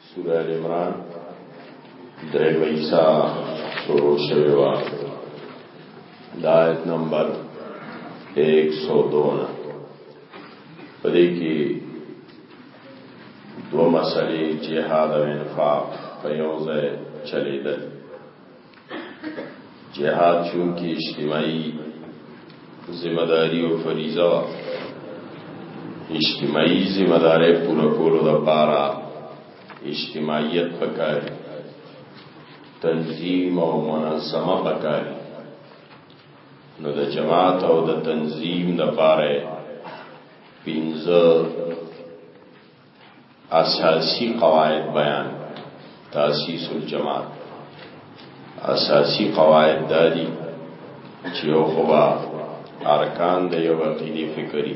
سوره ال عمران درې ویسا شروع شوی و د آیت نمبر 102 په دې کې دوه مسلې جهاد او انفاق په یو ځای چلیدل جهاد چون کې اجتماعي ذمہ داری او فریضه وا اجتماعي ذمہ داري پوره کولو لپاره اجتماعیت پکار تنظیم او منظمه پکار نو د جماعت او د تنظیم لپاره پینځه اساسی قواعد بیان تاسیس الجماعت اساسی قواعد دادی چې یو خوا ارکان د یو عقیدی فکری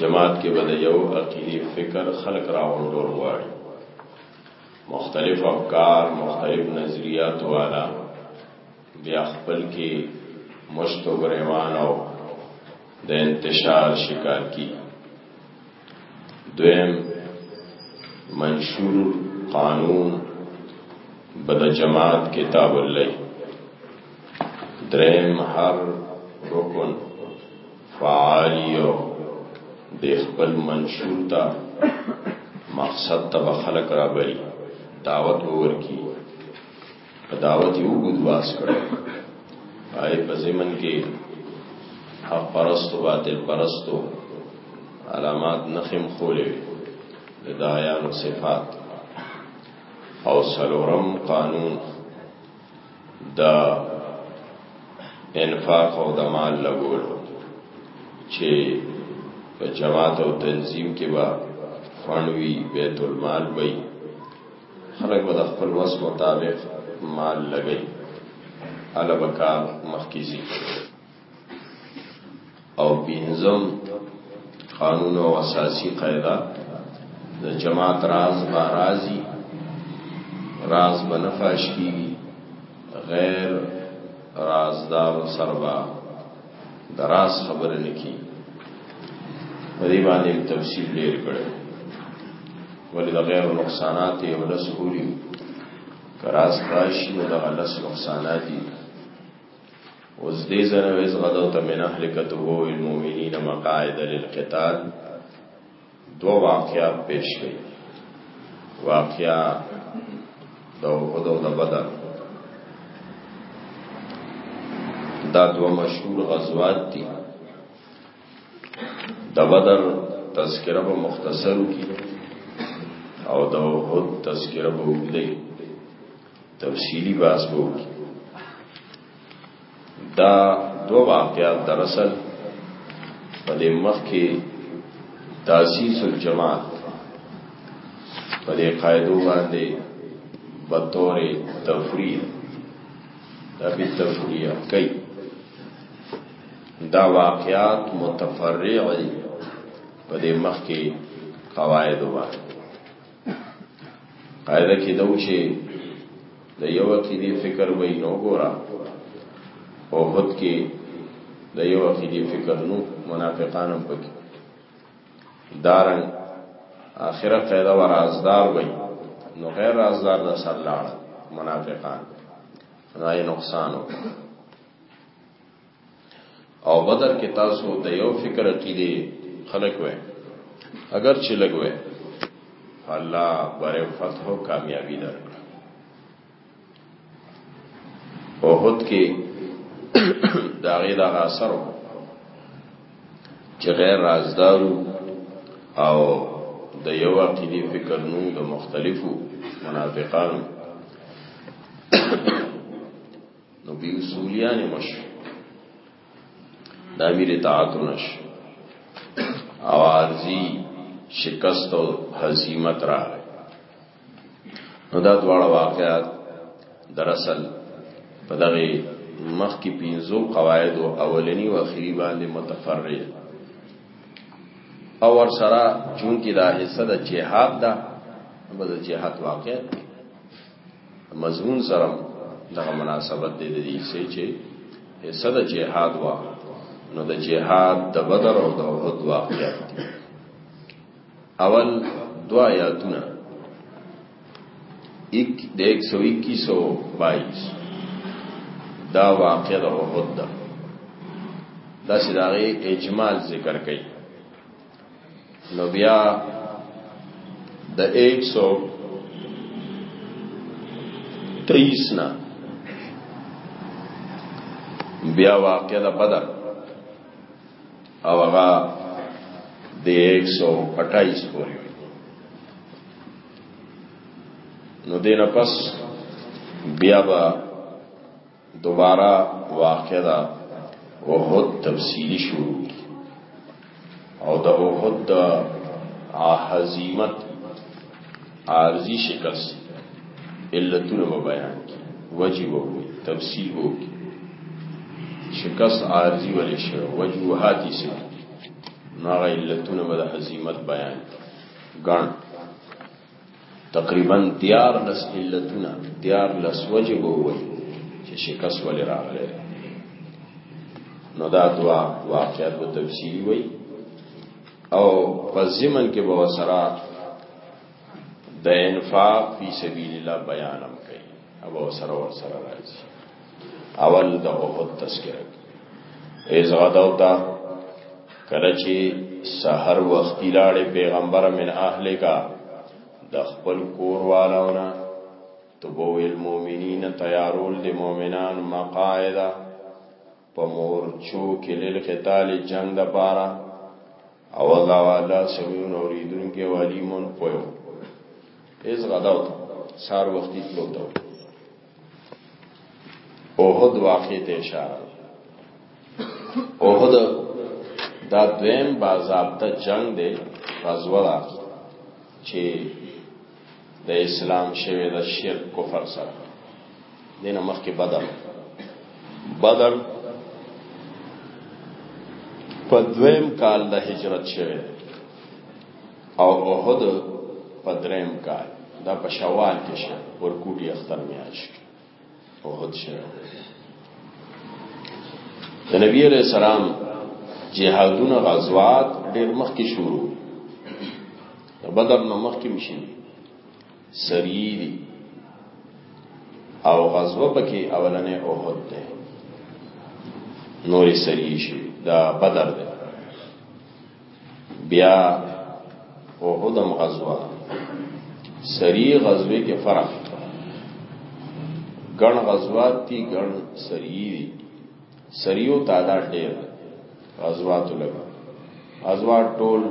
جماعت کې به د یو عقیدی فکر خلق راوړل غواړي مختلف افکار مختلف نظریات والا بیا خپل کې مشت او ګریوان او د انتشار شکار کی دویم منشور قانون بد جماعت کتاب الله دریم هر رکن فعالیو د خپل منشور ته مقصد ته خلق را بری دعوت ورکی په دعوت یو ګدواس کړ آی په زمن کې حق پرستو باطل پرستو علامات نخم خولې د دایانو صفات او سلورم قانون دا انفاق او د مال لګول چې په جماعت او تنظیم کې با فنوي بیت المال وي خلک به د خپل وس مطابق مال لګي اله بکار مخکیزي او بنظم قانون او اساسي قاعده د جماعت راز با رازي راز بنفاش کیږي غیر رازدار سربا دراز خبره نکی په دې باندې تفصیل ډیر کړي ولې د غیر نقصانات یو لس هوري کراس راشي نو د لس نقصانات دي اوس دې زره وز غدو ته من اهلکته هو المؤمنین مقاعد للقتال دو واقعا پیش کړي واقعا د احد او د بدر دا دو مشهور غزوات دي د بدر تذکرہ به مختصر کی او د احد تذکرہ به وګړي تفصیلی باس به وکړي دا دو واقعات در اصل په دې مخ کې تاسیس الجماعت په دې قاعده باندې په تور تفریح دا به تفریح کوي دا واقعات متفرع دي په دې مخ کې قواعد باندې قاعده کې دو چې د یو عقیدې فکر وای نو ګورا او هوت کې د یو عقیدې فکر نو منافقان هم پکې دارن اخره قاعده ورازدار وای نو غیر رازدار د سر لاړ منافقان نو یې نقصان وکړ او بدر کې تاسو د یو فکر عقیده خلق وې اگر چې لګوي الله بره فتح او کامیابی درکړه اوحد کې دا غي دا اثر چې غیر رازدارو او د یو عقیدی فکر نو د مختلفو منافقانو نو بی اصولیان مش دا امیر اطاعت نش او عارضی شکست او هزیمت را نو دا دواړه واقعات دراصل په دغه مخ کې پینځو قواعد او اولنی او اخیری باندې متفرع او ور سره چون کې دا حصہ د جهاد ده بده جهاد واقعیت مضمون سره دغه مناسبت دی د دې سي چې صد جهاد وا نو د جهاد د بدر او د احد واقعات دي اول دوا یادونه 121 او 22 دا واقع د احد ده دا سیداغی اجمال ذکر کئی نو بیا د 130 نه بیا واقع د بدر او هغه د 128 پورې نو دینه پس بیا به دوباره واقع ده وحد تفصیلی شروع کی او د وحد د هزیمت عارضی شکل سی علتونه به بیان کی وجه به وي تفصیل به وي شکست عارضی ولې شوی وجوهات یې څه نو هغه علتونه به د هزیمت بیان کی ګڼ تقریبا دیار لس علتونه دیار لس وجه به ووایي چې شکست ولې راغلی نو دا دوا واقعیت به تفصیلي وي او په ضمن کې به وسره د انفاق فی سبیل الله بیانم کوي او سره ور سره راځي اول د احد تذکرہ ایز غداو تا کله چې سحر وخت لاړې پیغمبر من اهل کا د خپل کور والاونه تبو المؤمنین تیارول د مؤمنان مقاعده په مورچو کې لیل قتال جنگ د پاره او الله والا سمون اوریدون کې والیمون پویو ایز غداو تا سار وخت تلو تا اوهد واقع ته اشاره اوهد دا دویم باضابطه جنگ دی غزوه ده چې د اسلام شوی د شرک کفر سره دینه مخکې بدر بدر په دویم کال د هجرت شوی او احد په دریم کال دا په شوال کې شه ورکوټي اختر میاش احد شه د نبی علیہ السلام جهادونه غزوات ډیر مخکې شروع بدر نو مخکې مشي سری دي او غزوه پکې اولنې احد ده نورې سری شي دا بدر ده بیا احدم غزوه سری غزوه کې فرق ګڼ غزوات دي ګڼ سری دي سریو تعداد ډېر غزوات لګ غزوات ټول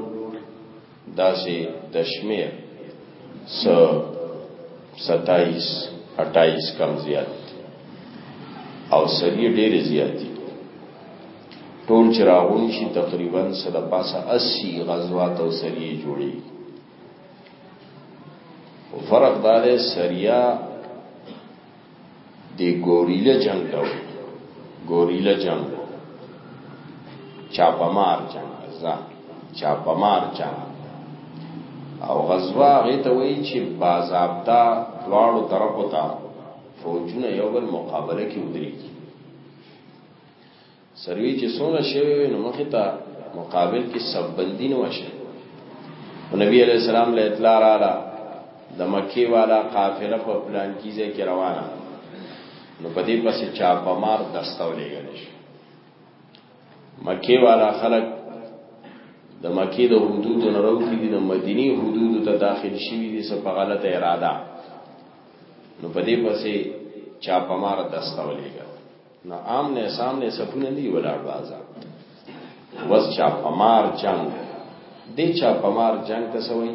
داسې دشمیر س 27 28 کم زیات او سری ډېر زیات دي ټول چراغون شي تقریبا سره پاسه 80 غزوات او سریه جوړي او فرق دا دی سریه د ګوریلا جنگ دا ګوریلا جنگ چاپمار جنگ ځا چاپمار جنگ او غزوه هغه ته وایي چې باضابطه دواړو طرفو ته فوجونه یو بل مقابله کې ودرېږي سروي چې څونه شوی وي نو مخې ته مقابل کې سب بندي نه وشه نبی علیہ السلام له اطلاع رااله د مکی والا قافله په پلان کې ځای کې روانه نو په دې پسې چا په مار دستولې غني شو مکی والا خلک د مکی د حدود نه راوتی دي د مدینی حدود ته داخل شي دي څه په غلطه اراده نو په دې پسې چا په مار دستولې غني نو عام نه سامنے سپونه دی ولاړ بازار وس چا پمار جنگ دی چا پمار جنگ ته سوی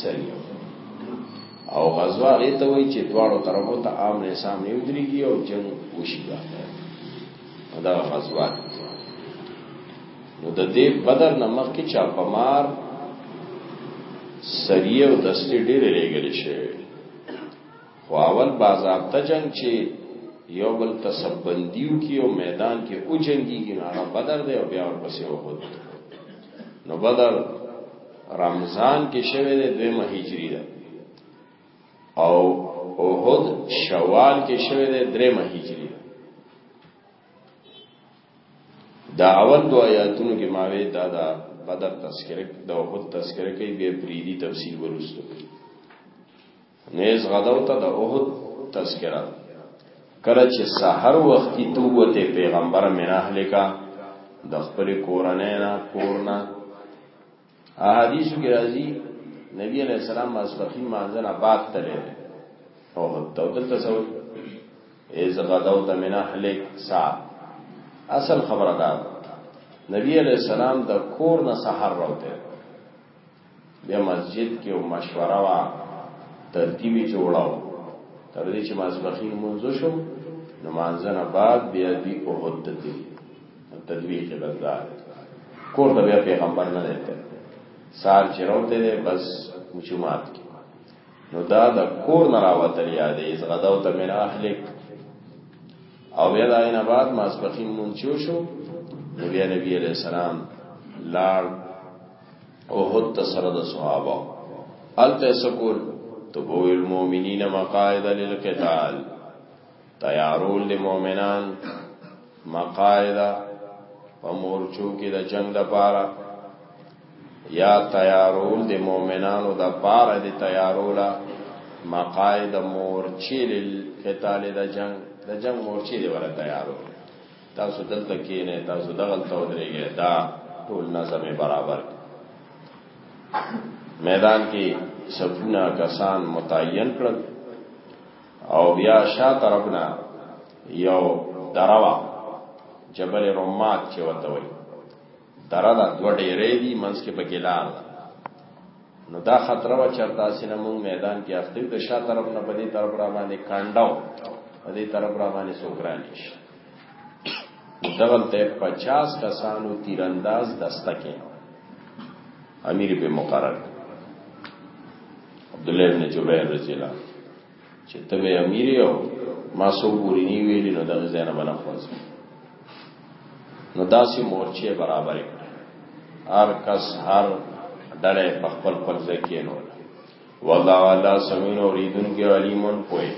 سریو او غزوه غی ته وای چې دواړو طرفو ته عام نه سامنے ودریږي او جنگ وشي دا غزوه نو د دې بدر نمک کې چا پمار سریه او دستی ډیره لګل شوی خو اول باضابطه جنگ چې یو بل تسبندیو کې او میدان کې او جنگي کې نه بدر دی او بیا ورپسې وحود نو بدر رمضان کې شوه دی دویمه هجری ده او احد شوال کې شوه دی دریمه هجری ده دا اول دو آیاتونو کې ماوي دا دا بدر تذکرک د احد تذکرک به پریدي تفصیل ورسته نیز غدو ته د احد تذکرہ کله چې سحر وختي توته پیغمبر مینا هلکا د خپل کورنۍ نه کورنا احادیث کې راځي نبی علیہ السلام ماسپخین مانځنه باد تللی او ته دلته سو ایز غداو ته مینا هلک سا اصل خبره ده نبی علیہ السلام د کور نه سحر راوته د مسجد کې او مشوره وا ترتیب جوړاو تر دې چې ماسبخین منځ شو نو مانځنه بعد بیا دی او هوت دی تدویق بازار کور ته بیا پیغمبر نه دیته سار چې راوته دی بس مچومات کی نو دا د کور نه راوتل یادې از غدا او تمن اهلک او بیا دا نه بعد ماسبخین منځ شو نبی نبی علیہ السلام لارد اوحد ته سره د صحابه الته سکول تبو المؤمنین مقاعد للقتال تیارول للمؤمنان مقاعد په مورچو کې د جنگ د پاره یا تیارول د مؤمنانو د پاره د تیارولا مقاعد مورچې للقتال د جنگ د جنگ مورچې لپاره تیارول تاسو دلته کېنه تاسو دغلته ودرېږئ دا ټول نظم برابر میدان کې صفونه کسان متعین کړل او بیا شا طرفنا یو دروا جبل رمات چې وته وي دره دا دوه ډیرې دي منځ کې پکې لار ده نو دا خطر و چرتا سینه مون میدان کې اخته د شا طرف نه په دې طرف را باندې کانډاو په دې طرف را باندې سوګرانیش دغلته 50 کسانو تیرانداز دسته کې امیر به مقرر عبد الله بن جبیر رضی الله چې ته مې امیر یو ما سو پوری نی ویلی نو دغه ځای نه بنه خوځ نو داسې مورچه برابر کړ هر کس هر ډله په خپل خپل ځای کې نو والله والا سمین اوریدن کې علیمون پوي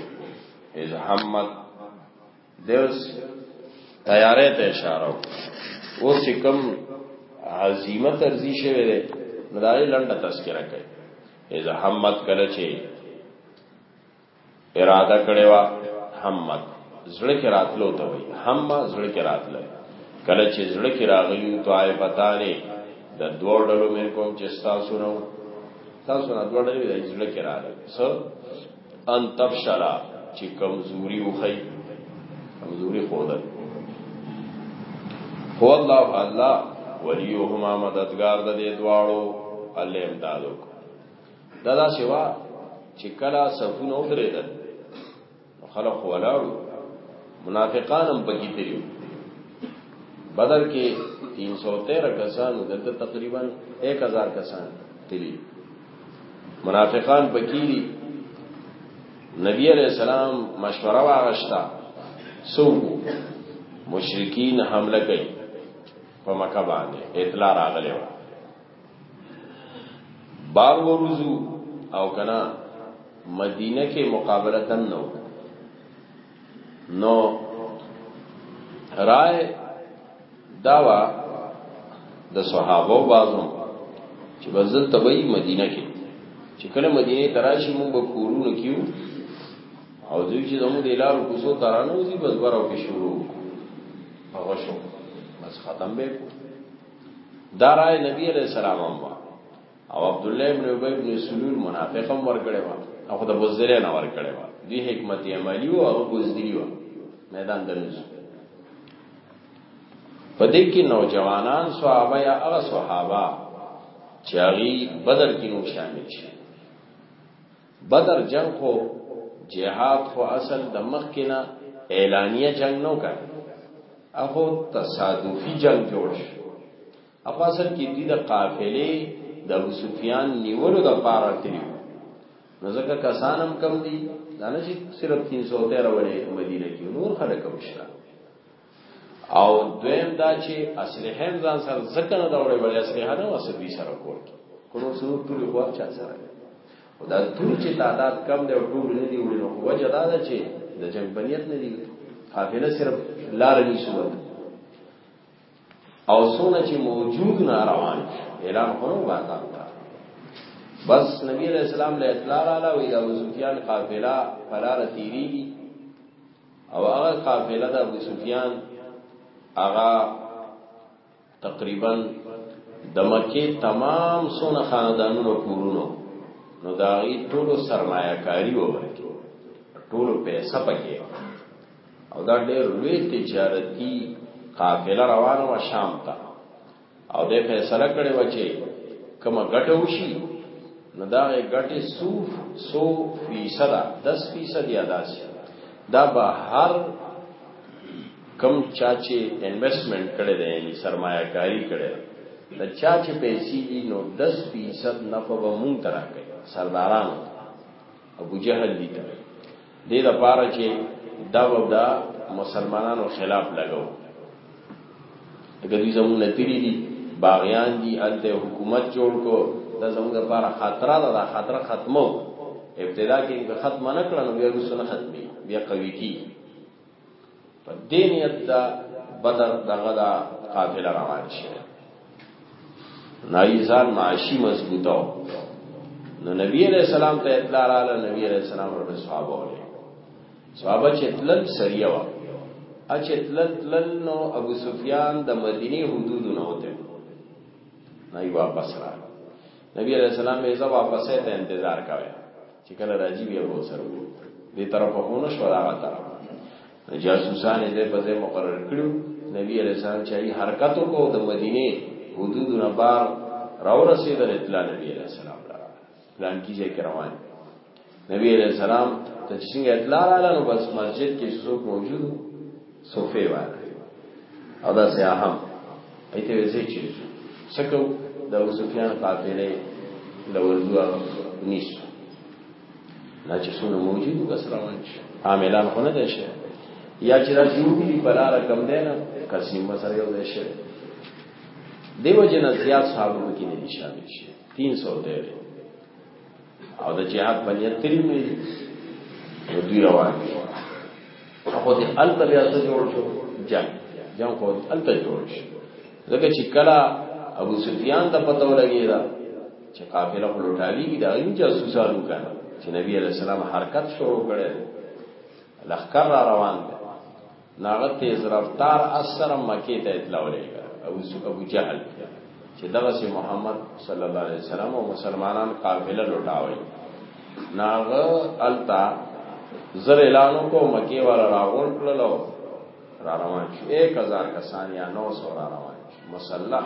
از حمد دیوس تیارې ته اشاره او چې کوم عظیمه ترځی شوی دی نو دا لنډه تذکرہ کوي اذا حمد کله چې اراده کړې وا همت زړه کې راتلو ته وي هم زړه کې راتلو کله چې زړه کې راغلی طائفتانه د دوه ډلو مې کوم چې تاسو نو تاسو نه دوه ډلې د زړه کې راغلی سو ان تفشلا چې کمزوري وخی کمزوري خوده هو الله الله ولیهما مددگار د دې دواړو الله امدادو دا دا سیوا چې کلا صفونه ودرېدل خلق ولاړو منافقان هم بګی تیریو بدر کې 313 کسان دلته تقریبا 1000 کسان تلی منافقان بکیری نبی علیہ السلام مشوره واغشتا سو مشرکین حمله کوي په مکه باندې اطلاع راغلی و بار ورزو او کنا مدینه کې مقابله تن نو نو رائے داوا د صحابه بازو چې بزل تبعی مدینه کې چې کله مدینه تراشی مونږ به کورونه کیو او دوی چې زموږ د لارو کوڅو ترانو زی بس براو کې شروع هغه شو بس ختم به کو دا رائے نبی علیہ السلام هم او عبد الله ابن ابي ابن سلول منافق هم ورکړي وا او خدای بوزدل نه ورکړي وا دی حکمت عملی او هغه بوزدلی وا میدان دنس پدې کې نوجوانان صحابه یا هغه صحابه چې هغه بدر کې نو شامل شي بدر جنگ خو جهاد خو اصل د مخ کې نه اعلانیه جنگ نو کړ اخو تصادفي جنگ جوړ شو اخو اصل کې دې د قافلې د ابو سفیان نیولو د پاره تیو نو ځکه کسانم کم دي دا نه چې صرف 313 وړي مدینه کې نور خلک هم شته او دویم دا چې اسلحه هم ځان سره ځکه نه دا وړي وړي اسلحه نه وسدي سره کول کی کوم څو ټول خو چا سره او دا ټول چې تعداد کم دی او ټول نه دی وړي نو وجه دا ده چې د جنگ بنیت نه دی قافله صرف لار نه صورت او سونه چې موجود نه روان اعلان کړو واقعا بس نبی علیہ السلام له اطلاع رااله وی دا سفیان قافله فلاره تیریږي او هغه قافله د ابو سفیان هغه تقریبا د مکه تمام سونه خاندانونو کورونو نو دا غي ټول سرمایه کاری وورکي ټول پیسې پکې او دا ډېر لوی تجارتي قافله روانه و شام ته او د فیصله کړي و چې کومه ګټه وشي نو دا ګټه سو سو فیصد 10 فیصد یا داس دا به هر کم چا چې انویسټمنټ کړي دی یعنی سرمایه کاری کړي دا چا چې پیسې دي نو 10 فیصد نه په مونږ ترا کوي سردارانو ابو جهل دي ته دې د پاره چې دا ودا مسلمانانو خلاف لګو اگر دې زموږ نتیری دي باغیان دي الته حکومت جوړ کو دا زموږ لپاره خطر ده دا خطر ختمو ابتدا کې ختم نه کړنو بیا وسونه ختمي بیا قوي کی په دې نیت دا بدر دغه دا قافله روان شي نایزان معاشي مضبوطه نو نبی علیہ السلام ته اطلاع رااله نبی علیہ السلام ورته صحابه وله صحابه چې تلل سریه وا اچ تلل تلل نو ابو سفیان د مدینه حدود نه وته نه واپس را نبی علیہ السلام یې ځواب واپس ته انتظار کاوه چې کله راځي بیا به سره وو دې طرف خو نه شو هغه طرف جاسوسان دې په ځای مقرر کړو نبی علیہ السلام چې حرکت کو د مدینه حدود نه بار راو رسیدل اطلاع نبی علیہ السلام را پلان کیږي کروان نبی علیہ السلام ته څنګه اطلاع رااله نو بس مسجد کې څوک موجود صوفه ورکړي او دا سیاهم ایته وځي چې سکو د ابو سفیان قافله لوځو نیس نه چې څونه موجودو بس روان شي عاملان خو نه دی شي یا چې دا جوړ دي په لار کم دی نه قسم سره یو دی شي دیو جن زیاد صحابه کې نه شامل شي 313 او د جهاد په نیت تللی وي نو دوی روان دي هغه د الته بیا څه جوړ شو جنګ جنګ خو الته جوړ شو ځکه چې کله ابو سفیان ته پته ولګی دا چې قافله خو لوټالی دا یې جاسوسانو کړه چې نبی علی السلام حرکت شروع کړي لخر را روان دی ناغه تیز رفتار اثر مکی ته اطلاع ولېږه او ابو جهل چې دغه سي محمد صلی الله علیه وسلم او مسلمانان قافله لټاوي ناغه التا زر اعلانو کو مکی والا راغون کړلو را روان شو 1000 کسان یا 900 را روان شو مسلح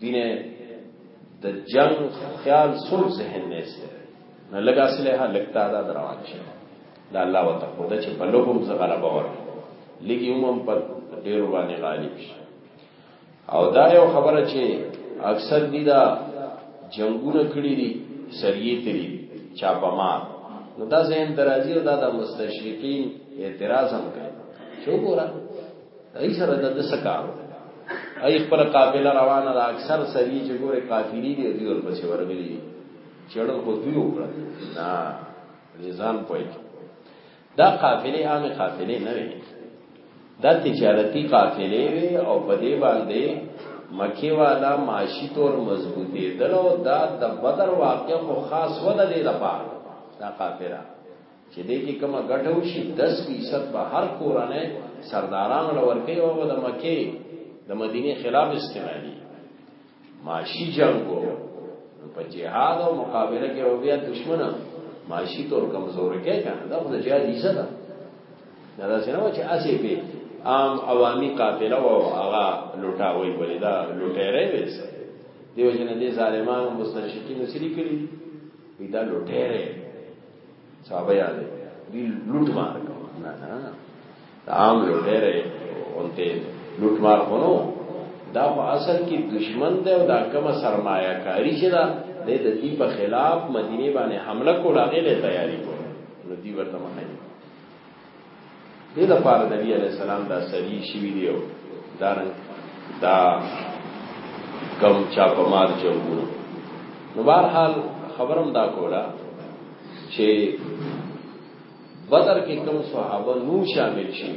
دینه د جنگ خیال سور ذهن نه سره نه لګا سلیحه لګتا دا روان شي دا الله وتعالى د چې بلوهم ز غلبه ور لګي هم په ډیر باندې غالب شي او دا یو خبره چې اکثر دي دا جنگونه کړی دي سریه تری چاپه مار نو دا ذهن درازي او دا د مستشرقین اعتراض هم کوي شو ګورم ای سره د سکارو ای خپل قافله روانه ده اکثر سری چې ګوره کافری دی دی ور پسې ورغلی دی چړل خو دوی وکړه نه ځان پوي دا قافله عامه قافله نه وي دا تجارتی قافله وي او په دې باندې مکی والا معاشی طور مضبوطی دلو دا د بدر واقع خو خاص وده دی لپاره دا قافله چې دې کې کومه ګټه وشي 10% به هر کورنۍ سرداران لور کوي او د مکه د مدینه خلاف استعمالي معاشي جنگ وو په جهاد او مقابله کې او بیا دشمن معاشي تور کمزور کې کنه دا خو د جهاد حصہ ده دا داسې نه و چې اسی به عام عوامي قافله او هغه لوټاوي ولې دا لوټېره وي دیو جن دې ظالمانو مستشرکین سری کړی دا لوټېره صحابه یاد دی لوټ مار نه نه عام یو ډېر اونته لوټ مار خونو دا په اصل کې دشمن دی او دا کومه سرمایه کاری چې دا د دې په خلاف مدینه باندې حمله کوله غلې تیاری کوله نو دی ورته مخه دې لپاره نبی علی السلام دا سړي شوی دی او دا دا کم چا په مار چوغو نو بهر حال خبرم دا کولا چې بدر کې کوم صحابه نو شامل شي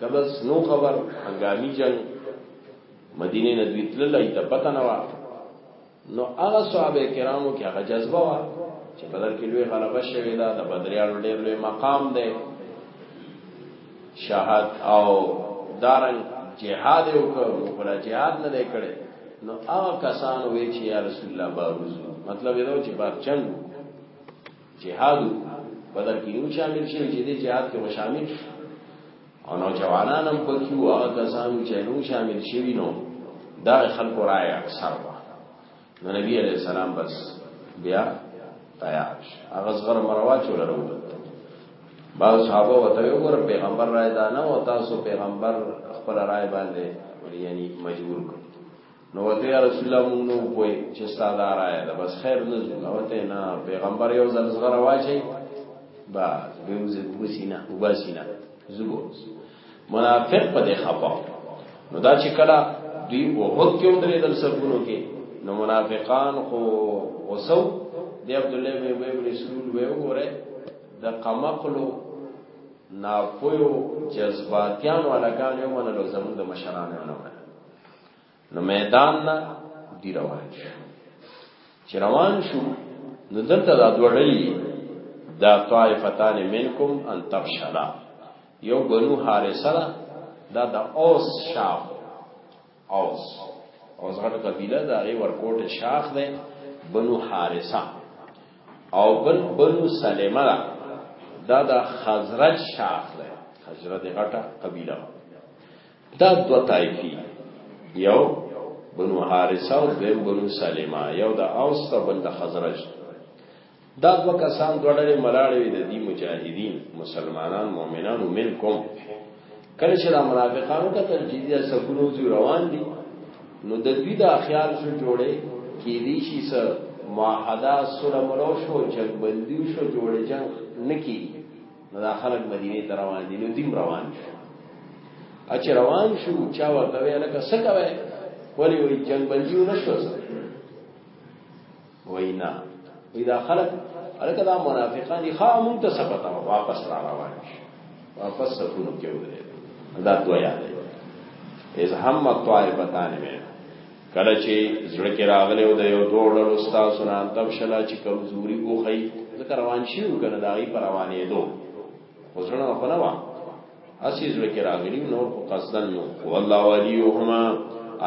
دا بس نو خبر هنګامي جنگ مدینه نبی تللی ته پته نه و نو هغه صحابه کرامو کې هغه جذبه وا چې بدر کې لوی غلبه شوې ده د بدریانو ډېر لوی مقام دی شهادت او دارن جهاد یو کړو پر جهاد نه دی کړی نو هغه کسان وی چې یا رسول الله باروزو مطلب دا چې بار چنګ جهاد بدر کې یو شامل شي چې دې جهاد کې شامل شي او نو جوانان هم پکې وو هغه کسانو چې نو شامل شوي نو دا خلکو رائے اکثر وا نو نبی علیہ السلام بس بیا تیار شو هغه زغر مروا چول وروت بعض صحابه وته وګور پیغمبر رائے دا نه او تاسو پیغمبر خپل رائے باندې یعنی مجبور کړ نو ته یا رسول الله مونږ نو کوی چې ستاسو راي ده بس خیر نه زو نو ته نه پیغمبر یو ځل زغره واچي با به وزه وسینا وباسینا زګو منافق په دې خپه نو دا چې کړه دی وحد کې هم درې دل سبونو کې نو منافقان خو وسو دی عبد الله بن ابي بن سلول وې وګوره د قمقلو ناپویو جذباتیان ولا کان یو منلو زمون د مشرانو نه نو میدان نه دی روان شو چې روان شو نو دلته دا دوړلې دا طائفتان منکم ان تفشلا یو بنو حارثه دا د اوس شاف اوس اوس غټه قبیله دا غي ورکوټ شاخ ده بنو حارثه او بل بنو سلمہ دا د خزرج شاخ ده خزرج غټه قبیله دا دو طائفی یو بنو حارسه او دویم بنو سلمه یو د اوس ته بل د خزرج دا دو کسان دوړلې ملاړې د دې مجاهدین مسلمانان مؤمنان منکم کله چې د منافقانو کتل چې دې سکونو زی روان دي نو د دې د خیال شو جوړې کې دې شي سر معاهده سره ملو شو جنگ بندیو شو جوړې جنگ نکی نو دا خلک مدینه ته روان دي نو دیم روان شو اچ روان شو چا ورته ویل که څه کوي ولی وی جنگ بندي نه شو وینا وی دا خلک الکه دا منافقان دي خا مونږ ته څه پتا واپس را روان شي واپس سفونو کې ودرې دا دویا دی اذ هم طائفتان منه کله چې زړه کې راغلی او د یو دوه ډول استاد سره تب شلا چې کمزوري وخی ذکر روان شي او کنه دای په روانې دو وزړه په نوا اسی زړه کې راغلی نو قصدن نو والله وليهما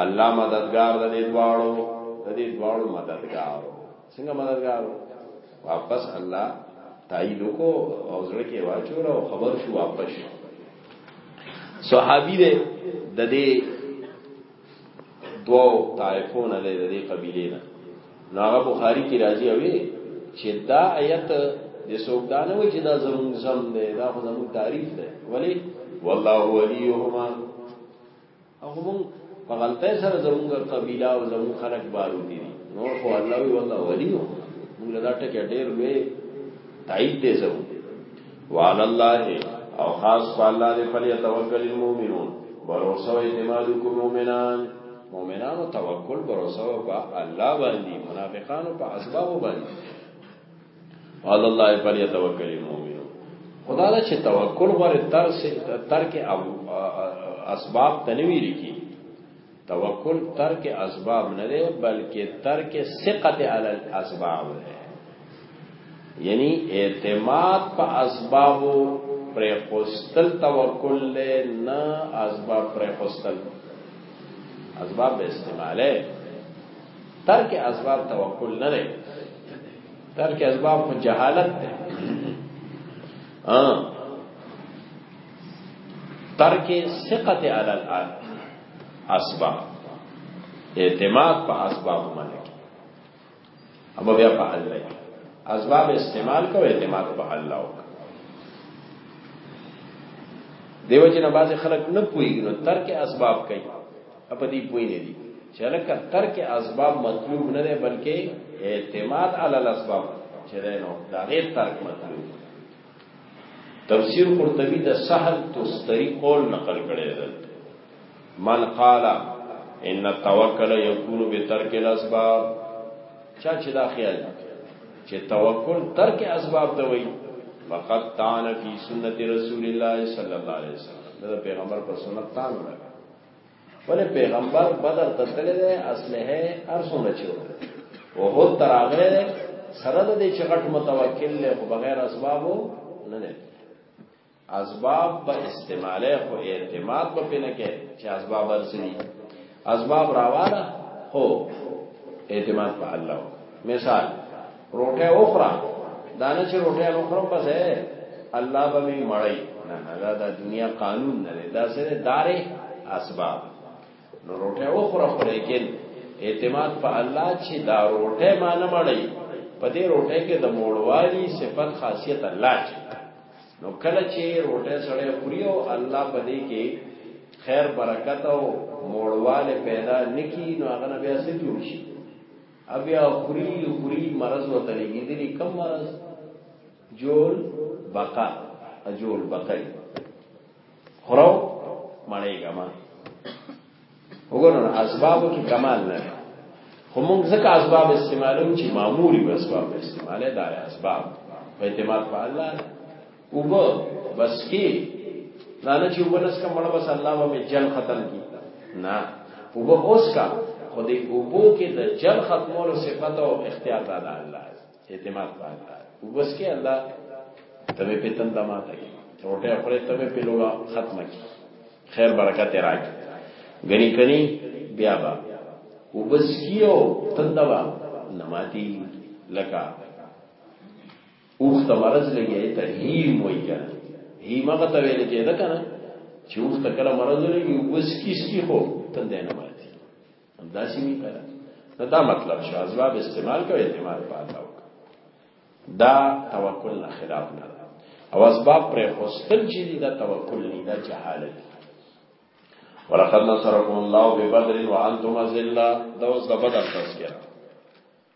الله مددگار د دې دواړو د دې دواړو مددگار څنګه مددگار واپس الله تایید کو او زړه کې واچو او خبر شو واپس صحابي دې د دې دوو طائفون له دې قبيله نه ناغه بخاری کی راځي اوی چې دا آیت د سوګدانه وي چې دا زمون زم دی دا خو زمون تعریف دی ولی والله وليهما هغه مون په غلطه سره زمون قبيله او زمون خلق بارو دي نو خو الله وی والله وليهما موږ دا ټکی ډیر لوی تایید دی زمون وعلى الله او خاص په الله دې فلیتوکل المؤمنون باروسه اعتماد کو مؤمنان مؤمنانو توکل باروسه په الله باندې منافقانو په اسباب باندې وعلى الله فلیتوکل المؤمنون خدا دا چې توکل غره تر تر کې اسباب تنویری کی توکل ترک اسباب نه دی بلکې ترک ثقت علی الاسباب دی یعنی اعتماد په اسبابو پر خوستل توکل له نه اسباب پر خوستل اسباب به استعماله ترک اسباب توکل نه دی ترک اسباب خو جهالت دی ها ترک ثقت علی الاسباب اسباب اعتماد په اسباب باندې اما بیا په الله اسباب استعمال کو اعتماد په الله وکړه دیو جن باز خلق نه پوي نو ترک اسباب کوي په دې پوي نه دي چې لکه ترک اسباب مطلوب نه دی بلکې اعتماد علی الاسباب چې نو دا غیر ترک مطلوب تفسیر قرطبی د سهل تستری قول نقل کړی دی من قال ان توکل یکون بترک الاسباب چا چې دا خیال چې توکل ترک اسباب ته وایي فقط تان فی سنت رسول الله صلی الله علیه وسلم دا پیغمبر پر سنت تان وایي ولې پیغمبر بدر ته تللی دی اسلحه هر څومره چې وحد ته راغلی دی سره د دې چې غټ متوکل دی خو بغیر اسبابو نه دی اسباب په استعماله خو اعتماد په پینه کې چې اسباب ارسلي اسباب راواله هو اعتماد په الله مثال روټه اوخرا دانه چې روټه اوخرا بس ہے الله به می مړی نه نه دا د دنیا قانون نه دی دا سره دارې اسباب نو روټه اوخرا خو لیکن اعتماد په الله چې دا روټه مان مړی په دې روټه کې د موړوالي صفت خاصیت الله چې نو کله چې روټه سره خوريو الله په دې کې خیر برکت او موړواله پیدا نکی نو هغه بیا څه جوړ شي ابیا خوري خوري مرز وته لګیدلی کم مرز جول بقا اجول بقای خورو مړی ګما وګورئ اسبابو کې کمال نه خو موږ ځکه اسباب استعمالو چې معمولی اسباب استعماله دا اسباب په اعتماد په الله اوبه بس کې دا نه چې ولس کا مړ بس الله و می جل ختم کی نه اوبه اوس کا خو دې اوبو کې د جل ختمولو صفات او اختیار دا الله اعتماد په الله وبس کې الله تبه په تند ما ته کې روټه خپل تبه په لوګه ختم کی خیر برکت راکې غني کني بیا با وبس کیو تندوا نماتی لکا اوخ ته مرز لګي ته هیم وای کنه هیم هغه ته ویل کېده کنه چې اوخ ته کله مرز لګي اوس کیس کی خو تندې نه ماتي دا شي نه کړه نو دا مطلب شو اسباب استعمال کوي اعتماد پاته وک دا توکل نه خلاف نه او اسباب پر خوستل چې دا توکل نه دا جهالت ولقد نصركم الله ببدر وانتم ذلة دا اوس د بدر تذکرہ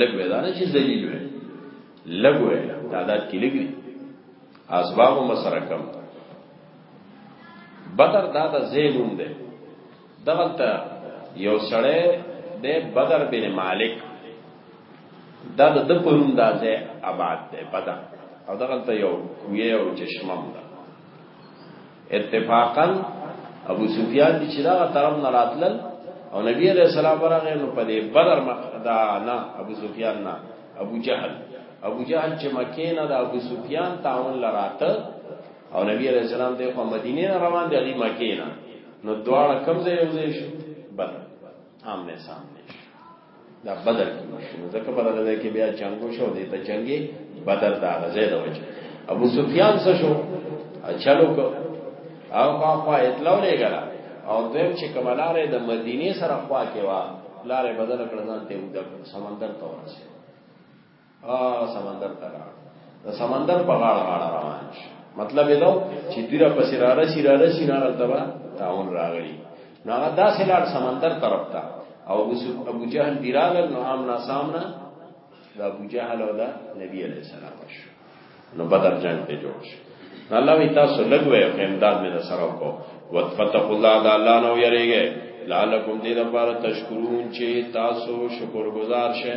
لګ وې دا نه چې ذلیل وې لګ وې تعداد کې لګ دي اسباب هم سره کم بدر دا د زیلوم دی دغلته یو سړی د بدر بن مالک دا د د پروم دا ځای آباد دی بدر او دغلته یو کوی او چشمه ده اتفاقا ابو سفیان دی چې دغه طرف نه راتلل او نبی علیہ السلام ورغه نو په دې بدر مقدا نه ابو سفیان نه ابو جهل ابو جهل چې مکه نه د ابو سفیان تعاون لراته او نبی علیہ السلام ته په مدینه نه روان دی علی مکه نه نو دواړه کم ځای یو ځای شو بدر آمنے سامنے دا بدر کې مشهور ځکه په دغه ځای کې بیا جنگو شو دې ته جنگي بدر دا غزه د وجه ابو سفیان څه شو چلو کو او خوا خوا اطلاع لګرا او دویم چې کملاره د مدینه سره خوا کې وا لارې بدل کړل ځان ته د سمندر ته ورسېد ا سمندر ته لاړ د سمندر په غاړه غاړه روان شي مطلب دا چې دیره پسې را رسی را رسی نه راځبا تاون راغلی نو هغه داسې لاړ سمندر طرف ته او ابو جهل دیرال نو عام نا سامنا دا ابو جهل او دا نبی علیہ السلام شو نو بدر جنگ ته جوړ شو الله وی تاسو لګوي امداد مې سره کو وتفتق الله دا الله نو یریږي لعلکم دې لپاره تشکرون چې تاسو شکر گزار شئ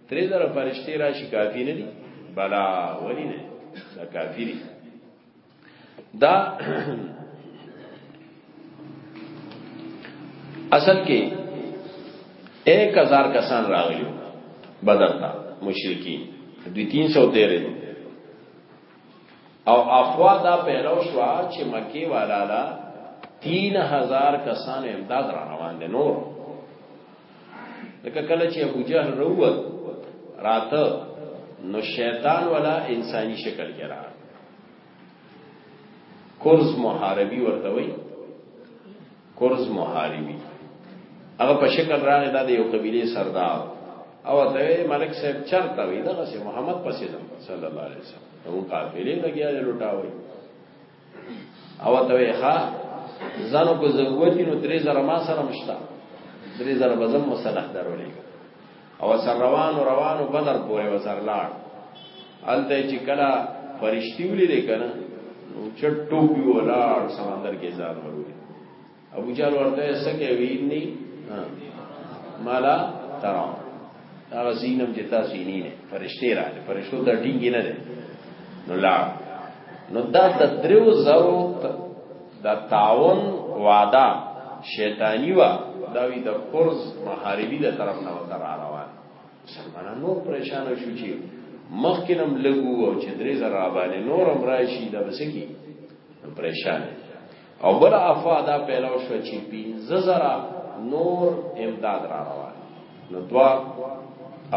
درې زره فرشتي راشي کافی نه دي بلا ولی نه دا کافی دي دا اصل کې 1000 کسان راغلي بدر ته مشرکین دوی 313 او اخوا دا پیلو شو چې مکی والا لا 3000 کسان امداد را روان دي نور لکه کله چې ابو جهل روت راته نو شیطان ولا انساني شکل کې را کورز محاربي ورته وي کورز محاربی هغه په شکل راغی دا د یو قبیله سردار او ته ملک صاحب چرته وی دغه سه محمد پسې ده صلی الله علیه وسلم نو قافلې لګیا دی لوټاوي او ته ښا ځانو کو ضرورت نو درې زره ما سره مشتا درې زره بزم مصالح درولې او سر روانو روانو بدر پورې وسر لاړ الته چې کلا فرشتي ولې دې کنه نو چټ ټوپي ولاړ سمندر کې ځان ورولې ابو جهل ورته سکه ویني مالا ترا هغه زینم چې تاسو یې نه فرشتي راځي فرشتو د ډینګ نه ده نو لا نو دا د دریو زرو دا تعاون وعده شیطانی وا دا وی د قرض محاربی د طرف نه وته را روان مسلمانان نور پریشان شو چې مخکینم لګو او چې درې زره باندې نورم راشي دا بسکی پریشان او بل افاده پیدا شو چې 15000 نور امداد را روان نو دوا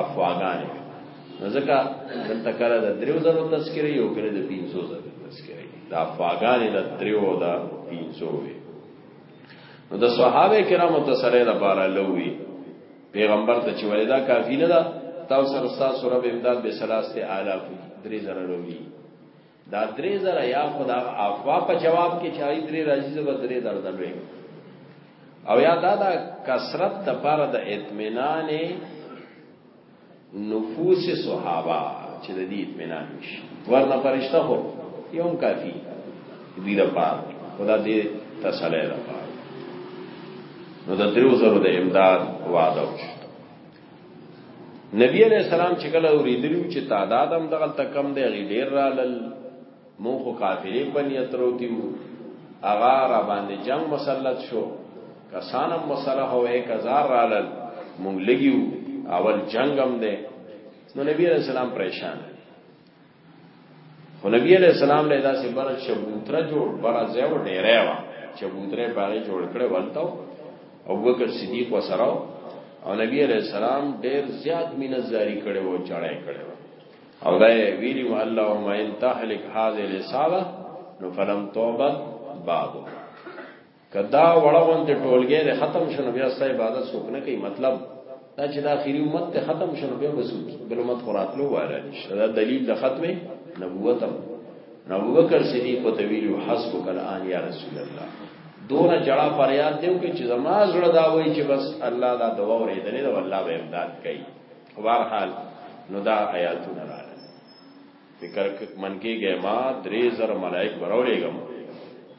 افواګان نو ځکه دلته کله د دریو زرو تذکرې یو کله د 500 زرو تذکرې دا افواګان د دریو او د 500 وي نو د صحابه کرامو ته سره د بارا لوي پیغمبر ته چې ولدا کافی نه ده تاسو سره تاسو رب امداد به سلاسته الاف درې زره لوي دا درې زره یا خدا افوا په جواب کې چای درې راځي زبر درې دردلوي او یا دا دا کثرت د پاره د اطمینان نفوس صحابه چې د دې اطمینان شي ورنه فرشتہ هو یوم کافی دې د پاره خدا دې تسلی ده نو د درو زرو د امداد وعده وشو نبی علیہ السلام چې کله اوریدلو چې تعداد هم دغه تکم دی غی ډیر رالل مون خو کافرې په نیت روتیو اغا را باندې جنگ مسلط شو کسانم مسله هو 1000 رالل مون لګیو اول جنگم دی نو نبی علیہ السلام پریشان خو نبی علیہ السلام له داسې بر چبوتره جوړ بر ځای و ډیره وا چبوتره باندې جوړ کړي ولتاو او بکر صدیق وسراو او نبی علیہ السلام ډیر زیات مینځاري کړي وو چړای کړي او دا ویلی و اللهم ان تهلك هذه الاسابه نو فلم توبه بعد کدا وړوند ټولګې د ختم شنو بیا ستا عبادت څوک نه کوي مطلب دا چې د اخیری امت ته ختم شنو بیا وسوک بل امت قراتلو والا نشته دا دلیل د ختم نبوت هم نبو بکر صدیق په تویل حسب کل ان یا رسول الله دون جړه فریاد دیو کې چې زما زړه دا وای چې بس الله دا دوا ورېدلې دا الله به امداد کوي بهرحال نو دا آیاتونه راغلي فکر من کېږي ما درې زره ملائک براولېږم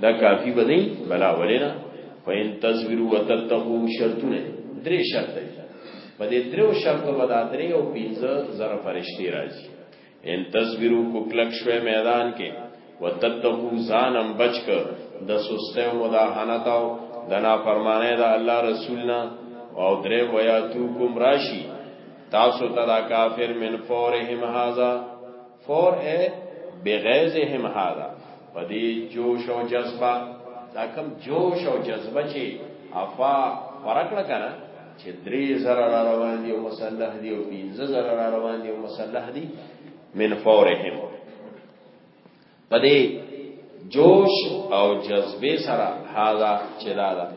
دا کافی به نه بلا ولینا فین تصویرو وتتقو شرطونه درې شرط دی په دې درو شرطو به دا درې او پنځه زره فرشتي راځي ان تصویرو کو کلک شوه میدان کې وتتقو ځانم بچ کر د سسته او مداهنت او د نافرمانه د الله رسولنا او درې ویاتو کوم راشي تاسو ته دا کافر من فورهم هاذا فور اے بغیظهم هاذا پدې جوش او جذبه دا کم جوش او جذبه چې افا فرق نه کنه چې درې زره را روان دي او مسلح دي او پنځه زره را روان دي او مسلح دي من فورهم په دې جوش او جذبه سره هاذا چې دا ده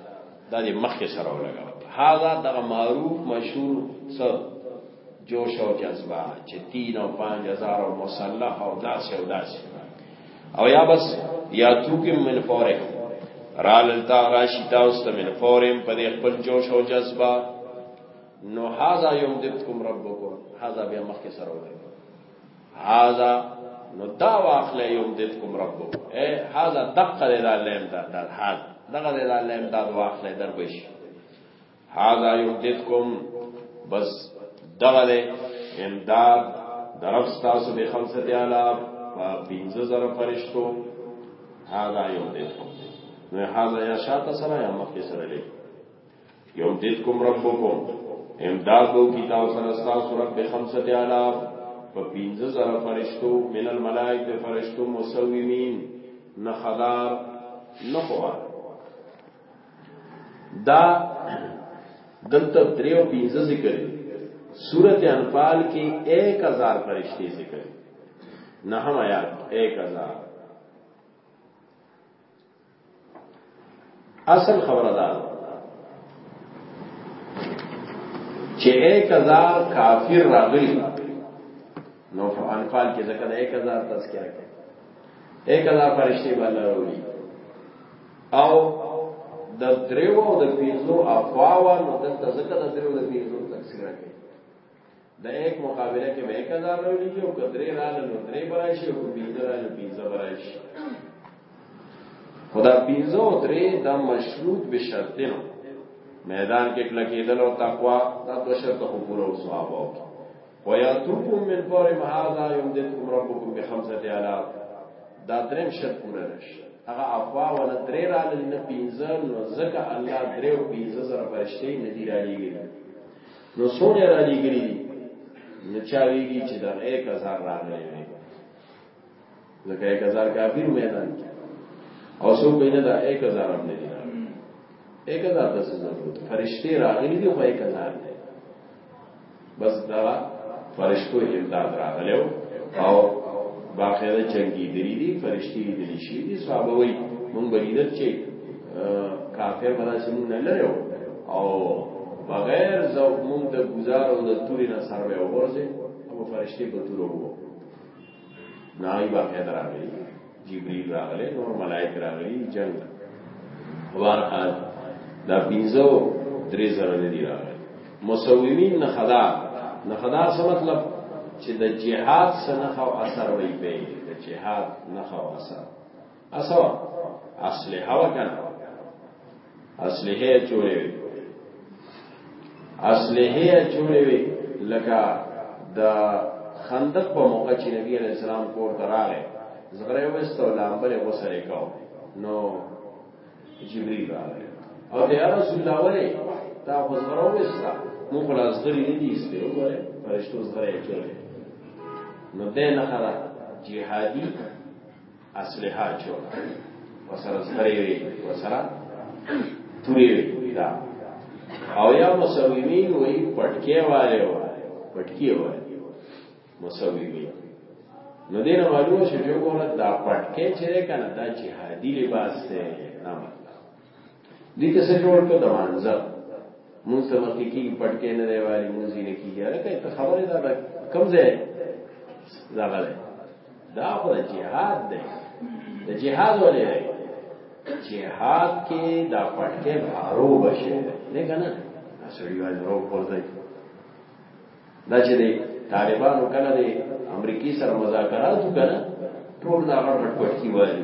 دا دې مخکې سره ولګا هاذا دغه معروف مشهور څه جوش او جذبه چې 3 او 5000 او مسلح او داسې او داسې او یا بس یا تو کې من فورک رال تا راشی تا است من فورم په دې خپل جوش او جذبه نو هاذا یمدتکم ربکم هاذا بیا مخکې سره ولګا هاذا نو دا واخل یوم دت کوم رب اے هاذا دقه دا لیم دا دا هاذ دغه دا لیم دا واخل در بش هاذا یوم دت کوم بس دغه امداد درف تاسو به خمسه اعلی په 15000 فرشتو هاذا یوم دت کوم نو هاذا یا شاته سره یا مخکې سره لیک یو دید کوم ربکم امداد کو کی تاسو سره تاسو رب به خمسه الاف په پینځه زره فرشتو من الملائک د فرشتو مسومین نه خدار نه خوا دا دلته دریو پینځه ذکر سورت انفال کې 1000 فرشتي ذکر نه هم آیات 1000 اصل خبره ده چې 1000 کافر راغلي نو انفال کې ځکه د 1000 تذکرہ کې 1000 فرشتي باندې راوړي او د دریو او د پیزو افواوا نو دلته ځکه د دریو د پیزو تذکرہ کې د یک مقابله کې به 1000 راوړي او کدرې رااله نو درې برایشي او پنځه رااله پنځه برایشي خدا پنځه او درې دا مشروط به شرطین میدان کې کلکېدل او تقوا دا دوه شرط خو پوره او ثواب او وياتوكم من فور ما هذا يمددكم ربكم بخمسه الاف دا دریم شرط پوره نشي هغه افوا ولا درې را لنه پینځه نو ځکه الله درې او پینځه زره فرشتي ندی را لېږي نو سونه را لګري دي نو چا ویږي چې دا 1000 راغلي وي لکه 1000 کافي میدان کې او څو بینه دا 1000 هم نه دي 1000 د څه ضرورت فرشتي راغلي دي خو 1000 نه بس دا فرشتو امداد راغلو او باقاعده چنګي دي فرشتي دي شي دي صحابه وي مونږ بلیدل چې کافر بلا سمون نه لرو او بغیر زوب مونږ د گزار او د توري نه سر به ورځي او فرشتي په تور وو نای با خیر راغلی جبريل راغلی نور ملائک راغلی جنگ وار حال دا پینځو درې زره نه دی راغلی مسومین نه خدا نه خدا څه مطلب چې د جهاد سنخ او اثر وي په د جهاد نخ او اثر اسوا اصله هوا کنه اصله چورې وي اصله چورې وي لکه د خندق په موقع چې نبی علیہ السلام کور ته راغی زغره وستو لامبل غسل کاو نو جبريل راغی او د رسول الله وله تا خو زغره وستا مو خلاص غری نه دي استه وره فرشتو زغره چورې نو دې نه خره جهادي اسلحه چې وسره سره وي وسره توري وي دا او یا مسویمی وی پټکی والے و پټکی والے مسویمی نو دین معلوم شو چې ګوره دا پټکی چې کنه دا جهادي لباس دی نه دې ته څه جوړ کړ د مانځه مونږ ته مخکې کی پټکې نه دی وایي مونږ یې نه کیږي لکه ته خبره دا ده کم ځای دا غلې دا خو جهاد دی د جهاد ولې دی جهاد کې دا پټکې بارو بشه نه کنه سړی وایي ورو پورته دا چې دی طالبانو کله دی امریکای سره مذاکرات وکړه ټول دا غړ غړ پټکی وایي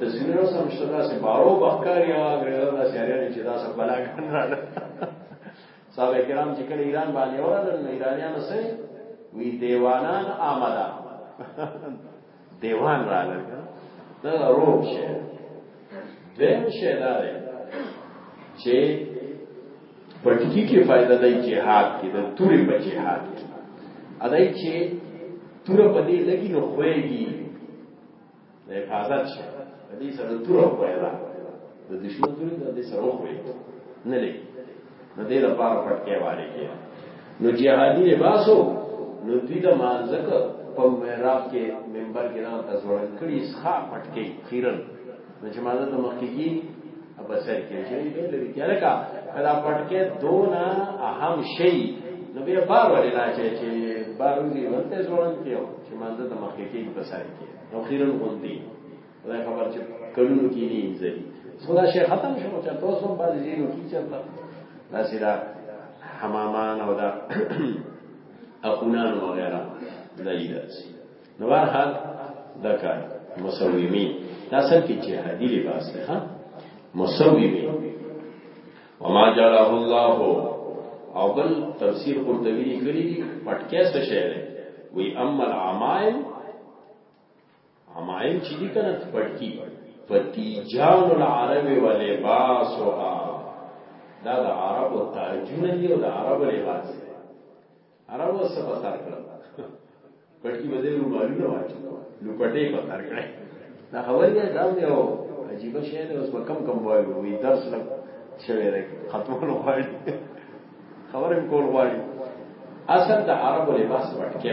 تصویر او سم شته دا سه بارو بخکار یا غیر دا سیاري چې دا سه بلا کړن را ده صاحب کرام چې کله ایران باندې اورل ایرانیان سه وی دیوانان آمده دیوان را لګا دا روب شه دیم شه دا دی چې پټکی کې فائدہ دی جهاد کې د تورې په جهاد کې ادای چې تور په دې لګي نو خوېږي د حفاظت شه دې سره تور په د دشمن توري د دې سره وخوري نه لګي نو دې لپاره پټکې والے کې نو جهادي لباسو نو دوی د مانځک په محراب کې منبر کې نه تزوړ کړي ښا پټکې خیرن نو چې مانځه د مخکې کې اب سر کې شي دې لري کې لکه کلا پټکې دونا اهم شي نو بیا بار ولې نه چې چې بار دې ورته ځوړن کې چې مانځه د مخکې کې په سر کې نو خیرن غوندي دا خبر چې کلونو کې نه ځي خدا شي ختم شو چې تاسو باندې دې نو کیچر تا دا سیدا حمامان او دا اخونان وغیرہ دا یې داسي نو هر دا کار مسویمین دا سر کې چې هدي لباس ده ها مسویمین وما جعله الله او بل تفسیر قرطبی لیکلی پټکې څه شعر وی اما العمائم عمائم چې دي کنه پټکی فتیجان العرب ولباسها دا د عربو تاجونه دي او د عربو لباس دی عربو څه په سر کړل پټکی بدل رومالونه واچو نو پټې په سر کړې دا خبر یې دا یو عجیب شی دی اوس په کم کم وایو وی درس لګ شوی دی ختمول غواړي خبرې کول غواړي اصل د عربو لباس پټکی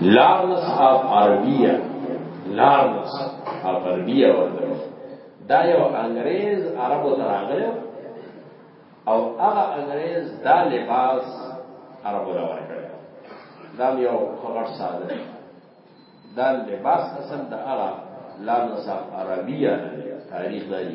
لارنس اف عربیه لارنس اف عربیه ورته دا یو انګريز عربو تراغله او هغه انګريز دا لباس عربو لا ورکړ دا یو خبر ساده دا لباس اصل د هغه لارنس اف عربیه تاریخ دی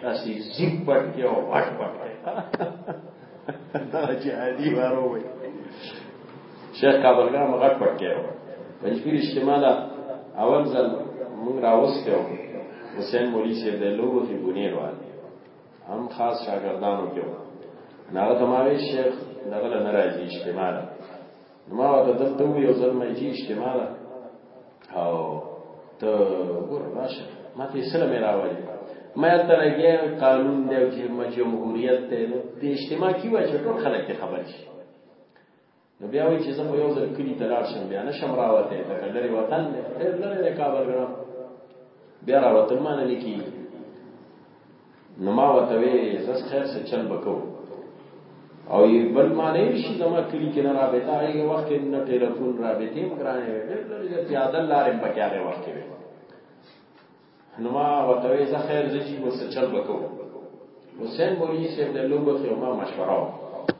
تاسو زیب پټ کې او واټ پټ دا چې عادي وارو وي شیخ کابلګرام غټ پټ کې و پنځپیر اجتماع اول ځل موږ راوستو حسین مولوی سے د لوګو کې بنیر وال هم خاص شاګردانو کې و ناغه تماوی شیخ دغه نه راځي اجتماع ما ورته دلته وی یو ځل مې جی اجتماع ده او ته ګور راشه ما ته سره مې راوړی ما ته راګیا قانون دی چې ما جمهوریت ته نو د اجتماع کی وای چې ټول خلک ته خبر شي نو بیا وای چې زه په یو ځل کلی ته لاړ شم بیا نشم راوته ته کله وطن دی لري کابل ګرام بیا راوته ما نه لیکي نو ما ورته ویل چې زه خیر څه چل بکو او یې بل ما نه شي زما کلی کې نه رابطه هغه وخت کې نه ټلیفون رابطه هم ګرانې وې بالکل دې پیاده لارې په کې هغه وخت کې نو ما ورته ویل زه خیر زه چې مو څه چل بکو حسین مولوی صاحب د لوګو کې ما مشوره وکړه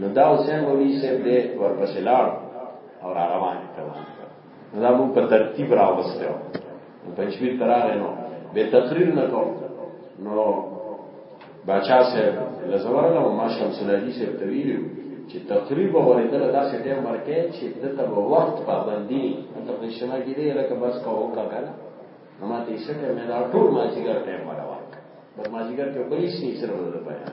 نو دا حسین مولوی صاحب دې ورپسې لاړ او را روان کړ نو دا موږ په ترتیب راوسته نو پنځویر تراغه نو به تقریر نه کو نو باچا صاحب لزوره نو ما شمس الهی صاحب تویلو چې تقریر به ورېدل دا چې ټیم ورکې چې دته به وخت پابندي ته په شمه کې دی لکه بس کا وکا کنه نو ما ته یې څه ټیم نه ټول ما چې ګر ټیم ولا وکړ بس ما چې ګر کې بل هیڅ نه سره ولا بیان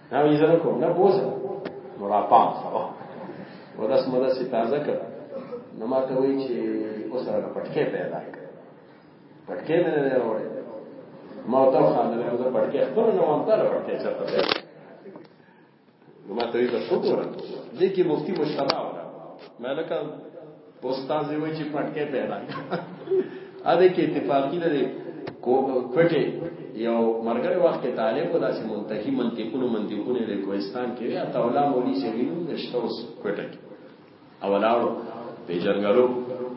نه یې زره کوم نه بوزه نو را پام سوا ورس مده سي تازه کړ نو ما ته وایي چې اوس را پټکې پیدا کړ پټکې مې نه وړې ما ته خان له زه پټکې خپل نو مام ته پټکې چرته پیدا نو ما ته وایي بس وګوره دې کې مفتي مشتبه وره مالکه استاد یې وایي چې پټکې پیدا ا دې کې اتفاقی نه دی کوټه یو مرګره وخت کې طالب ودا چې منتهي منطقونو منطقونه د کوهستان کې یا تولا مولوی چې وینو نشته اوس کوټه کې اولاړو په جنگلو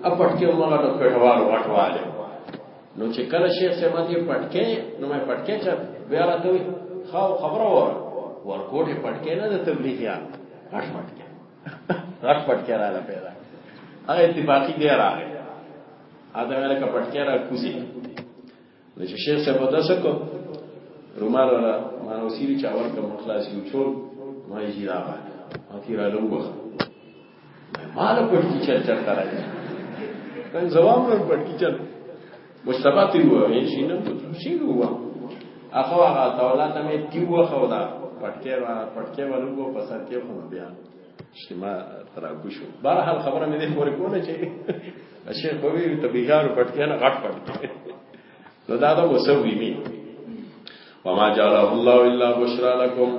ا پټکې عمره د کوټوال واټواله نو چې کله شیخ سمات یې پټکې نو مې پټکې چې بیا راته خو خبره وره ورکوټه پټکې نه د تبلیغ یا پټ پټکې غټ پټکه را پیدا هغه اتفاقی دی راغی اته مې لکه پټکه را کوزي د شیخ صاحب داسه کو رومال ولا ما وسیری چا ورته مخلاص یو چول ما یې جیرا ما تیرا لوبخه مال پټکی چل چل کرا څنګه زوام نور پټکی چل مشتبه تی وو یې شي نه شي وو هغه هغه تولا ته مې تی وو خو دا پټکې را پټکې ورغو په سر کې خو بیا شما ترابو شو بهر حال خبره مې دې پورې کوله چې شیخ په وی ته بیګارو پټکې نه غټ پټکې نو دا دا وسوي می وما جعله الله الا بشرا لكم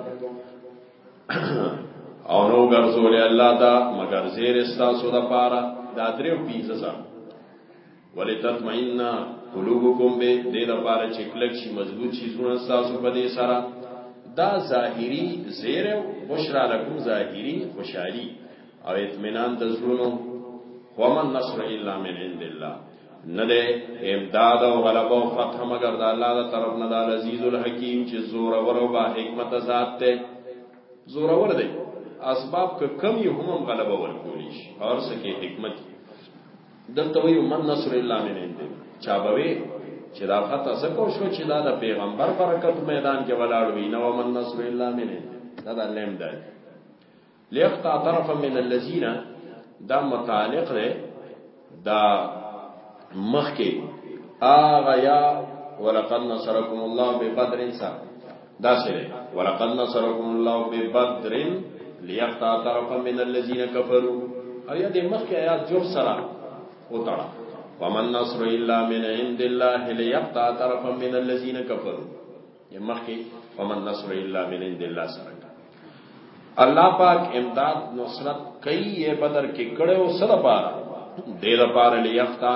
او نو ګرځولې الله دا مگر زیر استاسو د پاره دا درې پینځه ځان ولتطمئن قلوبکم به دې لپاره چې کلک شي مضبوط شي زونه تاسو په دې سره دا ظاهری زیر بشرا لکم ظاهری خوشحالی او اطمینان د زړونو ومن نصر الا من عند الله نه ده امداد او غلبه او فتح مگر د الله د طرف نه د عزیز الحکیم چې زور ور او با حکمت ذات ته زور ور دی اسباب که کمی هم غلبه ورکولی شي اور سکه حکمت دلته وی من نصر الله من عند چا بوي چې دا فتح زکو شو چې دا د پیغمبر برکت میدان کې ولاړ وي نو من نصر الله من عند دا د لم ده ليقطع طرفا من الذين دا متعلق ده دا مخکې آغا یا ولقد نصرکم الله ببدر انسان دا سره ولقد نصركم الله ببدر ليقطع طرفا من الذين كفروا او یا د مخکې آیات جوړ سره وتاړه ومن نصر الا من عند الله ليقطع طرفا من الذين كفروا یا مخکې ومن نصر الا من عند الله سره الله پاک امداد نصرت کوي بدر کې کړه او سره بار دې لپاره ليقطع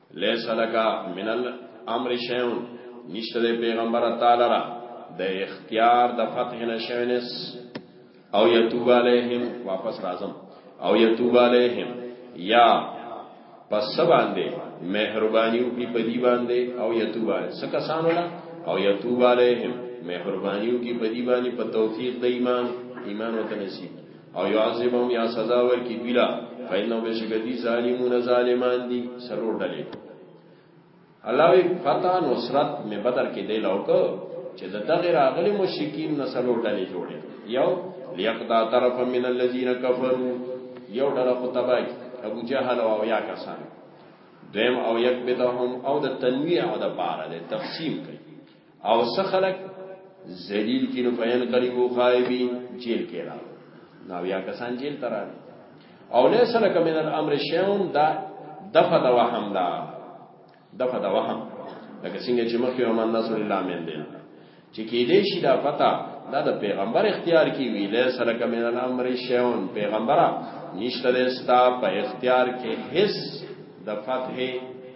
ليس لك من الامر شيء نشته پیغمبر تعالی را د اختیار د فتح نشینس او یتوب علیهم واپس راځم او یتوب علیهم یا پس باندې مهرباني او کی پدی باندې او یتوب علیهم څه کسانو لا او یتوب علیهم مهرباني او کی پدی باندې په توفیق د ایمان ایمان وته نصیب او يعذبهم یا سزا ورکی بلا فإنه بشکدی ظالمون ظالمان دي سرور ډلې الله وی فتح نصرت می بدر کې دی لوکو چې د دغه راغلي مشکین نه سرور ډلې جوړې یو ليقطع طرف من الذين كفروا یو ډله خو تبای ابو جهل او یا کسان دویم او یک بدهم او د تنویع او د بار د تقسیم کوي او څه خلک ذلیل کې نو بیان کړي وو خایبین جیل کې راو نو یا کسان جیل تر او له سره کمن الامر شیون دا دفع د وهم دا دفع د وهم لکه څنګه چې مخکې ومن نصر الله من دی چې کې دې شي دا پتا دا د پیغمبر اختیار کې وی له سره کمن الامر شیون پیغمبره نشته د ستا په اختیار کې هیڅ د فتح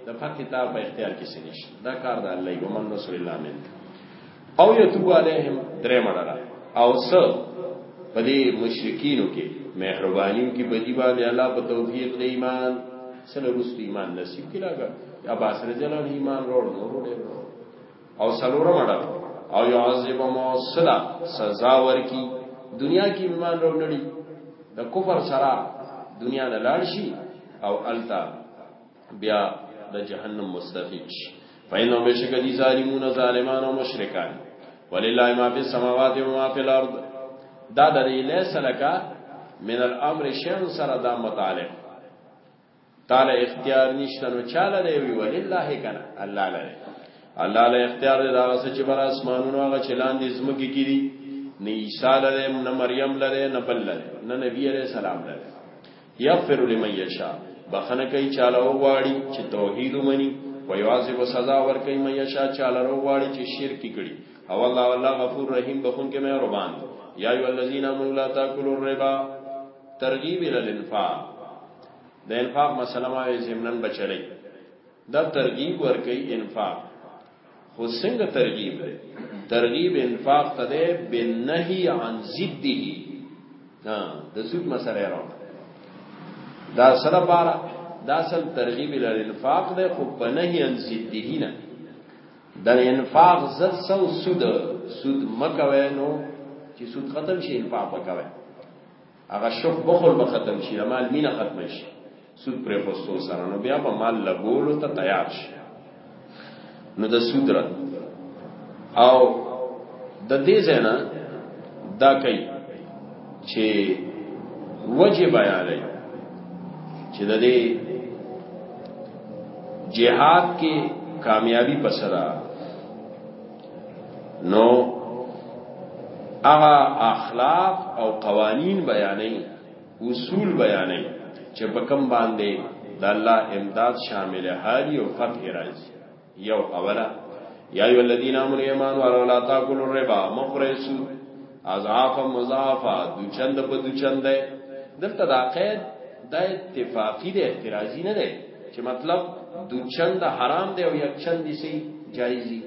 د فتح تا په اختیار کې نشته دا کار د الله یو من رسول الله من او یتوب علیهم درې مړه او س په دې مشرکینو کې مهربانیو کې په دې باندې الله په توفیق د ایمان سره رسول ایمان نصیب کړه یا باسر جلال ایمان روړ نور ډېر او سلوره مړه او یعذب موصلا سزا ورکی دنیا کې ایمان روړ نړي د کفر سره دنیا نه لاړ شي او التا بیا د جهنم مستفید شي فإنه بشک دي ظالمون ظالمان او مشرکان ولله ما فی السماوات و ما فی الارض دا د لیس لک من الامر شیء سره دا متعلق تعالی اختیار نشته نو چاله دی وی ولله کنه الله لره الله له اختیار دی دا څه چې بر اسمانونو هغه چلان دي زمکه کیږي نه عیسی لره نه مریم لره نه بل لره نه نبی علیہ السلام لره یغفر لمن یشاء بخنه کوي چاله وغواړي چې توحید ومني ويعذب سزا ور کوي مې یشا چاله وغواړي چې شرک کړي او الله والله غفور رحیم بخون کې مهربان یا ای الذین امنوا لا تاکلوا الربا ترغیب ال الانفاق د انفاق مسله ما یې زمنن بچلې دا ترغیب ور کوي انفاق خو څنګه ترغیب دی ترغیب انفاق ته دی بنهی عن ضده ها د سود مسره راو دا سره بارا دا سل ترغیب ال انفاق دی خو بنهی عن ضده نه د انفاق زد سو سود سود مکوي نو چې سود ختم شي انفاق وکوي هغه شوق بخل به ختم شي د مال مینه ختم شي سود پر خوستو سره نو بیا به مال لګولو ته تیار شي نو د سود را او د دې زینا دا کوي چې وجه بیانوي چې د دې جهاد کې کامیابی پسرا نو هغه اخلاق او قوانین بیانې اصول بیانې چې په کم باندې د الله امداد شامل حالي او فتح راځي یو اوله یا ایو الذین آمنوا ایمان ورا لا تاکلوا الربا مخرسو اضعاف مضافه دو چند په دو چند ده دلته دا قید دا اتفاقی ده اعتراضی نه ده چې مطلب دو چند حرام ده او یک چند دي سي جایزي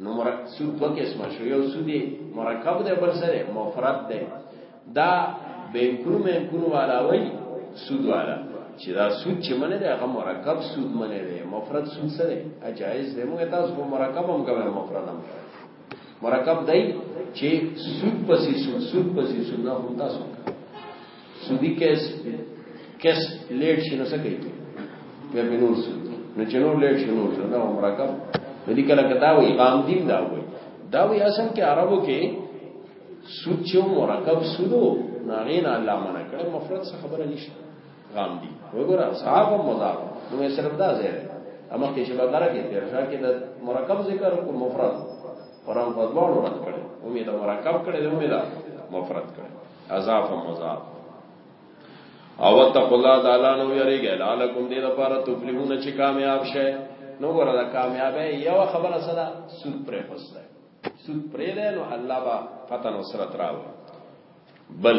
نو مرکب سود په قسمه شو یو سود مرکب ده بل سره مفرد ده دا بینکونو بینکونو والا وای سود والا چې دا سود چې منه ده هغه مرکب سود منه ده مفرد سود سره اجایز ده موږ تاسو مرکب هم کوو مفرد هم کوو مرکب دی چې سود پسې سود سود پسې سود نه هم تاسو سودی کیس کیس لیټ شي نه سکے بیا به نور سود نه چې نور لیټ شي نور سود نه مرکب د دې کله کدا وي قام دین دا وي دا وي اصل کې عربو کې سود چې مرکب سودو نه غین الله منع کړ مفرد څه خبره نشته غام دي وګوره صاحب مضاف نو صرف دا ځای دی اما کې چې بقره کې تیر شا کې د مرکب ذکر او مفرد قرآن په دوړو رات کړي امید مرکب کړي امید مفرد کړي اضاف او مضاف او تقوا الله تعالی نو یریږي لعلکم دې لپاره تفلیحون چې کامیاب شئ نو ګوره دا کامیابه یو خبره سره سود پرې خوسته سود پرې ده نو الله با فتن وسرت راو بل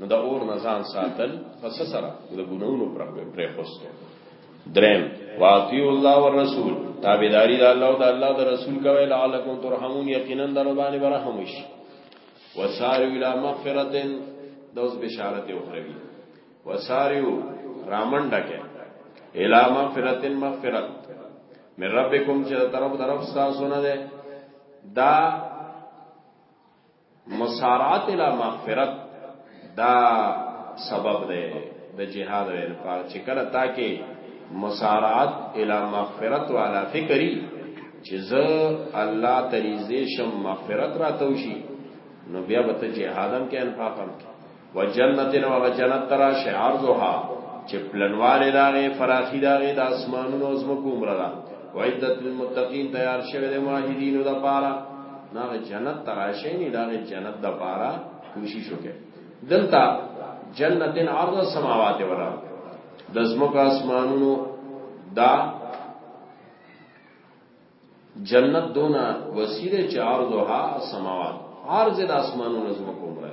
نو د اور نه ځان ساتل پس سره د ګناونو پر پرې خوسته درم واطیع الله والرسول تابعداري د الله او د الله د رسول کوي لعلکم ترحمون یقینا در باندې برحم شي وسارو الى مغفرت د اوس بشارت او خروي وسارو رامن ډکه الى مغفرت مغفرت من ربکم چې طرف طرف تاسو نه ده دا مسارعت الى مغفرت دا سبب دی د جهاد ویل پار چې کله تا کې مسارعت الى مغفرت والا فکری چې زه الله تریزې شم مغفرت را توشي نو بیا به ته جهادم کې انفاقم کې و جنت و هغه جنت ترا شعرها چې پلنواله داغه فراخي داغه د اسمانونو او زمکو عمره ده وعدت للمتقین تیار شوه د ماهدینو د پاره ناغه جنت تراشه نه داغه جنت د پاره کوشش وکړه دلته جنت عرض السماوات والارض د زمکو اسمانونو دا جنت دونه وسیله چې عرضها السماوات عرض د اسمانونو زمکو عمره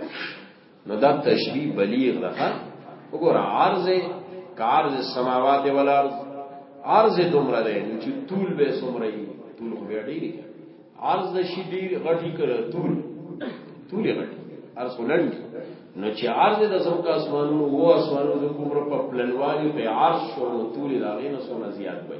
نو دا تشبیه بلیغ ده وګور عرض کارز السماوات والارض عرض دومره ده نو چې طول به سمره وي طول خو بیا ډیری عرض شي ډیر غټي کړه طول طول غټي عرض ولند نو چې عرض د زمکو اسمانونو وو اسمانونو د کومره په پلنوالي په عرض شو نو طول دا غینه سونه زیات وي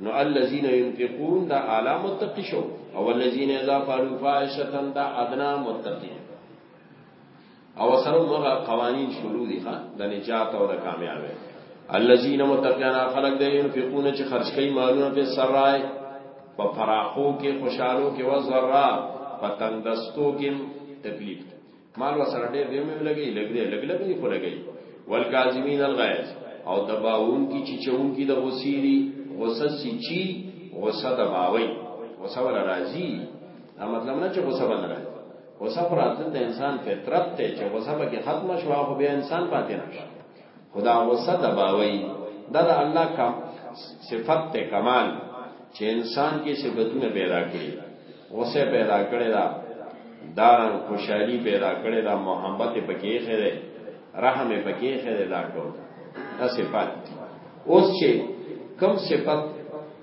نو الذين ينفقون دا اعلی متقی شو او الذين اذا فعلوا فاحشه دا ادنا متقی او سره موږ قوانين شروع دي ښا د نجات او د کامیابی الذين متقون خلق دې ينفقون چې خرج کوي مالونه په سرای په فراخو کې خوشحالو کې وزرا په تندستو کې تکلیف مال وسره ډېر دې مې لګي لګ دې لګ لګي خو لګي والکاظمین الغیظ او دباون کی چې چون کی د غسیری غصه سی چی غصه دباوي غصه ور راځي دا مطلب نه چې غصه باندې راځي غصه پر اصل د انسان فطرت ته چې غصه به ختم شو او بیا انسان پاتې نشي خدا غصه دباوي دا د الله کا صفت ته کمال چې انسان کې صفاتونه پیدا کړي غصه پیدا کړي دا دارن خوشحالي پیدا کړي دا محبت پکې خره رحم پکې خره دا ټول دا صفات اوس چې کم صفت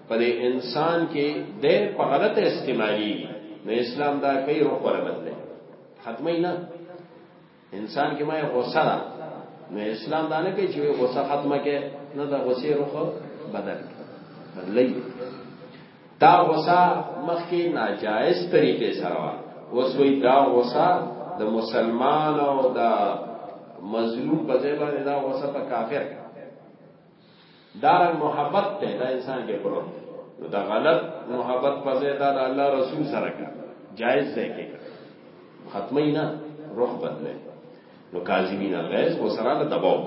پر انسان کې د په غلط استعمالي نه اسلام دا کوي روح پر بدله ختمه نه انسان کې ما غوسه ده نو اسلام دا نه کوي چې غوسه ختمه کې نه دا غوسه روخ بدل بدلی دا غوسه مخکې ناجائز طریقې سره وا اوس وی دا غوسه د مسلمان او د مظلوم په ځای باندې دا غوسه په کافر دارن محبت ته دا انسان کې پروت نو دا غلط محبت په ځای دا الله رسول سره کا جائز ځای کې ختمه نه روح بدله نو کاذبین الغیظ و سره له دباو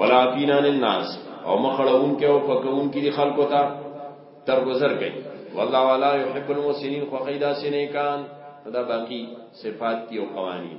ولا فینان الناس او مخړون کې او پکون کې دي خلکو ته تر گذر گئی والله ولا يحب المسلمين خو قیدا سنیکان دا باقی صفات دي او قوانین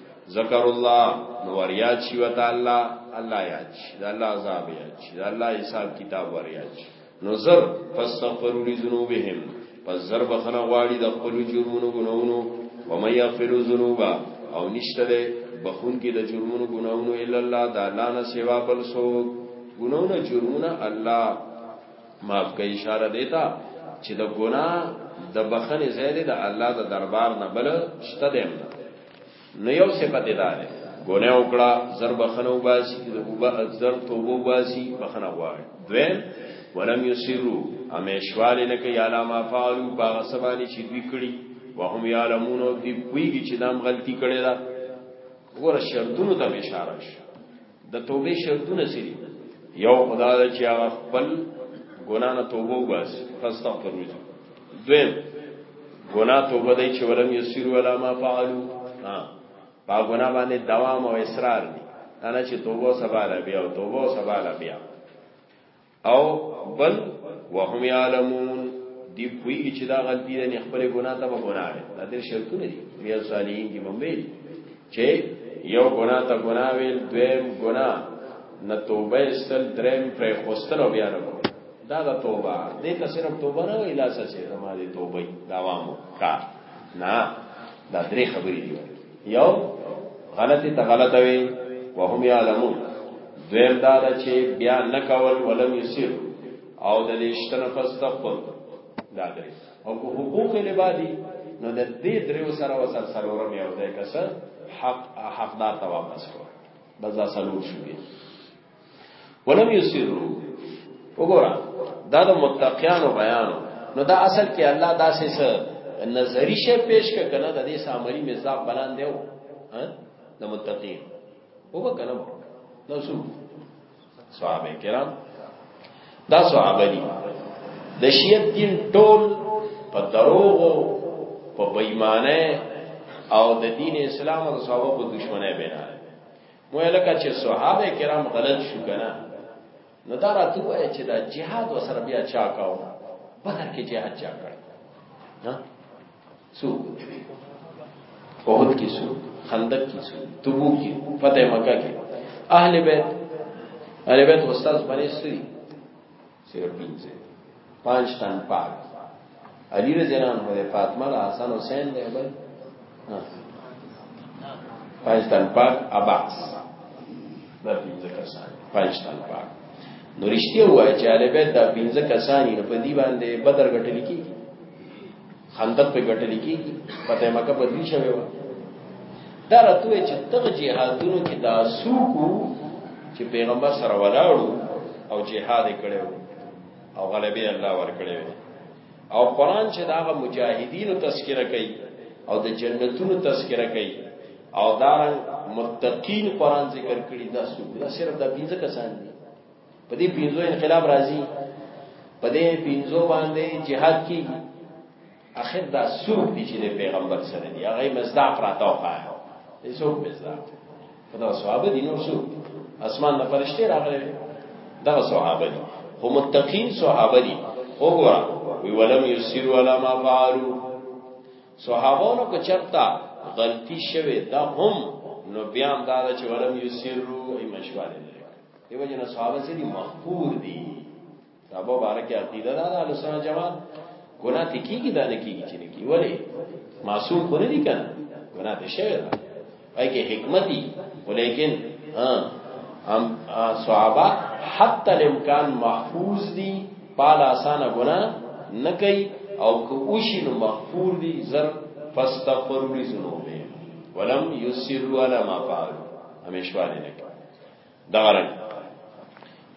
ذکر الله نو وریاد شي وته الله الله یاد شي د الله عذاب یاد شي د الله حساب کتاب وریاد شي نو زر فاستغفروا لذنوبهم پس زر بخنه غواړي د خپل جرمونو ګناونو و مې یغفر ذنوب او نشته ده بخون کې د جرمونو ګناونو الا الله د الله نه سوا بل څوک ګناونه جرمونه الله معاف کوي اشاره دیتا چې د ګناه د بخنه زیاده د الله د دربار نه بل شته ده نو یو صفت دار ګونه وکړه زر بخنه وباسي زر توبه وباسي بخنه غواړي دویم ولم یسرو امیشواله نه کوي علامه فعلو باغ سبانی چې دوی کړی وهم یعلمون او دوی پویږي چې دام غلطي کړې ده ګوره شرطونو ته اشاره شي د توبې شرطونه څه دي یو خدا د چې هغه خپل ګنا نه توبه وباسي فاستغفر الله دویم ګنا توبه دی چې ولم یسیر ولا ما فعلوا ها با ګنا باندې دوام او اصرار دي انا چې توبه سبا را بیا او توبه سبا را بیا او بل وهم يعلمون دی پوی چې دا غلطی ده نه خپل ګناه ته ګناه ده دا د شرکونه دي بیا صالحین کې ممبل چې یو ګناه ته ګناه ویل دویم ګناه نه توبه استل دریم پر خوستل او بیا نه دا دا توبه دې ته صرف توبه نه وی لاس چې زموږه توبه دا وامو کار نه دا درې خبرې دي یو غلطی ته غلط وي وهم یعلمون دویم دا ده چې بیا نکول ولم یسیر او د دې شتنه فاستغفر دا درې او کو حقوق لبادي نو د دې درو سره وسر سرورم یو ځای کسه حق حقدار ته واپس کو بزا سلوک شوی ولم یسرو وګوره دا د متقیانو بیان نو دا اصل کې الله داسې څه نظری شی پیش کړه کنه د دې سامری مزاق بلان دیو ها د متقین وګوره کنه نو سو صحابه کرام دا صحابه دي د شیعت دین ټول په دروغو په بېمانه او د دین اسلام او صحابه په دشمنه بنا مو لکه چې صحابه کرام غلط شو کنه نو دا راته وایي چې دا جهاد وسره بیا چا کاو بدر کې جهاد چا کړ ها سو اوهد کې سو خندق کې سو تبوک کې فتح مکه کې اهل بیت اهل بیت استاد باندې سری سره پینځه پنځ تن پات علی رضی الله عنه د فاطمه له حسن حسین دی بل پنځ تن پات اباس دا پینځه کسان پنځ تن پات نو رښتیا وایي چې علی بیت دا پینځه کسان نه په دی باندې بدر غټل کیږي خندق په ګټل کېږي فتح مکه په دې شوی و دا راته چې دغه جهادونو کې دا سوکو چې پیغمبر سره ولاړو او جهاد کړو او غلبه الله ور کړو او قران چې داغه مجاهدینو تذکرہ کوي او د جنتونو تذکرہ کوي او دا متقین قران ذکر کړي دا سوکو دا صرف د پنځه کسان دي په دې پینځو انقلاب راځي په دې پینځو باندې جهاد کی اخر دا سوق دي چې پیغمبر سره دی هغه مزداق راته وخایا دې سوق مزداق دا صحابه دي نور سوق اسمان نه فرشته راغلي دا صحابه دي خو متقین صحابه دي وګوره وی ولم یسروا علی ما فعلوا صحابه نو کو چرتا غلطی شوه دا هم نو بیا هم دا چې ولم یسروا ای مشواله دیو جن صحابه سے دی مخبور دی صحابه بارک عقیده دا اهل سنت جماعت ګناه ته کیږي دا نه کیږي چې نه کی ولی معصوم خو نه دي کنه ګناه ته شوی دا پای کې حکمت دی ولیکن ها هم صحابه حتی الامکان محفوظ دي پال اسانه ګناه نه کوي او که اوشي نو مغفور دي زر فاستغفروا لذنوبهم ولم يسروا على ما فعلوا همیشوالي نه دغرن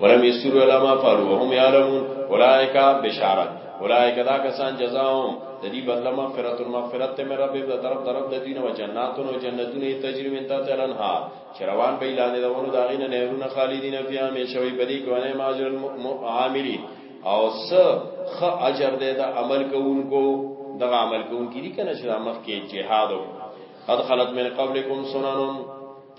ولم يسروا على ما فعلوا وهم يعلمون اولئک بشارت اولئک دا کسان جزاهم د دې بدله مغفرت المغفرت ته مې رب دې طرف طرف د دین او جناتو نو جنتونه تجربه من تحت الانهار چروان به اعلان د ونو داغینه نهرونه خالدین فیها مې شوی بدی کوونه ماجر المعاملین او س خ اجر دې دا عمل کوونکو دا عمل کوونکې دي کنه چې مخ کې جهاد او قد خلت من قبلکم سنن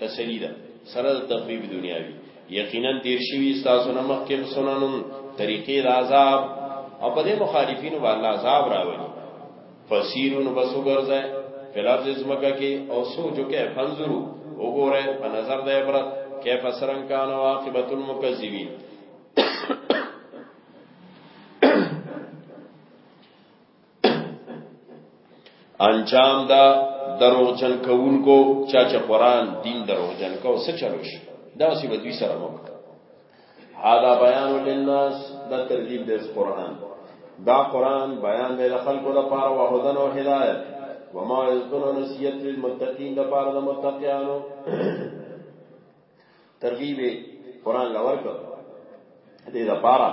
تسلی ده سره د تخفیف دنیاوی یقینا دیر شوی تاسو نه مخکې سننون طریقې د عذاب او په دې مخالفینو باندې عذاب راوړي فسیرون بسو ګرځه فلارز زمکه کې او سوچو کې فنزرو وګوره په نظر د عبرت کیف سرنګ کان عاقبت المکذبین انجام دا دروغجن کوونکو چا چې قران دین دروغجن کو څه چلو شي دا سی بدوی سره مو هاذا بیان للناس دا ترغیب د قران دا قران بیان دی د خلکو لپاره او هدن او هدایت وما یذکر نسیت للمتقین لپاره د متقینو ترغیب قران لور کو دې دا پارا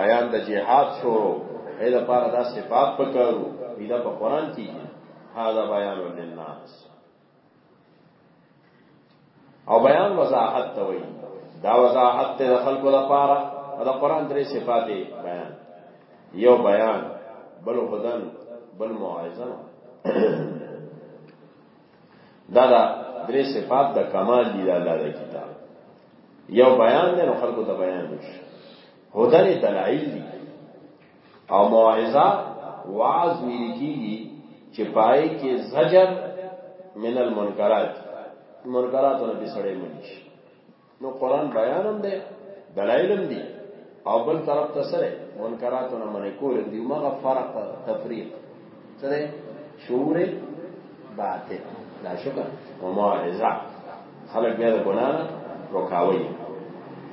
بیان د جهاد شروع دې دا پارا دا صفات پکارو دې دا په قران کې هاذا بیان للناس او بیان وضاحت ته وایي دا وضاحت ته خلکو لپاره دا قران درې صفات بیان یو بیان بل هدن بل موعظه دا دا درې صفات د کمال دی د الله د کتاب یو بیان دی نو خلکو ته بیان وشي هدن دلایل دی او موعظه واعظ ویل کیږي چې پای کې زجر من المنکرات منکراتو نه بسړې منشي نو قران بیان هم دی دلایل هم دي او بل طرف ته سره منکراتو نه منې کول دي مغه فرق تفریق سره شعور باطل دا شکر او معارضه خلق بیا د ګنا رکاوي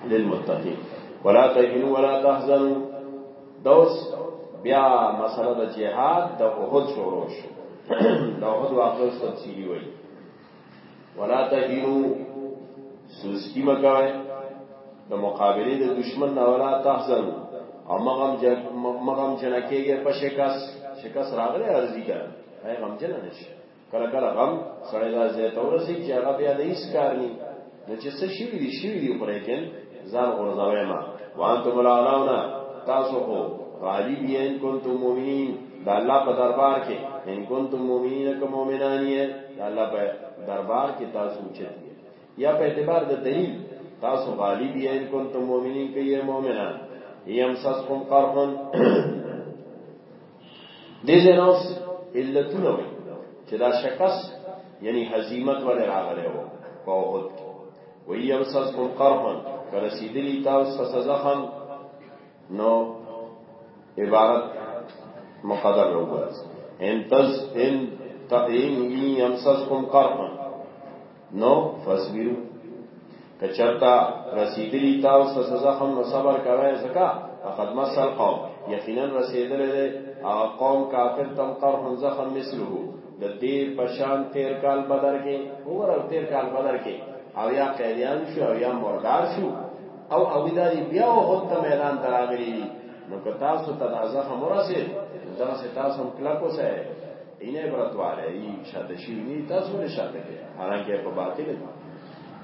للمتقين ولا تهنوا ولا تحزنوا دوس بیا مسله د جهاد د احد شروع شو د احد واقعه تفصیلی وایي ولا تهینو سستی مکوي د مقابله د دشمن نه ولا تحزن او مغم جن مغم جن کېږي په شکاس شکاس راغلی ارزي کا هي غم جن نشي کله کله غم سړی راځي ته ورسي چې هغه بیا د هیڅ کار نه نه چې څه شي دي شي دي خو لیکن ځان غرزوي ما وانتم العلاون تاسو خو غالي بي ان کنتم مؤمنین دا الله په دربار کې ان کنتم مؤمنین کوم مؤمنان یې دا الله په دربار کې تاسو چت یا په اعتبار د دلیل تاسو غالي بي ان کنتم مؤمنین کې مؤمنان یم سسکم قرحن دې ځای اوس علتونه وي چې دا شکست یعنی هزیمت ولې راغلی و په احد کې وی یمسسکم قرحن که رسیدلی تاسو ته څه زخم نو عبارت مقدر وګورئ ان تز ان تقیم یمسسکم قرحن نو فصبر کچرتا رسیدلی تاسو ته سزا هم نو صبر کوي زکا فقد مسل قوم یقینا رسیدلی دی هغه قوم کافر تم قرح زخم مثله د دې پشان تیر کال بدر کې اور تیر کال بدر کې او یا قیدیان شو او یا مردار شو او او دا بیا وخت میدان تراغلی نو که تاسو ته دا زخم ورسید دا سه تاسو هم کلک اوسئ اینه عبرت والے ای شاته شي نه تاسو نه شاته کې حالانکه په باطل دي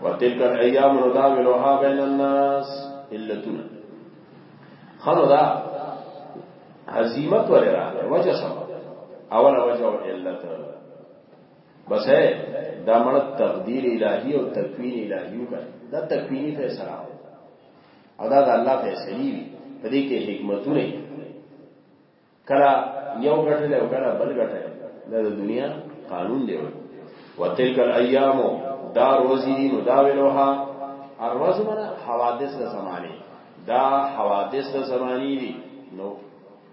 وتلک الايام نداولها بین الناس علتنا خلو دا عزیمت ولې راغله وجه سم اوله وجه او علت بس ہے دا مړ تقدیر الہی او تکوین الہی کا دا تکوینی فیصله او دا د الله فیصله دی په دې کې حکمتونه کلا یو غټل او کلا بل غټل دا د دنیا قانون دی وتلک الايام دا روزی دی نو دا ویلوها اروز منا حوادث د زمانه دا حوادث د زمانی دی نو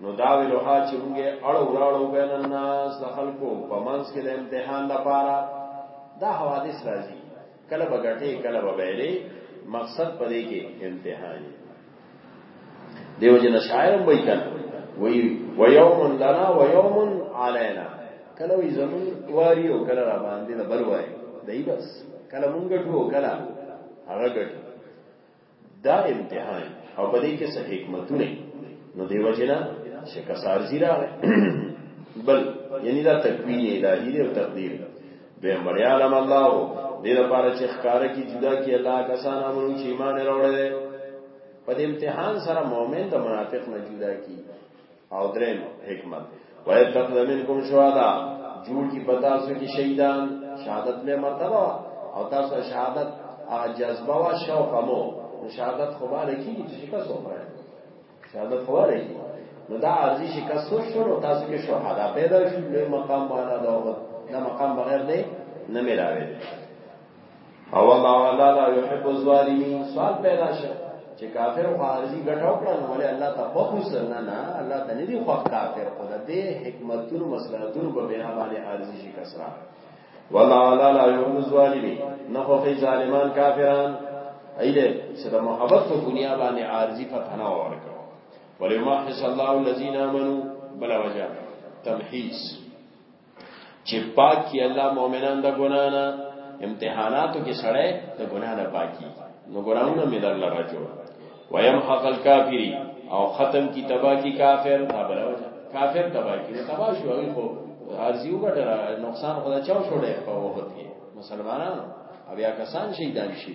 نو دا ویلوها چې موږ اړو راړو بین الناس د خلکو په منځ کې د امتحان لپاره دا حوادث راځي کله به ګټې کله به بیلې مقصد پدې کې امتحان دیو جن شاعر وای کړه وی و یوم لنا و یوم علینا کله وی زمون واری او کله را باندې بل وای دی بس کله مونږ ټو کله هغه ګټ دا امتحان او په دې کې څه حکمتونه نو دیو جنا شکسار زیرا بل یعنی دا تکوین الهی دی او تقدیر به مړی عالم الله دې لپاره چې ښکارا کی جدا کی الله کسان امرو چې ایمان راوړل په امتحان سره مؤمن د منافق نه جدا کی او دریم حکمت ويتخذ منکم شهدا جوړ کی پتا سو کی شهیدان شهادت میں مرتبه او تاسو شهادت جذبه وا شوق مو شهادت خو باندې کیږي چې شکست وکړي شهادت خو باندې نو دا ارزي شکست شروع تاسو کې شهدا پیدا شو مقام باندې دا مقام بغیر دی نه ملاوي او الله ولا لا يحب الظالمين سوال پیدا شو چې کافر خارجي ګټه وکړه نو ولې الله ته بخوس نه نه الله ته نه دی خو کافر خو د دې حکمتون مصلحتون په بنا باندې ارزي شي کسرا ولا لا لا يحب الظالمين نه خو هي ظالمان کافران ایله چې د محبت په دنیا باندې ارزي فتنه ورکړه ولې ما حس الله الذين امنوا بلا وجه تمحيص چې پاک کی الله مؤمنان د ګنا نه امتحاناتو کې سړی د ګنا نه پاکي نو ګناونه مې در لره جو ويم حق الکافری او ختم کی تبا کی کافر دا بل وجه کافر تبا کی تبا شو هغه خو ارزیو ګټره نقصان خدا چاو شوړې په وخت کې مسلمانانو بیا کسان شهیدان شي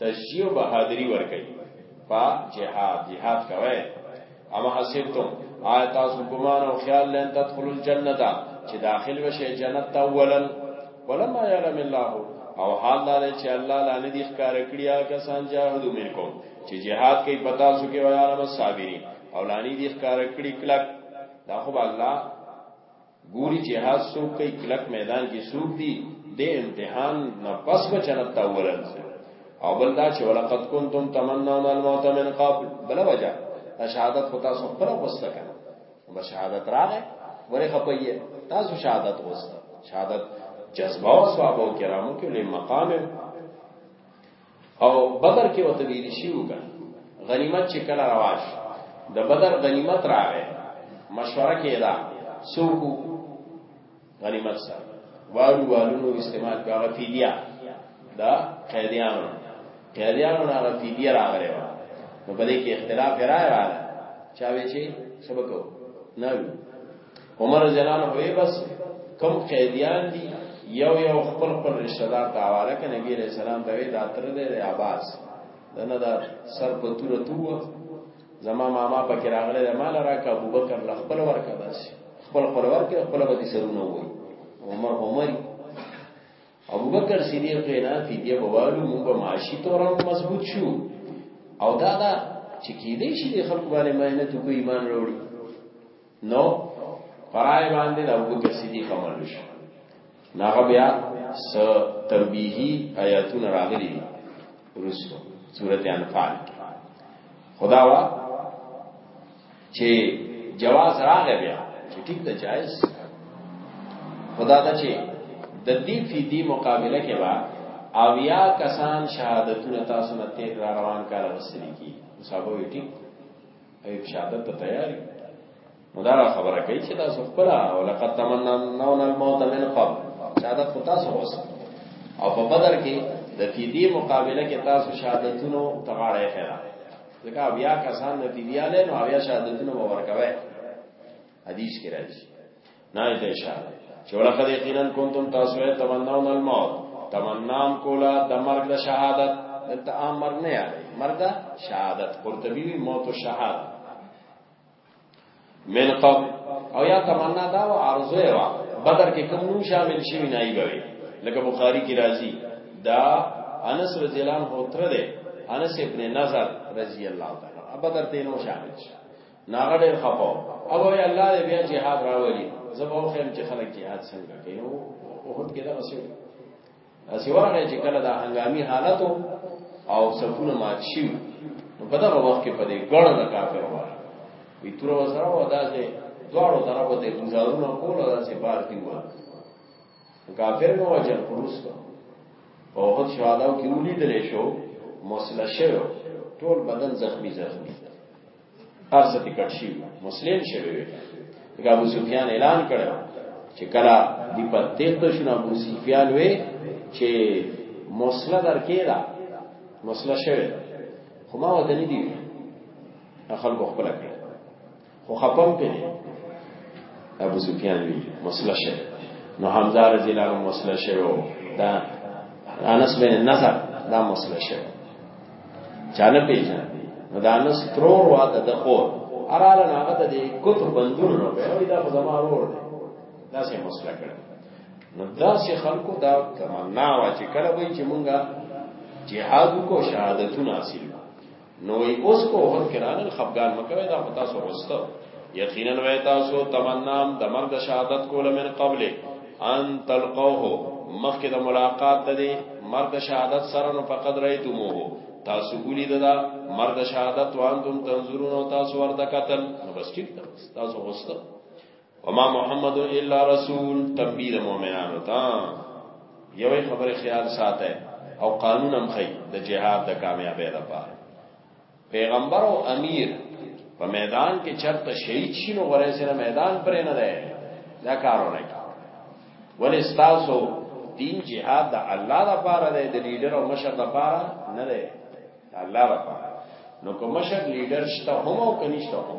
تشجیع او بهادری ورکړي په جهاد جهاد کوي اما حسبتم آیت تاسو ګمان او خیال لن تدخلوا الجنه چې داخل وشي جنت ته اولا ولما يعلم الله او حال دا چې الله لانه دي ښکار کړی هغه سان جهادو منکم چې جهاد کوي پتا سو کې ویاله صابرین او لانی دي ښکار کړی کلک دا خو الله ګوري چې هاڅ څوک کوي کلک میدان کې څوک دي د امتحان نه پس به جنت ته ورنځي او بل دا چې ولقد کنتم تمنون الموت من قبل بل وجه شهادت خو تاسو خپل وسته کړه به شهادت راغې ورې خپایې تاسو شهادت وسته شهادت جذبه او ثواب او کرامو کې له مقام او بدر کې وته ویل شي وکړه غنیمت چې کله رواج د بدر غنیمت راغی مشوره کې دا سوکو غنیمت سره والو والو استعمال کاغه فدیه دا قیدیانو قیدیانو نه فدیه راغلی و نو په دې کې اختلاف راغی چا وی چې سبق نه عمر رضی الله عنه وی بس کوم قیدیان دي یو یو خپل خپل رشتہ دار ته حواله کړي نبی علیہ السلام ته وی دا تر دې عباس دنه دا سر په تور تو زما ماما پکې راغله د مال راکا ابو بکر ل خپل ورکا داس خپل خپل ورکا خپل به سرونه وای عمر عمر ابو بکر صدیق نه فی دی بوالو موږ معاشي تور مضبوط شو او دا دا چې کې دې شي خلکو باندې مهنت کوي ایمان وروړي نو پرای باندې د ابو بکر صدیق عمل وشو ناغه بیا س تربیحی آیاتونه راغلي دي ورسو سورته انفال خدا وا چې جواز راغی بیا چې ټیک ده جایز خدا دا چې د دې فی دی مقابله کې وا اویا کسان شهادتونه تاسو نه تیر را روان کار وسلی کی صاحب وی ټیک ایب شهادت ته تیاری نو دا خبره کوي چې تاسو خپل او لقد تمنون الموت من قبل شهادت خو تاسو اوس او په بدر کې د فدی مقابله کې تاسو شهادتونو تغاړې خیره ځکه بیا کسان نتیجه لري نو بیا شهادتونو ورکوي حدیث کې راځي نه دې اشاره چې ولقد یقینا کنتم تاسو له تمنون الموت تمنام کولا د مرګ د شهادت دلته عام مرګ نه یاد مرګ د شهادت قرطبی وی موت او شهادت من قبل او یا تمنا دا و عرضه وا بدر کې کوم نوم شامل شي نه ایږي لکه بخاری کی راضی دا انس رضی الله عنه تر ده انس ابن نظر رضی الله تعالی بدر دینو شامل شي ناغه ډېر خپاو او وی الله دې بیا جهاد راولي زبو خیم چې خلک جهاد څنګه کوي او وحد کې دا وسیو اسی ورغه چې کله دا هنګامي حالت او صفونه مات شي نو په دغه وخت کې په دې ګړ د کافر وره وی تور وسره او داسې دواړو طرفو ته گزارونه کول او داسې بار دی و کافر نو وجل پرسته په وخت شهادت کې ولیدل شو مسله شوه ټول بدن زخمی زخمی هر څه ټیکټ شي مسلم شوی وي دا ابو سفیان اعلان کړو چې کله دی په تیخت شنو ابو سفیان وي چې موصله درکې دا موصله شوی خو ما وته نه دی خلکو خپل کړ خو خپم کړ ابو سفیان وی موصله شوی نو حمزه رضی الله عنه موصله شوی دا انس بن نظر دا موصله شوی چانه پیژنه نو دا نس ترور وا د دخور اراله هغه د دې کوتر بندونو نه په وای دا په زما ورور دی دا سه مسله کړ نو دا سه خلکو دا تمنا وا چې کله وای چې مونږه جهاد کو شهادتونه حاصل نو ای اوس کو هر کرانل خفغان مکوي دا پتا سو وسته یقینا وای تاسو تمنام د مرګ شهادت کوله من قبل ان تلقوه مخکې د ملاقات ته دی مرد شهادت سره نو فقط رایتموه تاسو ګولې دا مرد شهادت وانتم تنظرون او تاسو ورته قتل نو بس ټیک ده تاسو غوسته وما محمد الا رسول تنبیر مؤمنانو تا یوې خبره خیال ساته او قانون هم خي د جهاد د کامیابی لپاره پیغمبر او امیر په میدان کې چرته شهید شي نو غره سره میدان پرې نه دی دا کارونه کوي ولې تاسو دین جهاد د الله لپاره دی د لیډر او مشر لپاره نه دی الله لپاره نو کوم مشر لیډر شته هم او کنيشته هم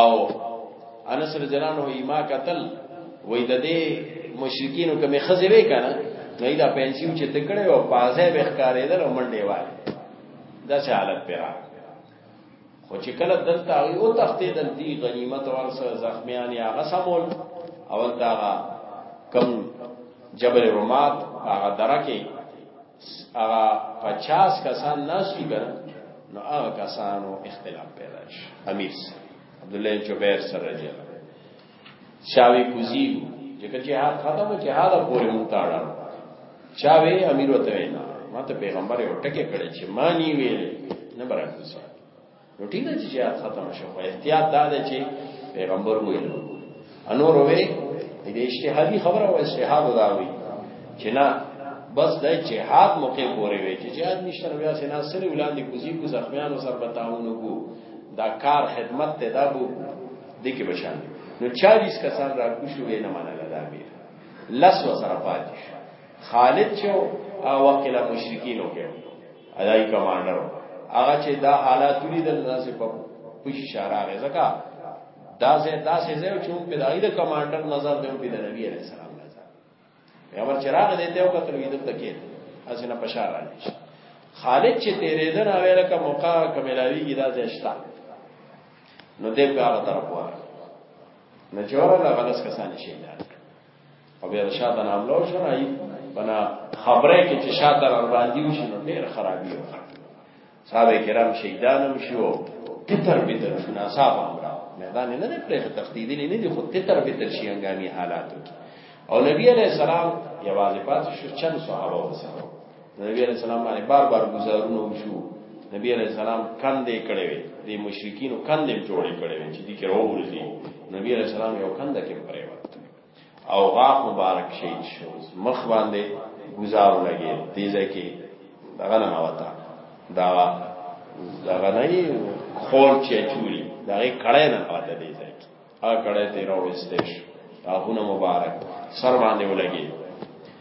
او انس رضی الله عنه یې ما قتل وې د دې مشرکینو کومه خزه وې کنه نو دا پنسیو چې تکړه او پازه به ښکارېدل او منډې وای دا څه حالت پیرا خو چې کله دلته وي او تختې دلتی غنیمت او سره زخمیان یا غسمول او دا کم جبل رمات هغه درکه هغه 50 کسان ناشي ګره نو هغه کسانو اختلاف پیدا شي امیر عبد الله جبیر سره دی شاوی کوزی ځکه چې هغه ختم چې هغه پورې مونتاړه چاوي امیر وته نه ماته پیغمبر یو ټکی کړی چې مانی ویل نه برابر نو ټیک ده چې جهاد ختم شو خو احتیاط دا دی چې پیغمبر ویل انور وې د اجتهادي خبره او اجتهاد دا وی چې نه بس د جهاد موقع پورې وي چې جهاد نشته بیا سینا سره ولاندې کوزي کو زخمیانو سر بتاونو کو دا کار خدمت ته دا بو د کې بشان نو 40 کسان را کوشو نه منل دا بیر لس وسره پاتې خالد چې او وکیل مشرکین وکړي الای کمانډر هغه چې دا حالات لیدل داسې په پوښی شارا غي زکا داسې داسې زو چې په دای د کمانډر نظر دی په نبی عليه السلام نظر پیغمبر چراغ دې ته وکړل ویل تکې اسنه پشار راځي خالد چې تیرې دن اویل کا موقع کملاوی کی دا زشتا نو دې په هغه طرف وره نه جوړه لا غلس کسان شي نه او بیا شاته نه املو شو نه بنا خبره کې چې شاته را باندې وشي نو ډېر خرابي و صاحب کرام شهیدان هم شو تتر به تر شو ناصاب امرا میدان نه دې پرې تخدید نه دي خو تتر به تر شي انګامي حالاتو کې او نبی علیہ السلام یوازې پات شو چند صحابه وسره نبی علیہ السلام باندې بار بار گزارونه وشو نبی علیہ السلام کندې کړې وي د مشرکین کندې جوړې کړې وي چې دې کې راوړي نبی علیہ السلام یو کنده کې پرې و او غاف مبارک شهید شو مخ باندې گزار لګي دې ځکه دغه نه وتا دا دغه نه خور چې چوری دغه کړه نه وتا دې ځکه هغه کړه دې راوستې شو هغه مبارک سر باندې ولګي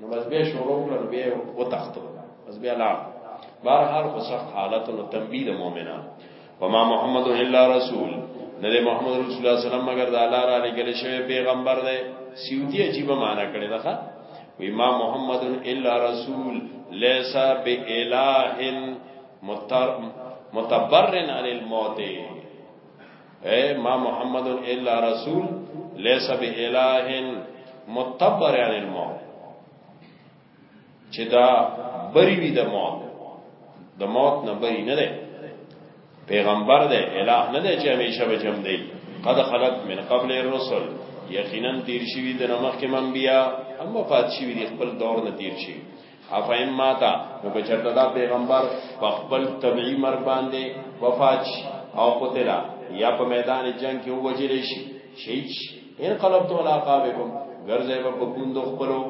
نو بس بیا شروع کړل بیا وتختو بس بیا لاړ بهر حال خو سخت حالت نو تنبیه د مؤمنان وما محمد الا رسول نه محمد رسول الله صلی الله علیه وسلم مگر د الله را لګل شوی پیغمبر دی سیوتی عجیب معنا کړی دا ښا وما محمد الا رسول ليس بإله متبرن عن الموت اے ما محمد الا رسول ليس بإله متبر عن الموت چې دا بری وی د موت د موت نه بری نه ده پیغمبر ده الہ نه ده چې همیشه به جمع دی قد خلق من قبل الرسل یقینا تیر شوی د نمخ کې منبیا اما فات شوی د خپل دور نه تیر شوی افایم ماتا نو که چرته دا پیغمبر په خپل طبيعي مرګ باندې وفات شي او قتلا یا په میدان جنگ کې وجل شي شهید شي ان قلبت ولا قابکم ګرځي په پوند خپلو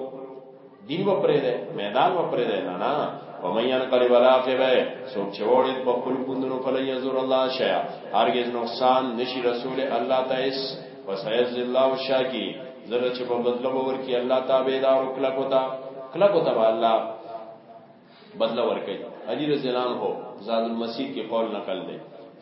دین و پرې ده میدان و پرې ده نه نه ومن قلب علاقبه سوک چوڑی په خپل پوندونو فلن یزور الله شیا هرگز نقصان نشي رسول الله تعالی وسيز الله الشاکي زره چې په بدل باور کې الله تعالی دا او کلا کوتا کلا کوتا الله بدل ور کوي علي رضی الله عنه زاد المسیح کې قول نقل دی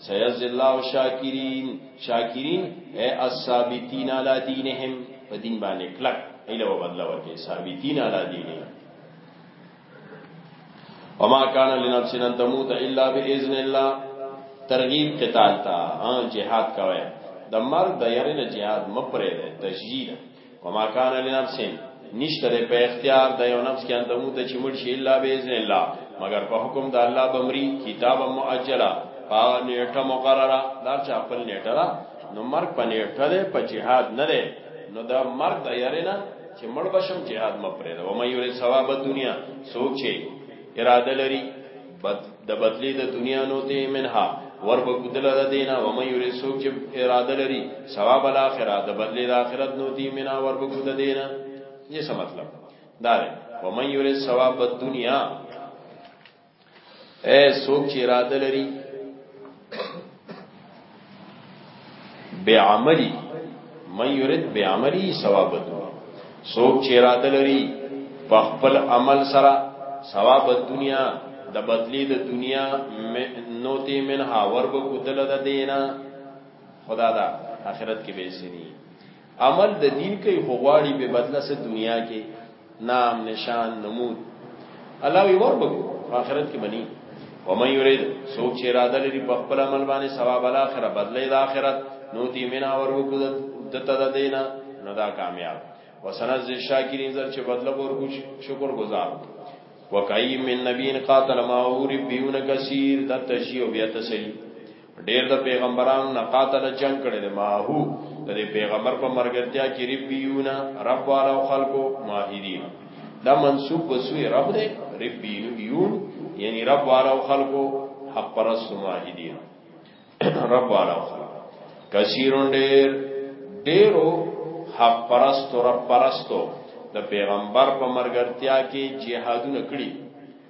سيز الله الشاکرین شاکرین اے الثابتین علی دینهم په دین باندې کلا ایله بدل ور کوي ثابتین علی دینهم وما كان لنفس ان تموت الا باذن الله ترغیب قتال تا ها جهاد کوي د مر د یاري نه جهاد مپرې ده تشجیع وما كان لنفس نشته په اختیار د یو نفس کې ان تموت چې مړ شي الا باذن الله مگر په حکم د الله بمري کتاب مؤجلا په نیټه مقرره دا چې خپل نیټه نو مرګ په نیټه په جهاد نه نو دا مرګ د یاره نه چې مړ بشم jihad م پرې دا و مې یوري ثواب دنیا سوچي اراده لري بد د بدلی د دنیا نو ته منها ور په کدل د دینا و مې یوري سوچ اراده لري ثواب الاخره د بدلی د اخرت نو ته منها ور په کدل دینا یې څه مطلب دا و مې یوري ثواب د دنیا اے سوک چی اراده لري بعملی من یرید بعملی ثواب دنیا سوک چی اراده لري په خپل عمل سره ثواب دنیا د بدلی د دنیا نوتی منها وربو کتل د دینا خدا دا آخرت کې به سنی عمل د دین کوي خو غواړي به بدله سه دنیا کې نام نشان نمود الله وی ور بګو آخرت کې بني ومن يريد سوچ چې اراده لري په خپل عمل باندې ثواب الاخره بدله د آخرت نو دی مینا ور وګد دته د دینا نو دا کامیاب وسنز شاکرین زر چې بدله ور کو شکر گزار وکای من نبین قاتل ما اور بیون کثیر د تشیع بیا تسلی ډیر د پیغمبرانو نه قاتل جنگ کړي دي ماهو د پیغمبر په مرګرتیا کې ربیونا رب والا او خلقو ماهرین دا منسوب بسوی رب دې ربیون یعنی رب والا او خلقو حق پرست ماهرین رب والا او خلق کثیرون ډیر ډیرو حق پرست رب پرستو د پیغمبر په مرګرتیا کې جهادونه کړی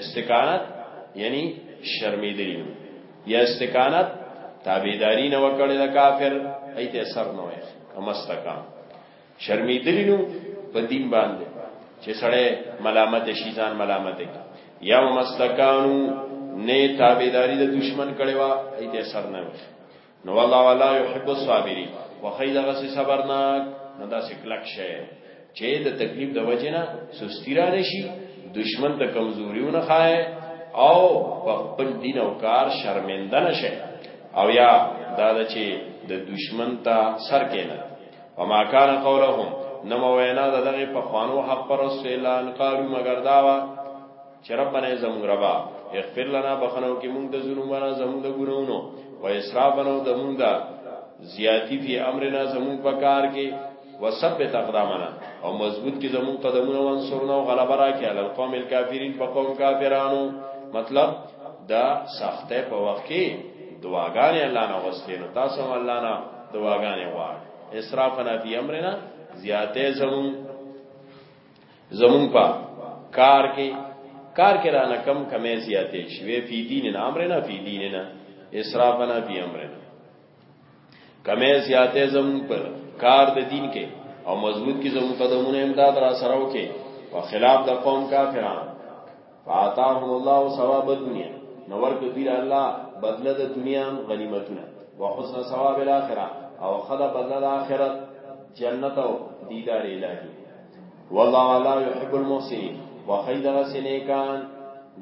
استکانت یعنی شرمیدلی یا استکانت تابیداری نه وکړی د کافر ایت اثر نه وای کمستکان شرمیدلی نو په دین باندې چې سړی ملامت شي ځان ملامت کی یا مستکانو نه تابیداری د دشمن کړي وا ایت اثر نه وای نو الله ولا يحب الصابرين وخی دغه سي صبرناک نه دا سکلک شي چې د تکلیف د وجنه سستی را نشي دشمن ته کمزوریونه خای او په خپل دین او کار شرمنده نشي او یا دا چې د دشمن ته سر کېنه وما کان قولهم نو وینا دغه په خوانو حق پر رسولان قالو مگر داوا چې ربنا زمون ربا اغفر لنا بخنو کې مونږ د ذنوبنا زمون د ګناونو و اسرافنا د مونږ دا زیاتی فی امرنا زمون په کار کې وثبت اقدامنا او مضبوط کې زمون قدمونه وانصرنا او غلبه را کې علی القوم الکافرین په قوم کافرانو مطلب دا سخته په وخت کې دعاګانې الله نه غوښتې نو تاسو الله نه دعاګانې غواړئ اسرافنا فی امرنا زیاته زمون زمون په کار کې کار کې رانه کم کمې زیاتې شوې فی دین نه امر نه فی دین نه اسراف نه فی امر نه کمې زیاتې زمون په کار د دین کې او مضبوط کی زمون قدمونه امداد را سره وکي او خلاف د قوم کافرانو فاتاهم الله ثواب الدنيا نو ورکړي دی الله بدله د دنیا غنیمتونه وحسن ثواب الاخره او خدا بدله د اخرت جنت او دیدار الهی والله لا يحب المحسنين وخيد غسنيکان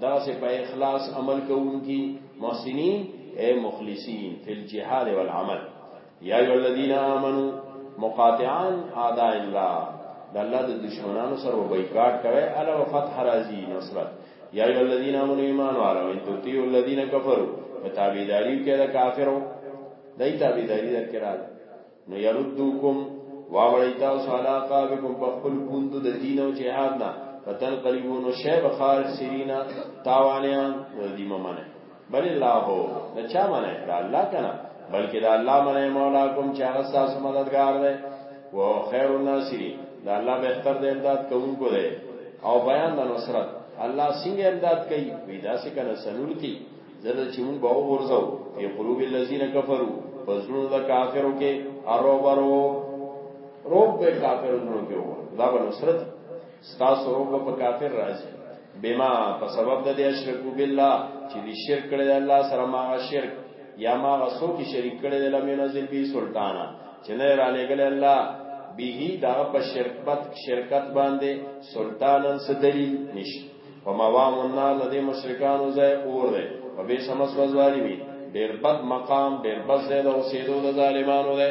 دا سه په اخلاص عمل کوونکی محسنین اے مخلصین فی الجهاد والعمل یا ایو الذین آمنو مقاطعان اعداء الله د الله د دشمنانو سره بایکاټ کوي الا وفتح راضی نصرت یا ایو الذین آمنو ایمان والو ان تطیعوا الذین کفروا متابعداری کې د کافرو دای تابعداری د کرال نو یردوکم واوړی تاسو علا قابکم په خپل پوند د دین او جهاد نه فتن قلبونو شیب خار سرینا تاوانیان د دې ممنه بل الله دا چا منه دا الله کنه بلکې دا الله منه مولا کوم چې هغه تاسو مددگار دی و خیر الناصری دا الله بهتر دی امداد کوونکو دی او بیان د نصرت الله څنګه امداد کوي وی دا څه کنه سنول کی زره چې موږ باو ورځو په قلوب الذین کفروا پسونو د کافرو کې ارو برو روب به کافرو کې وو دا به نصرت ستاسو روب په کافر راځي بما په سبب د دې اشرکو بالله چې دې شرک کړی الله سره ما شرک یا ما غسو کې شریک کړی د لمه نزل به سلطانا چې نه را لګل الله به دا په شرکت شرکت باندې سلطانن څه دلیل نشي وما وام النار لدی مشرکان زای اور ده و به سمس وزاری وی ډیر بد مقام ډیر بد زید او سیدو د ظالمانو ده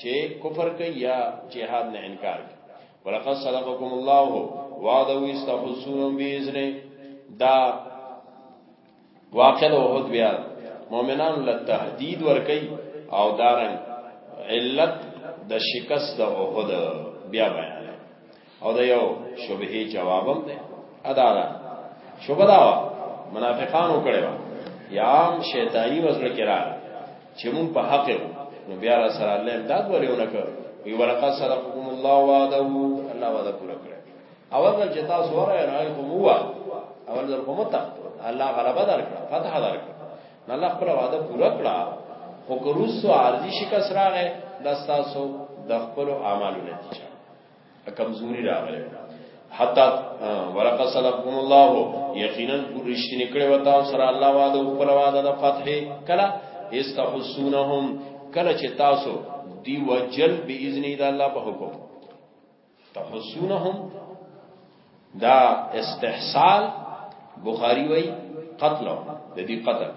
چې کفر کوي یا جهاد نه انکار کوي ولقد صدقكم الله وعده استحسون باذن دا واقع د وحد بیا مؤمنان له تهدید ورکی او دارن علت د دا شکست د وحد بیا بیان او دا یو شبهه جوابم ده ادا ده شبهه دا منافقانو کړي یا شیطانی وزر کرا چې مون په حق یو نو بیا را سره الله امداد ولې ونکړ وی ولقد صدقكم الله وعده الله وعده پوره کړ اول ځل چې تاسو ورای راي کوم هوا اول ځل کوم ته الله غلبه درکړه فتح درکړه نو الله خپل وعده پوره کړه خو کروسو عارضی شکست راغې د تاسو د خپل اعمالو نتیجه کمزوري راغله حتا ورق سلام الله یقینا رښتینی کړي وتا سره الله وعده او پر وعده د فتح کلا استحسونهم کله چې تاسو دی وجل باذن الله په حکم تحسونهم دا استحصال بخاری وای قتل د دې قتل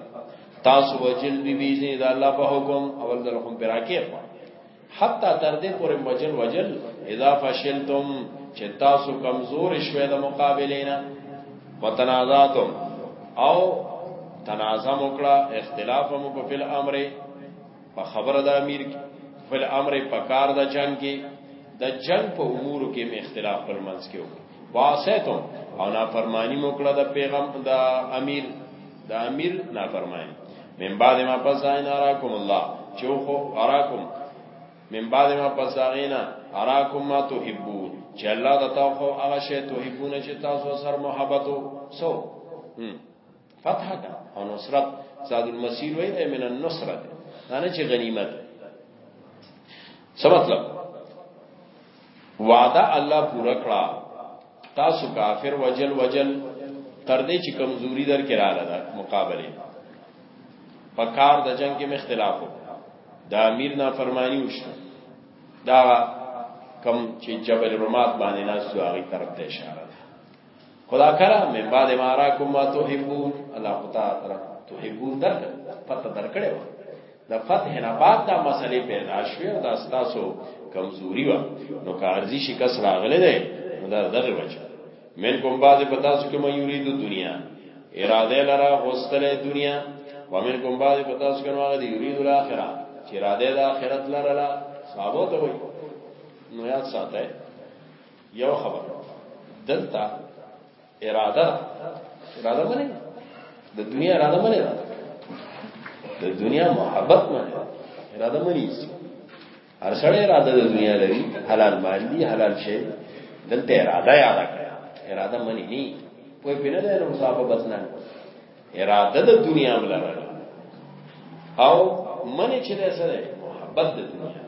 تاسو وجل بی بی زی دا الله په حکم اول د حکم پر راکې حتا تر دې پورې وجل وجل اذا فشلتم چې تاسو کمزور شوي د مقابله نه وتنازعتم او تنازع وکړه اختلاف مو په فل امر په خبره د امیر کې فل امر په کار د جنگ کې د جنگ په امور کې می اختلاف پر منځ کې وکړ واسطه او نافرمانی موکړه د پیغام د امیر د امیر نافرمانی من بعد ما پس اینا راکم الله چوخو اراکم من بعد ما پس اینا اراکم ما تحبون چې الله د تاسو هغه شی تحبون چې تاسو سره محبت وو سو فتح ده او نصرت زاد المسیر وای ده من النصره ده نه چې غنیمت څه مطلب وعده الله پورا کړه تاسو کافر وجل وجل تر دې چې کمزوري در کې رااله ده مقابله په کار د جنگ کې مختلاف د امیر نافرمانی وشو دا کم چې جبل رمات باندې ناس هغه طرف ته اشاره خدا کرا من بعد ما راکم ما تحبون الله خدا ترا تحبون در پته در کړو د فتح نه بعد دا مسلې پیدا شوې او دا ستاسو کمزوري و نو کارزي شکس راغله ده نو دا دغه وجه من کوم بعد پتا سو کې مې یرید دنیا اراده لرا غوستله دنیا ومن کوم بعد پتا سو کې نو هغه یرید الاخره چې اراده د اخرت لرا صحابه ته وي نو یاد ساته یو خبر دلته اراده اراده باندې د دنیا اراده باندې د دنیا محبت باندې اراده باندې هر سړی اراده د دنیا لري حلال مال دي حلال شي دلته اراده یاد کړه اراده باندې نه کوئی بنا ده نو صاحب بسنا اراده د دنیا ملره او منی چې ده سره محبت د دنیا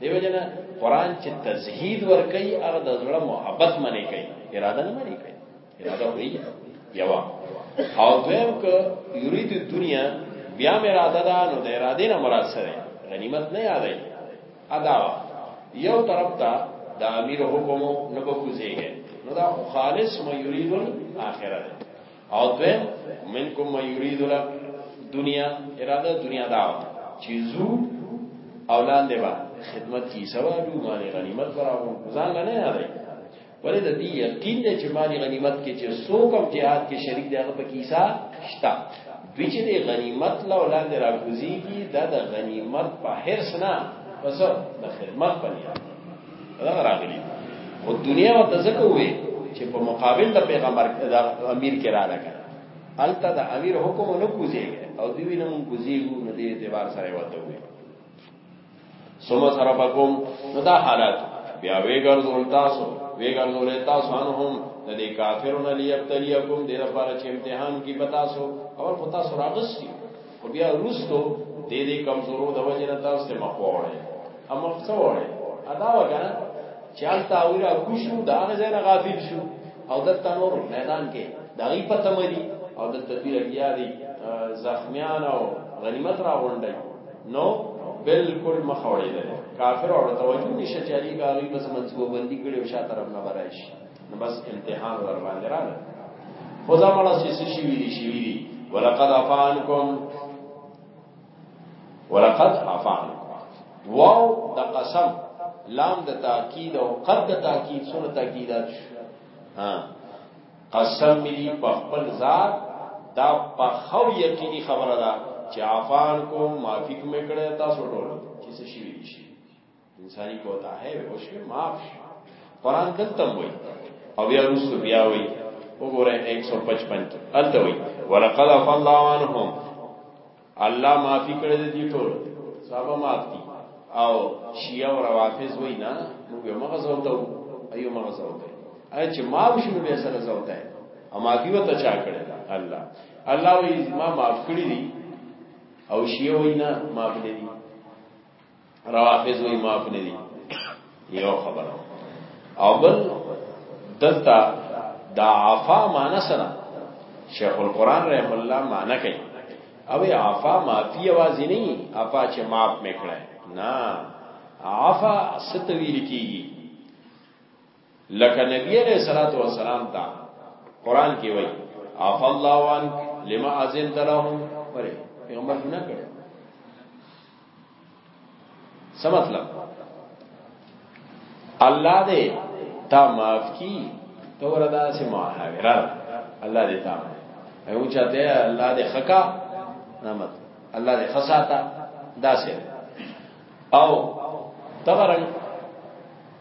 دیو جنا قران چې تزهید ور کوي هغه د زړه محبت منی کوي اراده نه منی کوي اراده وی یوا او دویم که یرید دنیا بیا مې اراده ده نو د اراده نه مراد سره غنیمت نه یادای ادا یو طرف ته د امیر حکم نه بکوزیږي نو دا خالص مې یرید الاخره ده او دوی منکم ما یرید لا دنیا اراده دنیا دعوت چې زو اولان دی با خدمت کی سوالو مال غنیمت براو ځان نه یادای ولې د دې یقین دی چې مال غنیمت کې چې څوک هم jihad کې شریک دی هغه په کیسه شتا دوی چې د غنیمت لا اولان دی راګوزیږي دا د غنیمت په هر سنا پس د خدمت په نیت دا راغلی او دنیا ته ځکه وې چې په مقابل د پیغمبر د امیر کې را لګا الته د امیر حکم نه کوزي او دی وینه مون کوزي وو نه دې اعتبار سره وته وې سم سره پکوم نو دا حالات بیا ویګر زول تاسو ویګر زول تاسو ان هم د دې کافرونو لیبتلیکم دې لپاره چې امتحان کې پتا سو اول پتا سو راغستی خو بیا وروسته د دې کمزورو د وجې نه تاسو ته مخ وړي اما څه وړي ادا وګڼه چې هلته اوله کوشو دا غزنه غافل شو او د تنور میدان کې دغی په تمری او د تدبیر بیا دی زخمیان او غنیمت را غونډي نو بالکل مخوړې ده کافر او توجه نشه چاري کاری بس منصوبه بندي کړي او شاته طرف نه برایشي نو بس امتحان ور باندې راغی خو دا مړه چې څه شي ویلي شي ویلي ولقد عفانکم ولقد عفانکم واو د قسم لام د تاکید او قد د تاکید سره تاکیدات ها قسم ملي په خپل ذات دا په خو یقیني خبره ده چې عفان کو معافی کوم کړه تاسو ټول چې څه شي شي انساني کوتا ہے او شی معاف شي قران دلته وایي او بیا رسو بیا وایي وګوره 155 کې الته وایي ولقد عفا الله عنهم الله معافي کړې دي ټول صاحب معاف دي او شیعه او روافض وای نه موږ یو مغه زوته ایو مغه زوته اې چې ما وشنو به سره زوته اما دی وته چا کړی الله الله وی ما معاف کړی دي او شیعه وای نه معاف نه دي روافض وی معاف نه دي یو خبره او بل دلته دا عفا معنا سره شیخ القران رحم الله معنا کوي او عفا معافی आवाज نه عفا چې معاف میکړه نه عفا ستویل کیږي لکه نبی علیہ الصلوۃ والسلام ته قران کې وایي اف الله وان لما اذن تلهم پرې پیغمبر نه کړ څه مطلب الله دې تا معاف کی تو وردا سه محاوره الله دې تا ایو چاته الله دې خکا نعمت الله دې خساتا داسه او تبرن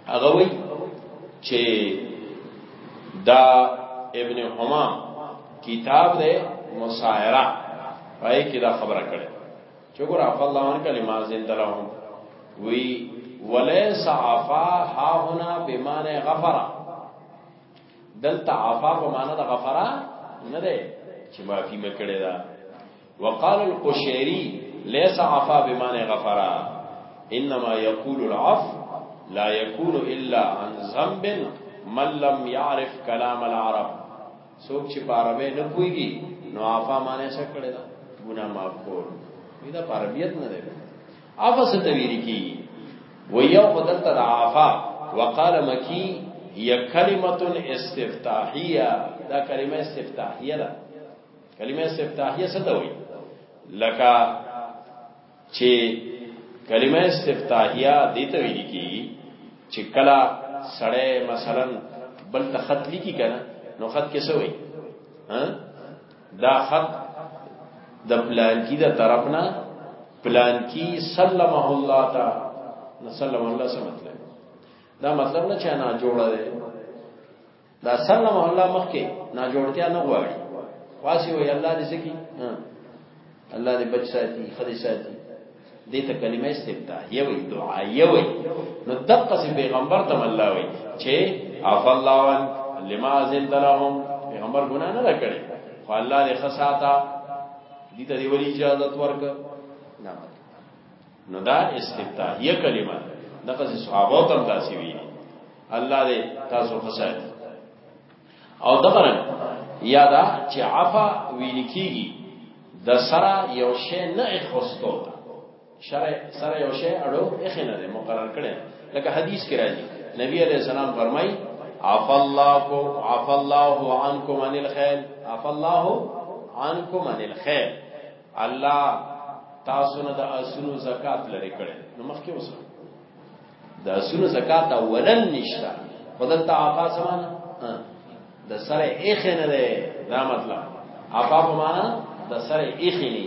هغه وی چې دا ابن حمام کتاب دی مسائره پای کې دا خبره کړې چې ګور اف الله ان کلمات زنده لهم وی وليس عفا ها هنا بمعنى غفر دلته عفا په معنی د غفرا نه ده چې معافي مکړه ده وقال القشيري ليس عفا بمعنى غفرا انما يقول العف لا يكون الا عن ذنب من لم يعرف كلام العرب سوک چې په عربی نه پويږي نو عفا معنی څه کړی دا ګنا معاف کول دا په عربیت نه دی عفا څه تویل کی ویو بدل تر عفا وقال مکی هي کلمه استفتاحيه دا کلمه استفتاحيه ده کلمه استفتاحیه څه ته وایي لکه چې کلمه استفتاحیه دې ته ویل کیږي چې کلا سړی مثلا بل ته خط لیکي کنه نو خط کې څه وایي ها دا خط د پلان کی د طرف نه پلان کی سلمه الله تا نسلم الله څه مطلب دا مطلب نه چې انا جوړه ده دا سنه الله مخکې نا جوړتیا نه غواړي واسي وي الله دې سکی الله دې بچ ساتي خدي ساتي دې ته کلمه استفتاح یوي دعا یوي نو دقه سي پیغمبر تم الله وي چې عف الله وان لما زل لهم پیغمبر ګنا نه کړي خو الله دې خساتا دې ته دې ولي اجازه ورک نه نو دا استفتاء یې کلمه دغه صحابه ته تاسو وی الله دې تاسو خسای او دغه یادا چې عفا ویل کیږي د سره یو شی نه اخستو شرع سره یو شی اړو اخینه دې مقرر کړي لکه حدیث کې راځي نبی علیہ السلام فرمایي عفا الله عفا الله عنکم عن الخيل عفا الله عنکم عن الخيل الله تاسو نه د اسونو زکات لري کړي نو مخکې وسه د اسونو زکات اولن نشتا بدل ته آفا سمانا د سره اخ نه ده دا مطلب آفا په معنا د سره اخ نه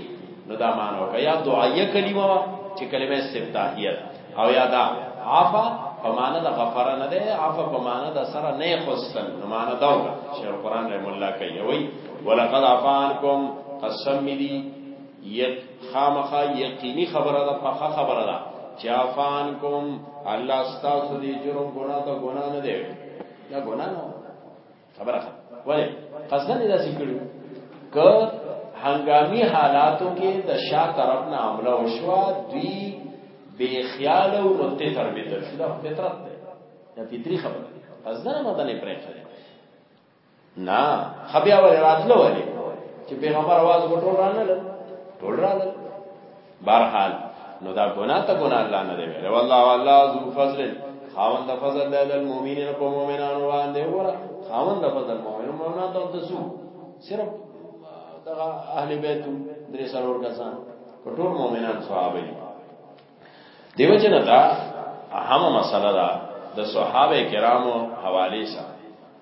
نو دا معنا وکړه یا دعایه کلمه چې کلمه استفتاحیه او یادا عفا په معنا د غفر نه ده عفا په معنا د سره نه خوستل نو معنا دا وګه چې قرآن رحم الله کوي وای ولقد عفا عنکم قسم دی یک خامخا یقینی خبره ده پخه خبره ده چې عفا عنکم الله ستاسو دی جرم ګناه ته ګناه نه دی دا ګناه نه خبره ولی قصدا نه داسې کړو که هنګامي حالاتو کې د شا طرف نه عمله وشوا دوی بے خیال او رته تربیت شو دا فطرت ده دا فطری خبره قصدا نه مدنه پرې کړی نه خبیا ولې راتلو ولې چې پیغمبر आवाज وټول رانه ټول رانه برحال نو دا ګناه ته ګناه الله نه دی ویل والله والله ذو فضل خاوند فضل دی د مؤمنین په مؤمنانو باندې وره خاوند فضل مؤمن مؤمنان ته تاسو صرف دغه اهل بیت درې سرور کسان ټول مؤمنان صحابه دي دیو جن دا اهم مسله ده د صحابه کرامو حواله سره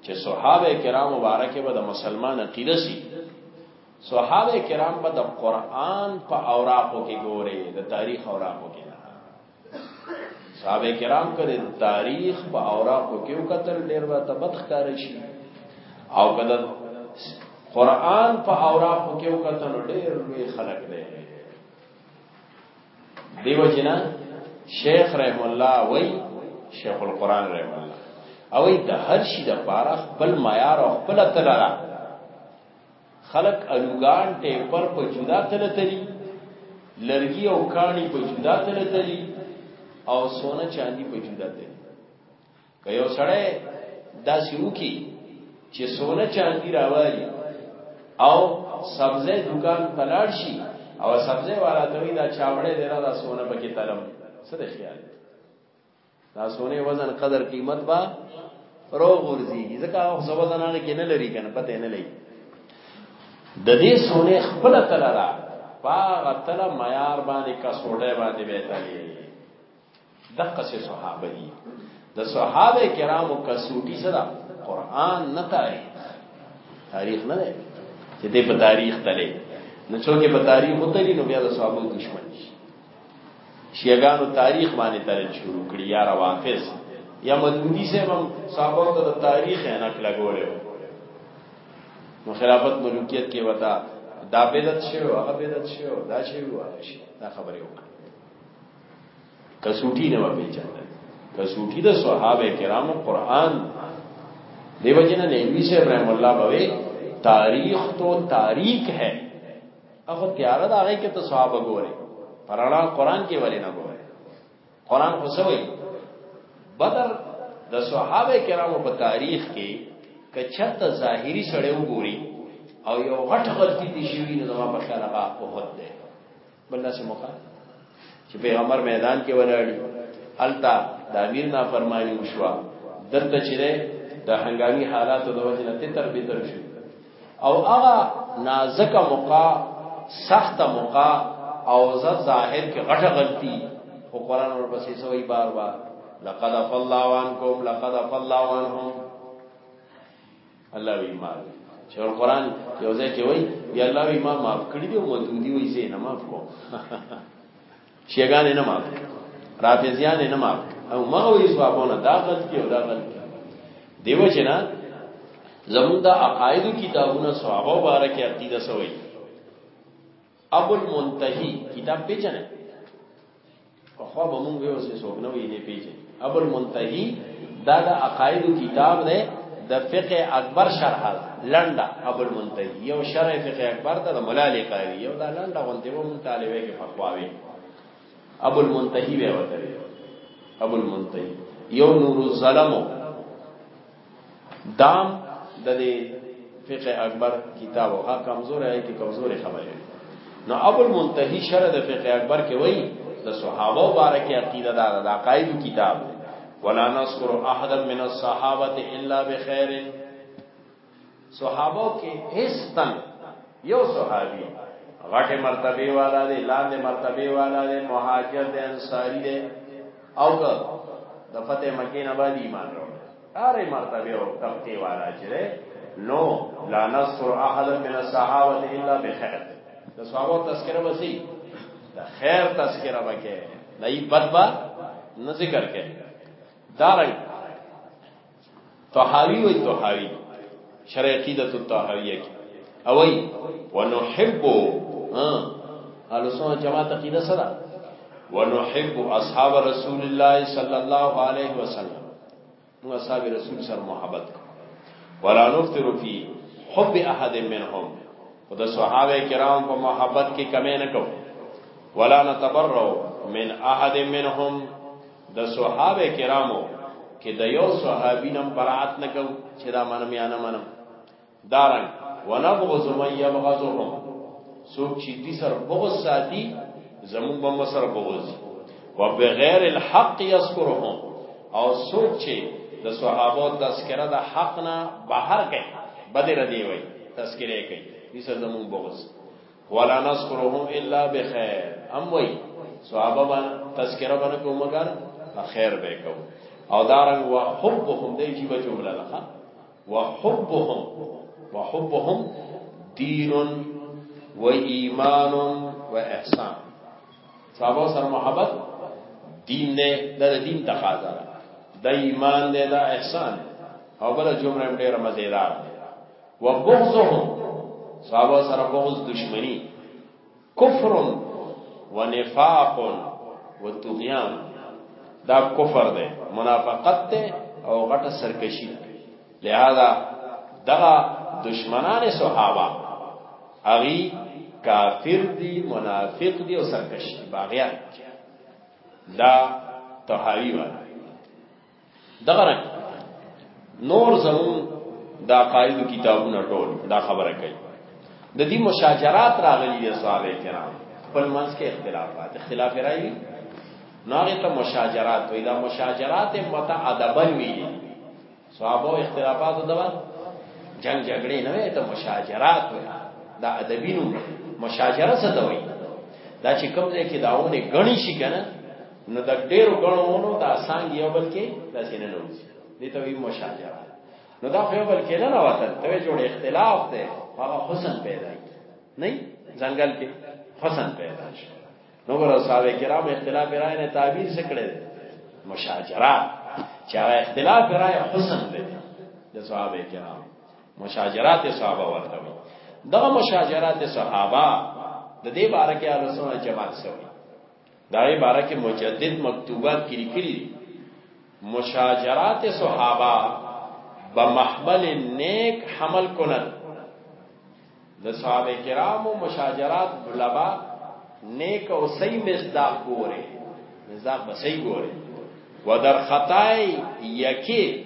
چې صحابه کرام مبارک به د مسلمان عقیده سي صحابه کرام به د قران په اوراقو کې ګوري د تاریخ اوراقو کې نه صحابه کرام کړي د تاریخ په اوراقو کې وکتل ډیر به تبت ښکار شي او کله قران په اوراقو کې وکتل ډیر لوی خلق دی دیو جنا شیخ رحم الله وای شیخ القران رحم الله او د هر شي د پاره خپل معیار او خپل تلره خلق الوګان ټیپر په جدا تل تلی لرګي او کانی په جدا تل تلی او سونه چاندي په جدا تلی که یو سړی دا سیو کی چې سونه چاندي راوالي او سبزه دکان تلاړ شي او سبزه والا ته دا چاوړې دی را سونه پکې تلم څه دی خیال دا سونه وزن قدر قیمت با رو غورځيږي ځکه هغه څه وزن هغه کې نه لري کنه پته نه لري د دې سونه خپل تلرا باغ تل معیار باندې کا سوډه باندې وېتلې دغه څه صحابه دي د صحابه کرامو کسوټي سره قران نه تاریخ تاریخ نه دی چې دې په تاریخ تلې نو څوک په تاریخ وتلی نو بیا د صحابه دشمن شي شیعگانو تاریخ باندې ترل شروع کړی یا روافظ یا مدودی سے هم صحابه ته د تاریخ عینک لګولیو نو خلافت ملوکیت کې وتا دا بدعت شوی هغه بدعت شوی دا شوی هغه شوی دا خبره وکړه کسوټی نه وبې چاته کسوټی د صحابه کرامو قران دیو جن نے علوی سے رحم اللہ بوے تاریخ تو تاریخ ہے اخو تیار دا غي کې ته ثواب ګوري پرانا قران کې ولې نه ګوري قران خو سوي بدر د صحابه کرامو په تاریخ کې کچته ظاهری سړی وګوري او یو غټ غلطی دي شوی نو زما په خیال هغه اوهد ده بل څه مخه چې پیغمبر میدان کې ولاړی التا د امیر نه فرمانی وشو دلته چې د هنګامي حالاتو د وجه نه تر به تر شو او هغه نازک موقع سخت موقع او زه ظاهر کې غټه غلطي او قران ور پسې سوې بار بار لقد فالله عنكم لقد فالله عنهم الله وی ما چې قرآن یو ځای کې وای یا الله وی ما معاف کړی دی او دوی وی زه نه معاف کوم شیګان نه معاف رافضیان نه معاف او ما وی ثوابونه دا غلط کې او دا غلط دیو چې نه زمونږ د عقاید کتابونو ثوابو بارکه عقیده سوی ابو المنتهی کتاب پیژنه په خو به مونږ یو څه څوک نه وی نه پیژنه ابو المنتهی دا د عقاید کتاب دی د فقه اکبر شرح لنډه ابو المنتهی یو شرح فقه اکبر د مولا علی قاری یو دا لنډه غونډه و مون طالبې کې فقواوی ابو المنتهی به وته ابو المنتهی یو نور الظلمو دام د دې فقه اکبر کتاب او ها کمزور ہے کې کمزورې خبرې نو ابو المنتهی شرح د فقه اکبر کې وایي د صحابه مبارک عقیده دا د عقاید کتاب ولا نذكر احد من الصحابه الا بخير صحابو کې هیڅ تن یو صحابي غټه مرتبه والا دی لاندې مرتبه والا دی مهاجر دی انصاری دی او که د فتح مکه نه باندې ایمان راوړ هر مرتبه او طبقه والا چې نو لا نصر احد من الصحابه الا بخير د صحابه تذکرہ وسی د خیر تذکرہ وکې دای بدبا نه ذکر کې دارنګ طحاوی وی طحاوی شرع عقیدت الطحاویه کی اوی ونحبو اهل سنت جماعت عقیده سره ونحب اصحاب رسول الله صلی الله علیه وسلم موږ اصحاب رسول سره محبت ولا نفتر فی حب احد منهم او د صحابه کرام په محبت کې کمی نه کوو ولا نتبرو من احد منهم د صحابه کرامو کې د یو صحابي نم برات نه کو چې دا منم یا نه منم دارن ونبغض من يبغضهم سوک چې دي سر بغض ساتي زمون به مسر بغض و بغیر الحق یذکرهم او سوک چې د صحابه تذکرہ د حق نه بهر کوي بدر دی وای تذکرہ کوي دي سر زمون بغض ولا نذكرهم الا بخير ام وای صحابه باندې تذکرہ باندې کوم مگر خیر به کو او دارنګ وحبهم دې جیو جمله ده وحبهم وحبهم دین و ایمان و احسان صحابه سره محبت دین نه د دین تقاضا ده د ایمان نه د احسان او بل جمله ډیره مزیدار ده وبغضهم صحابه سره بغض دشمنی کفر ونفاق وطغیان دا کفر ده منافقت ده او غټه سرکشی ده لہذا دغه دشمنان صحابه اغي کافر دي منافق دي او سرکش دي باغیان دا تهاوی وایي دغه رنګ نور زمون دا قائد کتابونه ټول دا خبره کوي د دې مشاجرات راغلي دي صحابه کرام خپل منځ کې اختلافات اختلاف راځي ناغه ته مشاجرات وي دا مشاجرات متا ادبن وي صحابه اختلافات دوا جنگ جګړې نه وي ته مشاجرات وي دا ادبي نوم مشاجره څه ته وي دا چې کوم ځای کې داونه غني شي کنه نو د ډېرو غړو ونو دا سان یو بل کې د سینې نه وځي دې ته وی مشاجره نو دا خو یو بل کې نه راوتل ته جوړ اختلاف دی هغه حسن پیدا کی نه ځنګل کې حسن پیدا شي نو ګور صاحب کرام اختلاف رائے نه تعبیر سکړي مشاجره چې هغه اختلاف رائے حسن دی د صاحب کرام مشاجرات صحابه ورته وي دغه مشاجرات صحابه د دې بارکه رسول جماعت سره دا عبارت کې مجدد مکتوبات کې لیکلي مشاجرات صحابه بمحمل نیک حمل کنن د صحابه کرامو مشاجرات بلبا نیک او صحیح مصداق ګوره مصداق به صحیح ګوره و در خطای یکی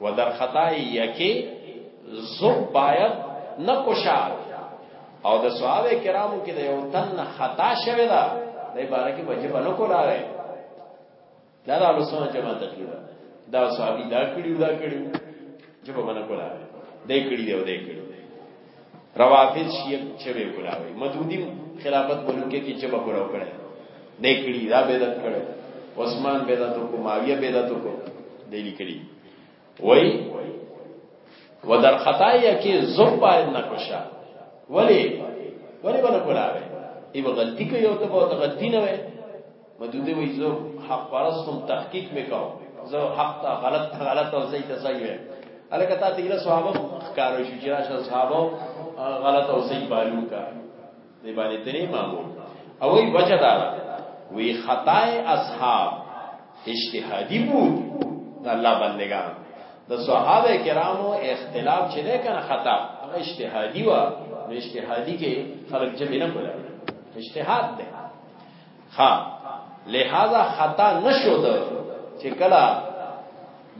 و در خطای یکی زب باید نکشاد او د صحابه کرامو کې د یو تن خطا شوه دا د عبارت کې وجب نه کولاوي دا د لسونه جماعت کې دا صحابي دا کړیو دا کړیو جب باندې کولاوي دې کړی دی او دې کړی روافض شیعه چوي کولاوي مدودي خلافت ملک کې چې بکور او کړه نه کړی دا بدعت کړه عثمان بدعت کو معاویه بدعت کو دی لیکلی وای و در خطای کې زوب باید نکوشا ولی ولی ولا کولاوي ای غلطی کوي او ته غلطی نه وای مدودی وی زه حق پرستم تحقیق میکاو زه حق ته غلط ته غلط او صحیح ته صحیح وی الکه تا تیله صحابه ښکارو شو چې راشه صحابه غلط او صحیح بالو کا دی باندې تنه معمول او وی وجه دا وی خطای اصحاب اجتهادی بود د الله بندگان د صحابه کرامو اختلاف چې ده کنه خطا اجتهادی و اجتهادی کې خلک جمع نه کوله اجتهاد ده ها لہذا خطا نشو ده چې کله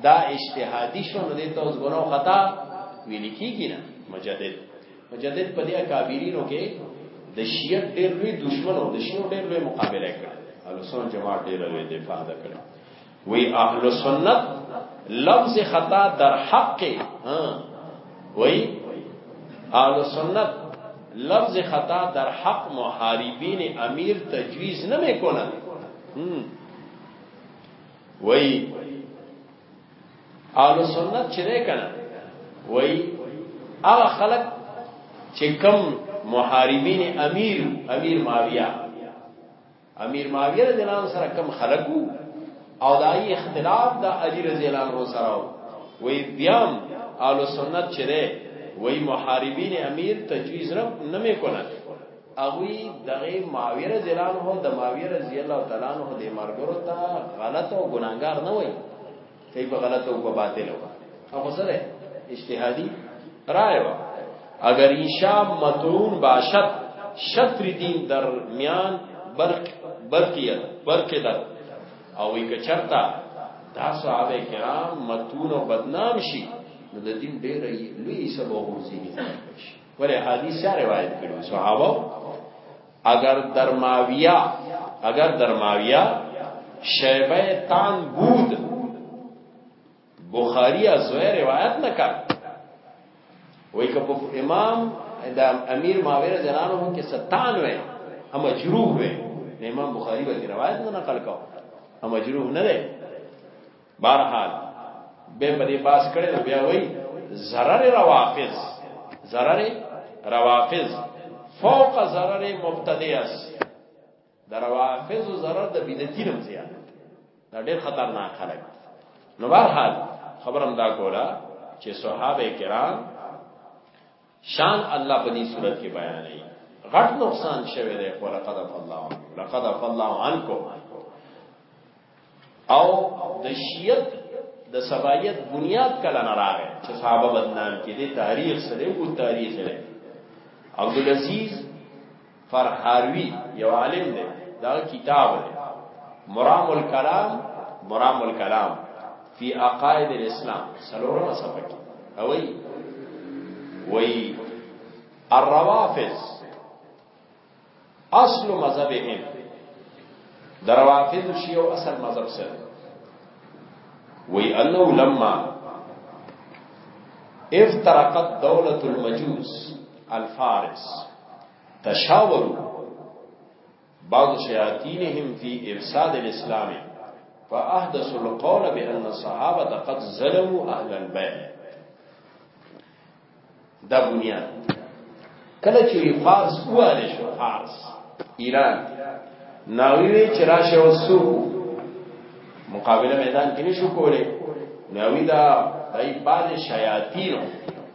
دا اجتهادي شو نو دې ته اوس ګناه خطا ویل کیږي نه مجدد مجدد په دې اکابرینو کې د شیعه ډېر لوی دشمنو د شیعه ډېر لوی مقابله کړ اهل سنت جماعت ډېر لوی دفاع کړ وی اهل سنت لفظ خطا در حق وی اهل سنت لفظ خطا در حق محاربین امیر تجویز نمی کنند وی اهل سنت چې نه کنه وای هغه خلک چې کم محاربین امیر امیر معاویه امیر معاویه رضی الله عنه سره کم خلقو او دای اختلاف د دا علی رضی الله عنه سره وی بیام اهل سنت چره وی محاربین امیر تجویز رب نمی کنه اوی دغه معاویه رضی الله عنه د معاویه رضی الله تعالی عنه د مرګرو ته غلط او ګناګار نه وای کوي په غلط او په باطل و هغه سره اجتهادي رائے و اگر ایشا مطعون باشد شطر دین در میان برق برقیت برق در او یک چرتا دا صحابه کرام مطعون او بدنام شي نو د دین ډېر لوی سبب ورزيږي ولې حدیث روایت کړو صحابه اگر در ماویا اگر در ماویا شیبه تان بود بخاری از روایت نکرد وای که په امام د امیر معاویه جنانو هم کې ستان وې هم مجروح وې امام بخاری به روایت نه نقل کاو هم مجروح نه دی بهرحال به په دې باس کړي نو بیا وای zarar روافض zarar روافض فوق zarar مبتدیس د روافض zarar د بدعتین هم زیات دا ډېر خطرناک خلک نو بهرحال خبرم دا کولا چې صحابه کرام شان الله په دې صورت کې بیانې غټ نقصان شوه دی خو لقد الله لقد الله عنکم او د شیعت د سبایت بنیاد کله نه راغی چې صحابه بدنام کې دي تاریخ سره کو تاریخ دی عبد العزيز فرحاروی یو عالم دی دا کتاب دی مرام الکلام مرام الکلام فی عقائد الاسلام سلورمه صفحه کې اوي وی الروافض اصل مذهبهم در روافض شیو اصل مذهب سر وی انو لما افترقت دولت المجوس الفارس تشاوروا بعض شياطينهم فی افساد الاسلام فاحدثوا القول بان الصحابه قد ظلموا اهل البيت دا بنیاد کله چې فارس واله شو فارس ایران ناوی چې راشه وسو مقابله میدان کې نشو کولای ناوی دا دای بعد شیاطین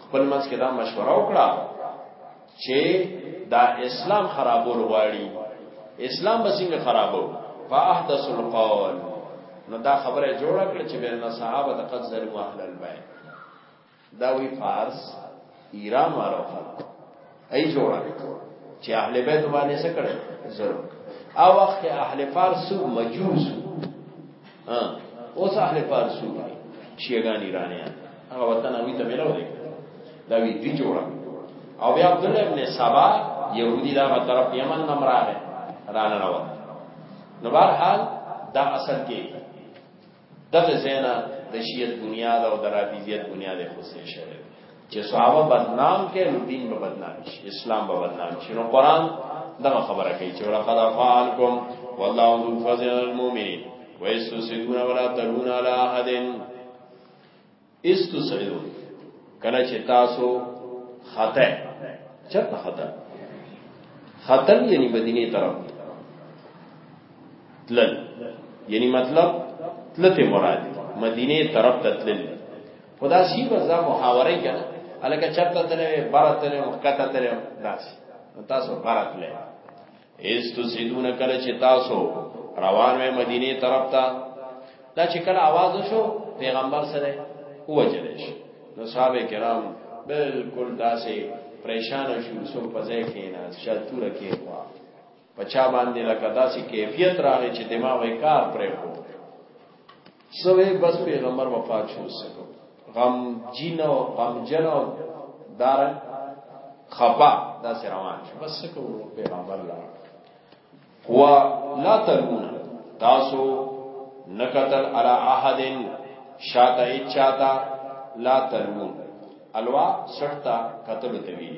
خپل منځ کې دا مشوره وکړه چې دا اسلام خرابول غواړي اسلام بسنګ خرابو فاحدث القول نو دا خبره جوړه کړ چې بین صحابه د قد ظلم اهل البيت دا وی فارس ایران والو خلق ای جوړه چې اهل بیت باندې څه کړي ضرور او وخت اهل فارس مجوس ها اوس اهل فارس شیعاګان ایرانیان هغه وطن اوی ته ملاو دي دا وی دی جوړه او بیا عبد الله ابن سبا يهودي دا په طرف یمن نم راغی رانه راو نو بهر حال دا اصل کې دغه زینا د شیعت بنیاد او د رافضیت بنیاد خصه شوی چې صحابه بدنام کې نو دین به بدنام شي اسلام به بدنام شي نو قران دغه خبره کوي چې ولقد فعلکم والله ذو فضل المؤمنین ويستسدون ولا تلون على احد استسعدو کله چې تاسو خطه چرته خطه خطل یعنی مدینه طرف تلل یعنی مطلب تلته مراد مدینه طرف ته تلل خدا شی بزا محاوره کنه الکه چرته تلې بارت تلې مخکته تلې داس تاسو بارت لې ایز تو سیدون کله چې تاسو روان وې مدینه طرف ته دا چې کله आवाज شو پیغمبر سره وجل شي نو صحابه کرام بالکل داسې پریشان شو سو پځې کېنا شاتور کې وا پچا باندې لکه داسې کیفیت راغی چې دماغ یې کار پرې وو سوې بس پیغمبر وفات شو سکو غم جینو غم جنو دار خپا دا سر روان شو بس سکو پیغمبر لا هو لا تلون تاسو نکتل علی احد شاته اچاتا لا تلون الوا سټتا قتل تویل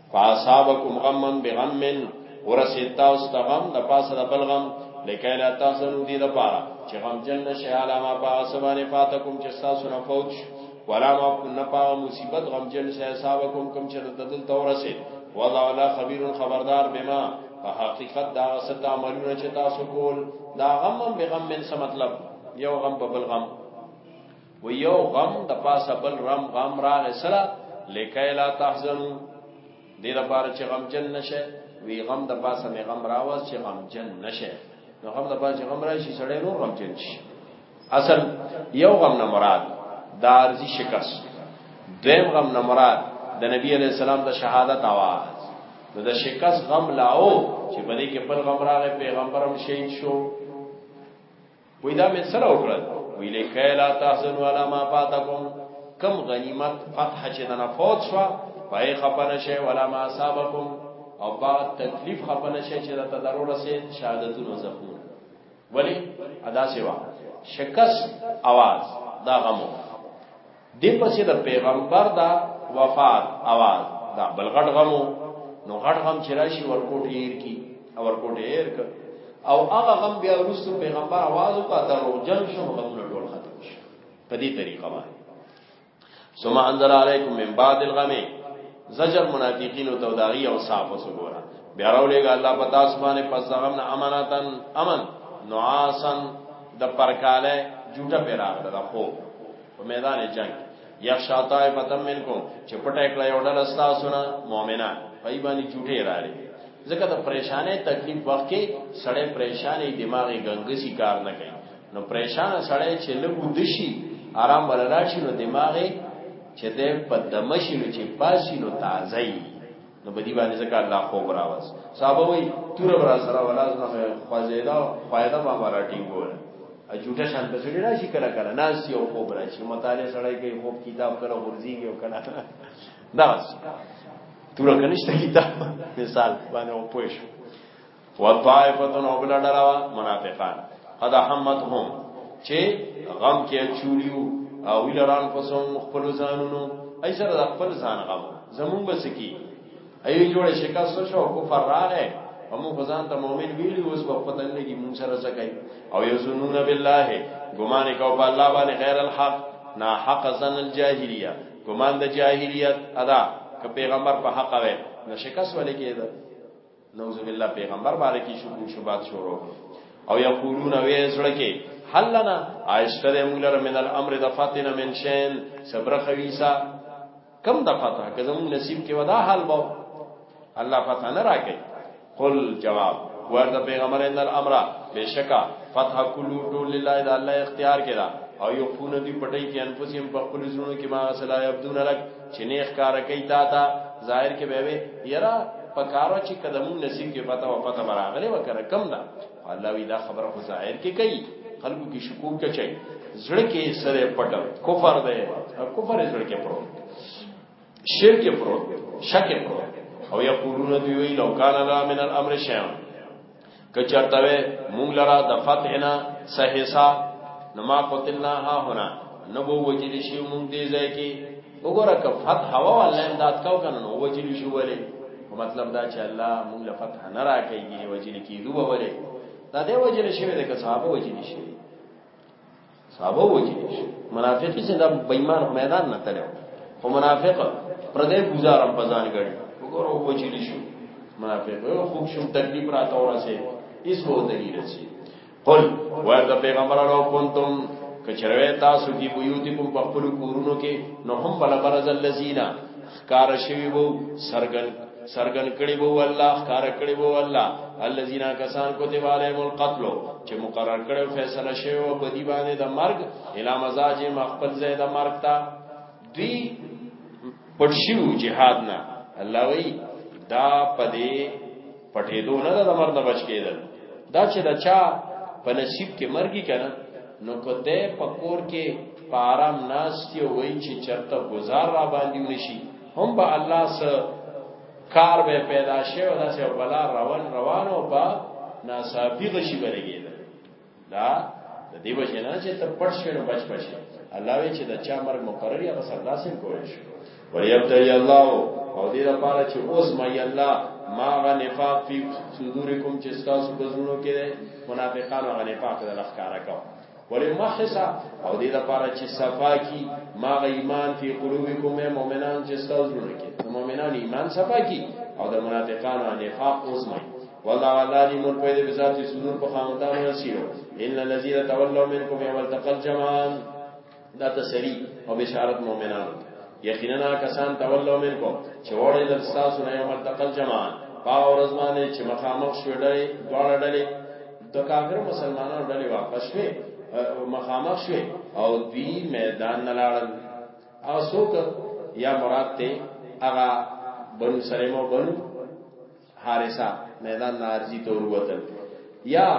فاصابکم غمن بغمن ورسید تاسو ته غم د پاسه د بلغم لکه لا تاسو نو دي د پاره چې غم جن نشي علامه په اسمانه فاتکم چې تاسو نه فوت شي ولا ما نه پاغه مصیبت غم جن شي حسابکم کوم چې د دل تورسه وضع ولا خبير خبردار بما په حقیقت دا ست عملونه چې تاسو کول دا غم به غم من څه مطلب یو غم په بل غم و یو غم د پاسه بل رم غم راغې سره لکای لا تحزنو دې لپاره چې غم جن نشه وی غم د پاسه مې غم راوځ چې غم جن نشه نو غم د پاسه غم راشي سړی نور غم جن شي اصل یو غم نه مراد دارزی شکست دویم غم نه مراد د نبی علی السلام د شهادت आवाज نو د شکست غم لاو چې باندې کې بل غم راغې پیغمبرم شهید شو وې دا مې سره وکړل وی لکه لا تاسو ولا ما فاتکم کم غنیمت فتح چې دنا فوت شو پای خپنه شي ولا ما اصابکم او با تکلیف خپنه شي چې دا تدارو رسید شهادتونو زخم ولی ادا سیوا شکست आवाज دا غمو دی پسې د پیغمبر دا وفات आवाज دا بل غټ غمو نو غټ غم چې راشي ورکوټ هیر کی او ورکوټ هیر ک او هغه غم بیا ورسو پیغمبر आवाज وکړه دا روجن شو غم نه ټول ختم شو په دې طریقه باندې ثم انزل علیکم من بعد الغم زجر منافقین او توداغی او صاف وسګورا بیا راولېګا الله په تاسو باندې پس غم نه امانتن امن نعاسن د پرکاله جوټه پیراغله دا خو په میدان جنگ یا شاتای پتم منکم چې پټه کړه یو ډله تاسو نه مؤمنان پای باندې جوټه راړي ځکه د پریشانې تکلیف وخت کې سړی پریشانې دماغي غنګسي کار نه کوي نو پریشان سړی چې لګو دشي آرام ولا راشي نو دماغي چې د پدمشي نو چې پاسي نو تازه نو بدی باندې ځکه الله خو براوس صاحب وی تور برا سره ولا زما خوازیدا فائدہ ما مارا ټیم ګور اجوټه شان په سړي راشي کړه کړه ناس یو خو برا شي مطالعه سړی کوي خو کتاب کړه ورزي یو کړه دا تور کنيشته کتاب مثال باندې پوه شو وطائفتن او بل ډراوا منافقان قد حمتهم چې غم کې چولیو او ویلران پسوم خپل ځانونو ای سره د خپل ځان غم زمون بس کی ای جوړ شکاس شو کو فراغه هم خدان ته مؤمن ویلی اوس په پتن لګي مون سره څه کوي او یظنون بالله ګمان کو په الله باندې غیر الحق نا حق زن الجاهلیه ګمان د جاهلیت ادا که پیغمبر په حق وي نو شکاس ولې کېده نوذ بالله پیغمبر باندې کی شکوک شوبات شروع او یقولون وی زړه کې حل لنا عائشہ دې موږ لره من الامر د فاتنه من شین صبر خویسا کم د فاتحه که زموږ نصیب کې ودا حال بو الله فاتحه نه راکې قل جواب ورته پیغمبر ان الامر بشکا فتح کلو ټول لله د الله اختیار کړه او یو فون دی پټی کې انفسهم په خپل زړونو کې ما صلی الله عبدون لک چې نه ښکار کوي تا ته ظاهر کې به وي یرا پکارو چې قدمون نصیب کې پتا و پتا براغله وکړه کم دا الله وی دا خبره خو ظاهر کې کوي خلکو کې شکوک ته چي زړه کې سره پټ کفر دی کفر زړه کې پروت شرک پروت شک پروت او یقولون دوی لو کان لا من الامر شیئا کچرته مونږ لرا د فتحنا صحیحا نما قتلنا ها هنا نبو وجل شی مونږ دې ځای کې وګوره ک فتح هوا الله امداد کو کنه نو وجل شو ولې مطلب دا چې الله مونږ له فتح نه راکېږي وجل کې دوه ولې دا دې وجل شوی د صحابه وجل شوی صحابه وجه منافقی څنګه بېمان میدان نه تلو خو منافق پر دې گزارم پزان غړي وګورو وجه شو منافق یو خوب شو تکلیف راته ورسه اس وو ته رسی قل ورته پیغمبر اړو کنتم کچروي تاسو کی بیوتکم په خپل کورونو کې نو هم بل برز الذین کار شوی وو سرګن سرګن کړي وو الله کار کړي وو الله الذين كسان كتب عليهم القتل چې مقرر کړو فیصله شوی او بدی باندې د مرګ اله مزاج مخبل زید مرګ تا دی پټشیو جهاد نه الله وی دا پدې پټېدو نه د مرنه بچ کېدل دا چې دا چا په نصیب کې مرګي کنه نو کته پکور کې پارام ناشتي وای چې چرته گزار را باندې ونشي هم به الله سره کار به پیدا شي او داسې بلا روان روانو په ناصافي غشي بلګي دا د دې وجه نه چې ته پړ شې نو بچ بچې الله وی چې د چا مرګ مقرر یا بسر داسې کوی شي وليبتلي الله او دې لپاره چې اوس مې الله ما غا نفاق فی صدورکم چې تاسو په زړونو کې منافقانو غا نفاق د لخ کارا کو ولمحص او دې لپاره چې صفا کی ما غا ایمان فی قلوبکم مؤمنان چې تاسو زړونو کې مؤمنان ایمان صفا کی او د منافقانو نفاق اوس مې والله والله دې مور په دې بذات سرور په خاوندانو نصیب ان الذين تولوا منكم يوم التقى الجمعان دا تسری او بشارت مؤمنان یقینا کسان تولوا منكم چې وړي د تاسو نه يوم التقى الجمعان پاو ورځ باندې چې مخامخ شوې ډلې دواړه ډلې د کافر مسلمانانو ډلې واپس شوې مخامخ شوې او دوی میدان نه لاړل او څوک یا مراد ته هغه بنو سلیم او بنو حارسه میدان د ارزی تور وتل یا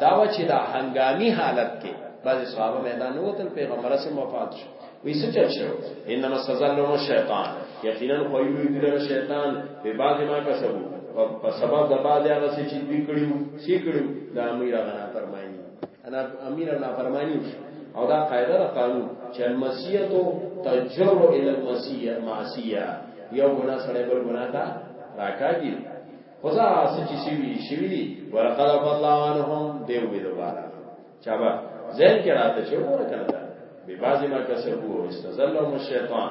دا چې دا هنګامي حالت کې بعض صحابه میدان وتل پیغمبر سم وفات شو وی څه چل شو انما سزا له شیطان یقینا قیلو دغه شیطان به بعض ما کسبو او په سبب د بعض هغه چې دوی کړیو سی کړیو دا امیر غنا فرمایي انا امیر الله فرمانی او دا قاعده دا قانون چې المسیه تجر الى المسیه معصیه یو ګنا سره بل ګنا تا راکاږي خدا سچ شي وی شي وی ورقد الله عنهم دیو وی دوباره چا با زین کې راته چې وره کړه به بازي ما کسبو استزلهم الشیطان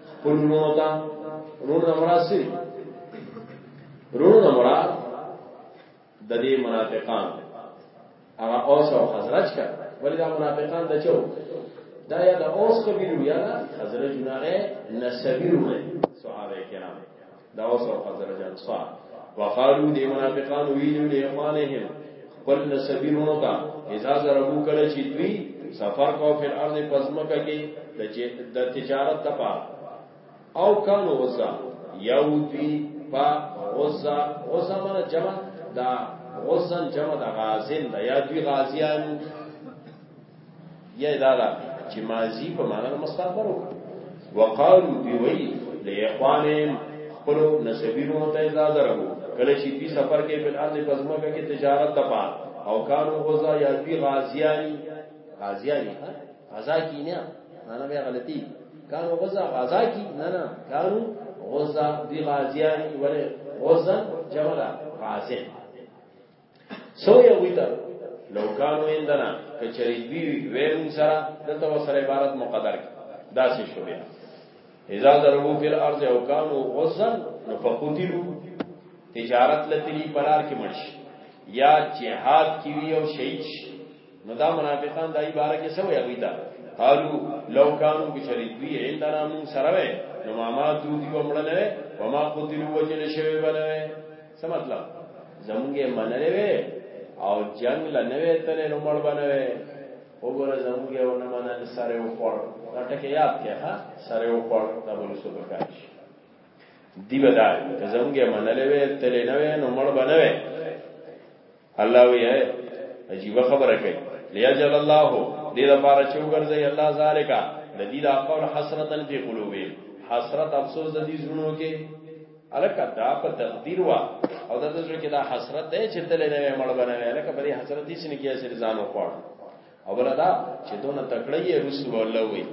خپل نو تا رور نمرا سي رور نمرا د دې منافقان هغه اوس او حضرت کا ولې دا منافقان د چو دا یا د اوس قبیلو یا د حضرت جناره نسبی روه صحابه کرام دا اوس او خزرج انصار وقالو دی منافقان ویلو له اخوانهم خپل نسبینو ته اذا ضربو کله چې دوی سفر کو فر ارض پزمکه کې د تجارت لپاره او کانو غزا یو دوی په غزا غزا معنی جمع دا غزن جمع د غازن دا یا دوی غازیانو یا دا دا چې ماضی په معنا مستقبل وقالو دی وی لاخوانهم خپل نسبینو ته دا درو کله چې په سفر کې په ارض پزماګه کې تجارت تپا او کانو غزا یا دی غازیانی غازیانی غزا کی نه معنا به غلطی کانو غزا غزا کی نه نه کانو غزا دی غازیانی ولې غزا جمع غازی سو یو ویتا لو کانو اندنا کچری دی وی مون سره دته وسره عبارت مقدر داسې شو بیا اذا ضربو فی الارض او کانو غزا نفقتلو تجارت لتلی پلار کې مرش یا جهاد کی وی او شهید نو دا منافقان دای بارے کې سو یو ویتا قالو لو کانو کچری دی عندنا مون سره نو ما ما دوی ومړل وما قتلوا وجل شوی بلوي څه مطلب زمونږه منلې وې او جنگ لنوې تلې نو مړ بنوې وګوره زمونږه ونه منل سره وخور دا ټکه یاد کې ها سره وخور دا بل څه وکړي دی بدای ته زمونږه منلې وې تلې نوې نو مړ بنوې الله وی عجیب خبره کوي لیجل الله دې لپاره چې وګرځي الله ذالکا د دې د قول حسرتن په قلوبهم حسرت افسوس د دې زړونو کې الکه دا په تقدیر وا او د دې کې دا حسرت دی چې تل نه مړ بنوي الکه په دې حسرت هیڅ نه کیږي چې ځان وخوړ او بل دا چې دونه تکړه یې روس ولا وي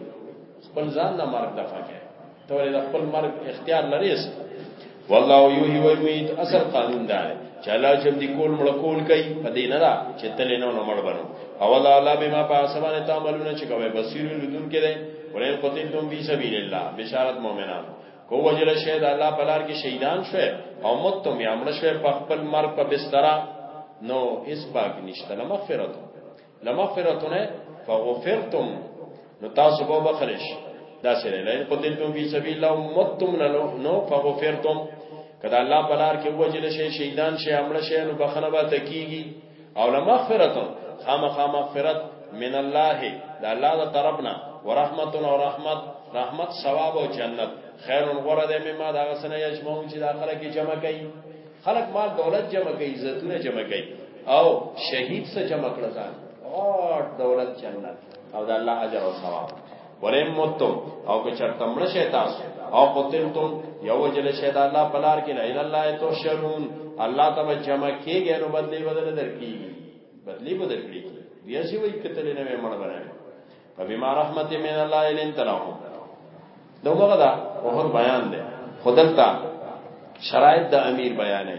خپل ځان نه مرګ دفع کړي ته ولې د خپل مرګ اختیار لرې والله یحیی و یمیت اصل قانون دا دی چې الله چې دې کول مړ کول کوي په دې نه دا چې تل نه نو مړ بنو او الله الله بما پاسمانه تعملون چې کوي بصیر لدون کې ده ولئن قتلتم فی سبیل الله بشارت مؤمنان کو وجل شه د الله په لار کې شهیدان شوه او متم یا مړ شوه په خپل مرګ په بستر نو هیڅ پاک نشته نه مغفرت نه مغفرت نه فغفرتم نو تاسو به بخلش دا سره نه قتلتم فی سبیل الله متم نو فغفرتم کدا الله په لار کې وجل شه شهیدان شه امړ شه نو بخنه به تکیږي او لمغفرت خامخا مغفرت من الله دا الله دا طرفنا ورحمت او رحمت رحمت ثواب او جنت خیر غره ده مما دا غسنه یجمعون چې دا خلک جمع کوي خلک مال دولت جمع کوي عزتونه جمع کوي او شهید سره جمع کړل ځان او دولت جنت او دا الله اجر او ثواب ولئن متم او که چرته مړ شئ تاسو او قتلتم یو جل شئ د الله په لار کې نه اله الله تحشرون الله ته جمع کېږي نو بدلی بدل درکې بدلی بدل کړي بیا سی وای کتل نه مړ بنل په بما رحمت من الله الین تلاه دغه دا اوهر بیان دی خدلتا شرایط د امیر بیانې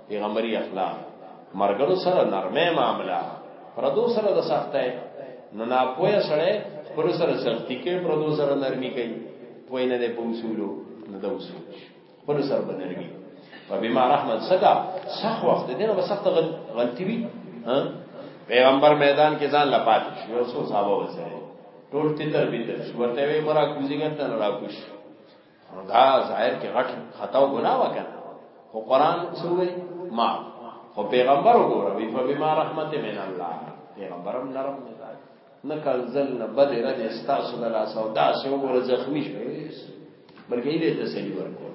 پیغمبري اخلاق مرګرو سره نرمه معاملہ پردو سره د سختای نو نا پوهه سره پر سره سختی کوي پردو سره نرمي کوي پوهه نه په اصولو نه د اصول پر سره بنرمي فبما رحمت صدا سخ وخت دې نو سخت غلطي وي ها پیغمبر میدان کې ځان لپات شو یو څو صحابه وځي ټول تل تر بیت شو ورته وی مرا کوزیګر ته راکوش دا ظاهر کې غټ خطا او ګناه وکړه خو قران څه وی ما خو پیغمبر وګوره وی فبما رحمت من الله پیغمبرم نرم مزاج نه کنزل نه بد رد استاسو د لاس او داس وګوره زخمی شوی بلکې دې تسلی ورکو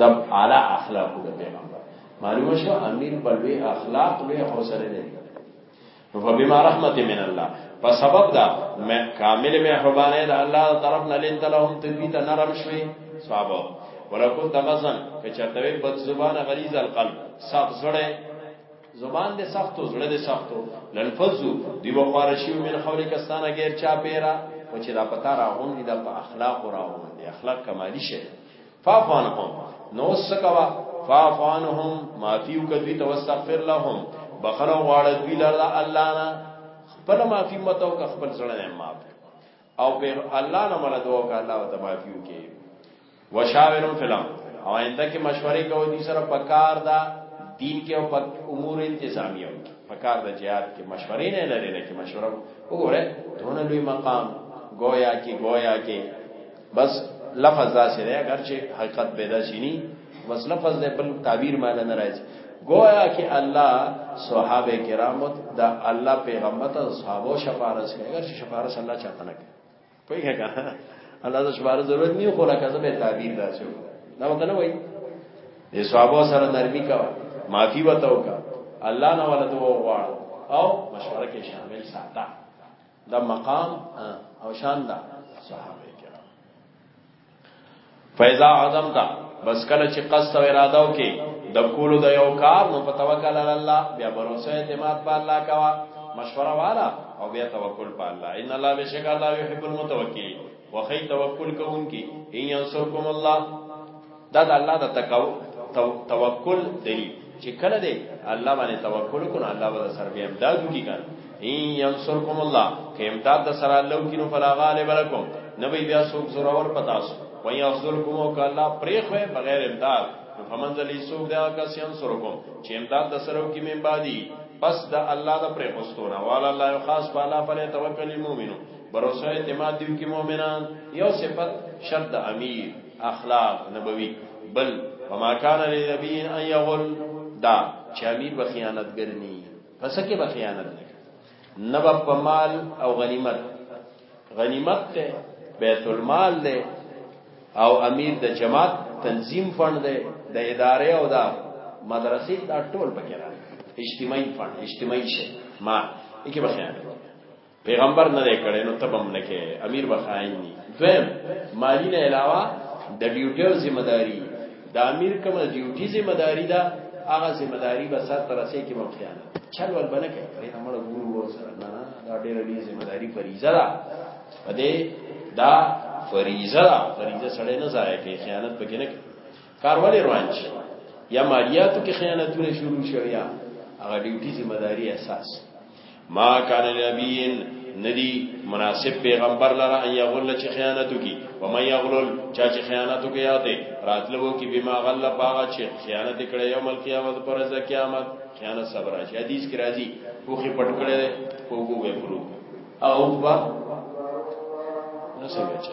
دا اعلی اخلاق د پیغمبر معلومه شو امیر بلوی اخلاق له حوصله نه فبما رحمت من الله په سبب دا مې کامل مې حبانه دا الله طرف نه لین تلهم تبي ته نرم شوي صحابه ولکن تمزن که چرته په زبان غلیظ القلب صاف زړه زبان دې سختو زړه دې سختو لنفذو دی و خارشی من حولی کستانه غیر چا پیرا او چې دا پتا راغون دي د اخلاق راغون دي اخلاق کمالی شي فاعف عنهم نو سکوا فاعف عنهم معفو کدی تو استغفر لهم بخنه غواړه دوی لره الله نه خپل معفو متو که خپل سره نه معاف او په الله نه مل دوه که الله وت معفو کې وشاورم فلم او آینده کې مشورې کوي دي سره پکار دا دین کې او امور انتظامیه پکار د جهاد کې مشورې نه لري نه کې مشوره وګوره دونه لوی مقام گویا کې گویا کې بس لفظ دا سره اگر چې حقیقت پیدا شینی بس لفظ دې بل تعبیر معنی نه راځي گویا کې الله صحابه کرامو دا الله پیغمبر ته صحابه شفارس کوي اگر چې شفارس الله چاته نه کوي کوي هغه الله د شفارس ضرورت نه خو لکه زمه تعبیر راځي دا وته نه وایي دې صحابه سره نرمي کا معافي وته وکا الله نه ولته وغواړ او مشوره کې شامل ساته دا مقام او شان دا صحابه کرام فیضا عظم دا بس کله چې قصد او اراده وکي د کولو د یو کار نو په توکل علی الله بیا باور او اعتماد په الله کوا مشوره والا او بیا توکل په الله ان الله بشک الله يحب المتوکلین وخی توکل کوونکی ان ينصركم الله دا د الله د تکاو توکل دی چې کله دی الله باندې توکل کړو الله به سر به امداد وکړي کان ان ينصركم الله که امداد د سره الله وکړي نو فلا غالب لكم نبی بیا څوک زورور پتا سو وای ينصركم او کله پرې خو بغیر امداد نو فمن ذلی څوک دا کس ينصركم چې امداد د سره وکړي من بعدي پس د الله د پرې پستونه والا الله خاص بالا پر توکل المؤمنون بروسه اعتماد دیو کې مؤمنان یو صفت شرط د امیر اخلاق نبوي بل وما كان لنبي ان يغل دا چې امیر به خیانت ګرني پس کې به خیانت نه نبا په مال او غنیمت غنیمت ته بیت المال له او امیر د جماعت تنظیم فند ده د ادارې او د مدرسې دا ټول پکې راځي اجتماعي فند اجتماعي شي ما یې کې بخیانت پیغمبر نه کړي نو تبم نه کې امیر بخاین دي دویم مالی نه علاوه د ډیوټر ذمہ داری د امیر کومه ډیوټي ذمہ داری ده هغه ذمہ داری به سر تر رسې کې مو خیانت چل ول بنه کې پرې نه مړ ګورو ور سره نه نه دا ډېر لوی ذمہ داری فریضه ده پدې دا فریضه ده فریضه سره نه ځای کې خیانت پکې نه کار ولې روان شي یا مالیاتو کې خیانتونه شروع شوی یا هغه ډیوټي ذمہ داری احساس ما کان نبیین ندی مناسب پیغمبر لره ان یغل چې خیانتو کی و ما یغل چا چې خیانتو کی یاته راتلو کی بما غل باغه چې خیانت کړي یوم القیامت پر ځ قیامت خیانت صبر راشي حدیث کی راځي پوخي پټ کړي پوغو وې پرو او با نو څه وچا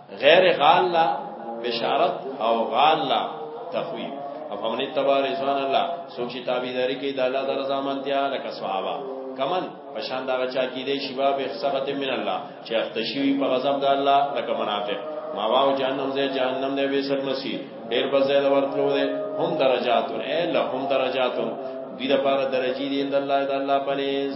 غیر غال لا بشارت او غال لا تخویب او فمن اتبع رضوان الله سوک چې تابعداري کوي د الله د رضا منتیا لکه صحابه کمن پشان دا چا کې دی شبا به سخت من الله چې اختشوی په غضب د الله لکه منافق ما واو جهنم زه جهنم دی به سر مسیح ډیر په زیاده ورتلو دی هم درجاتون اے لهم درجاتون دې لپاره درجی دی د الله د الله پنيز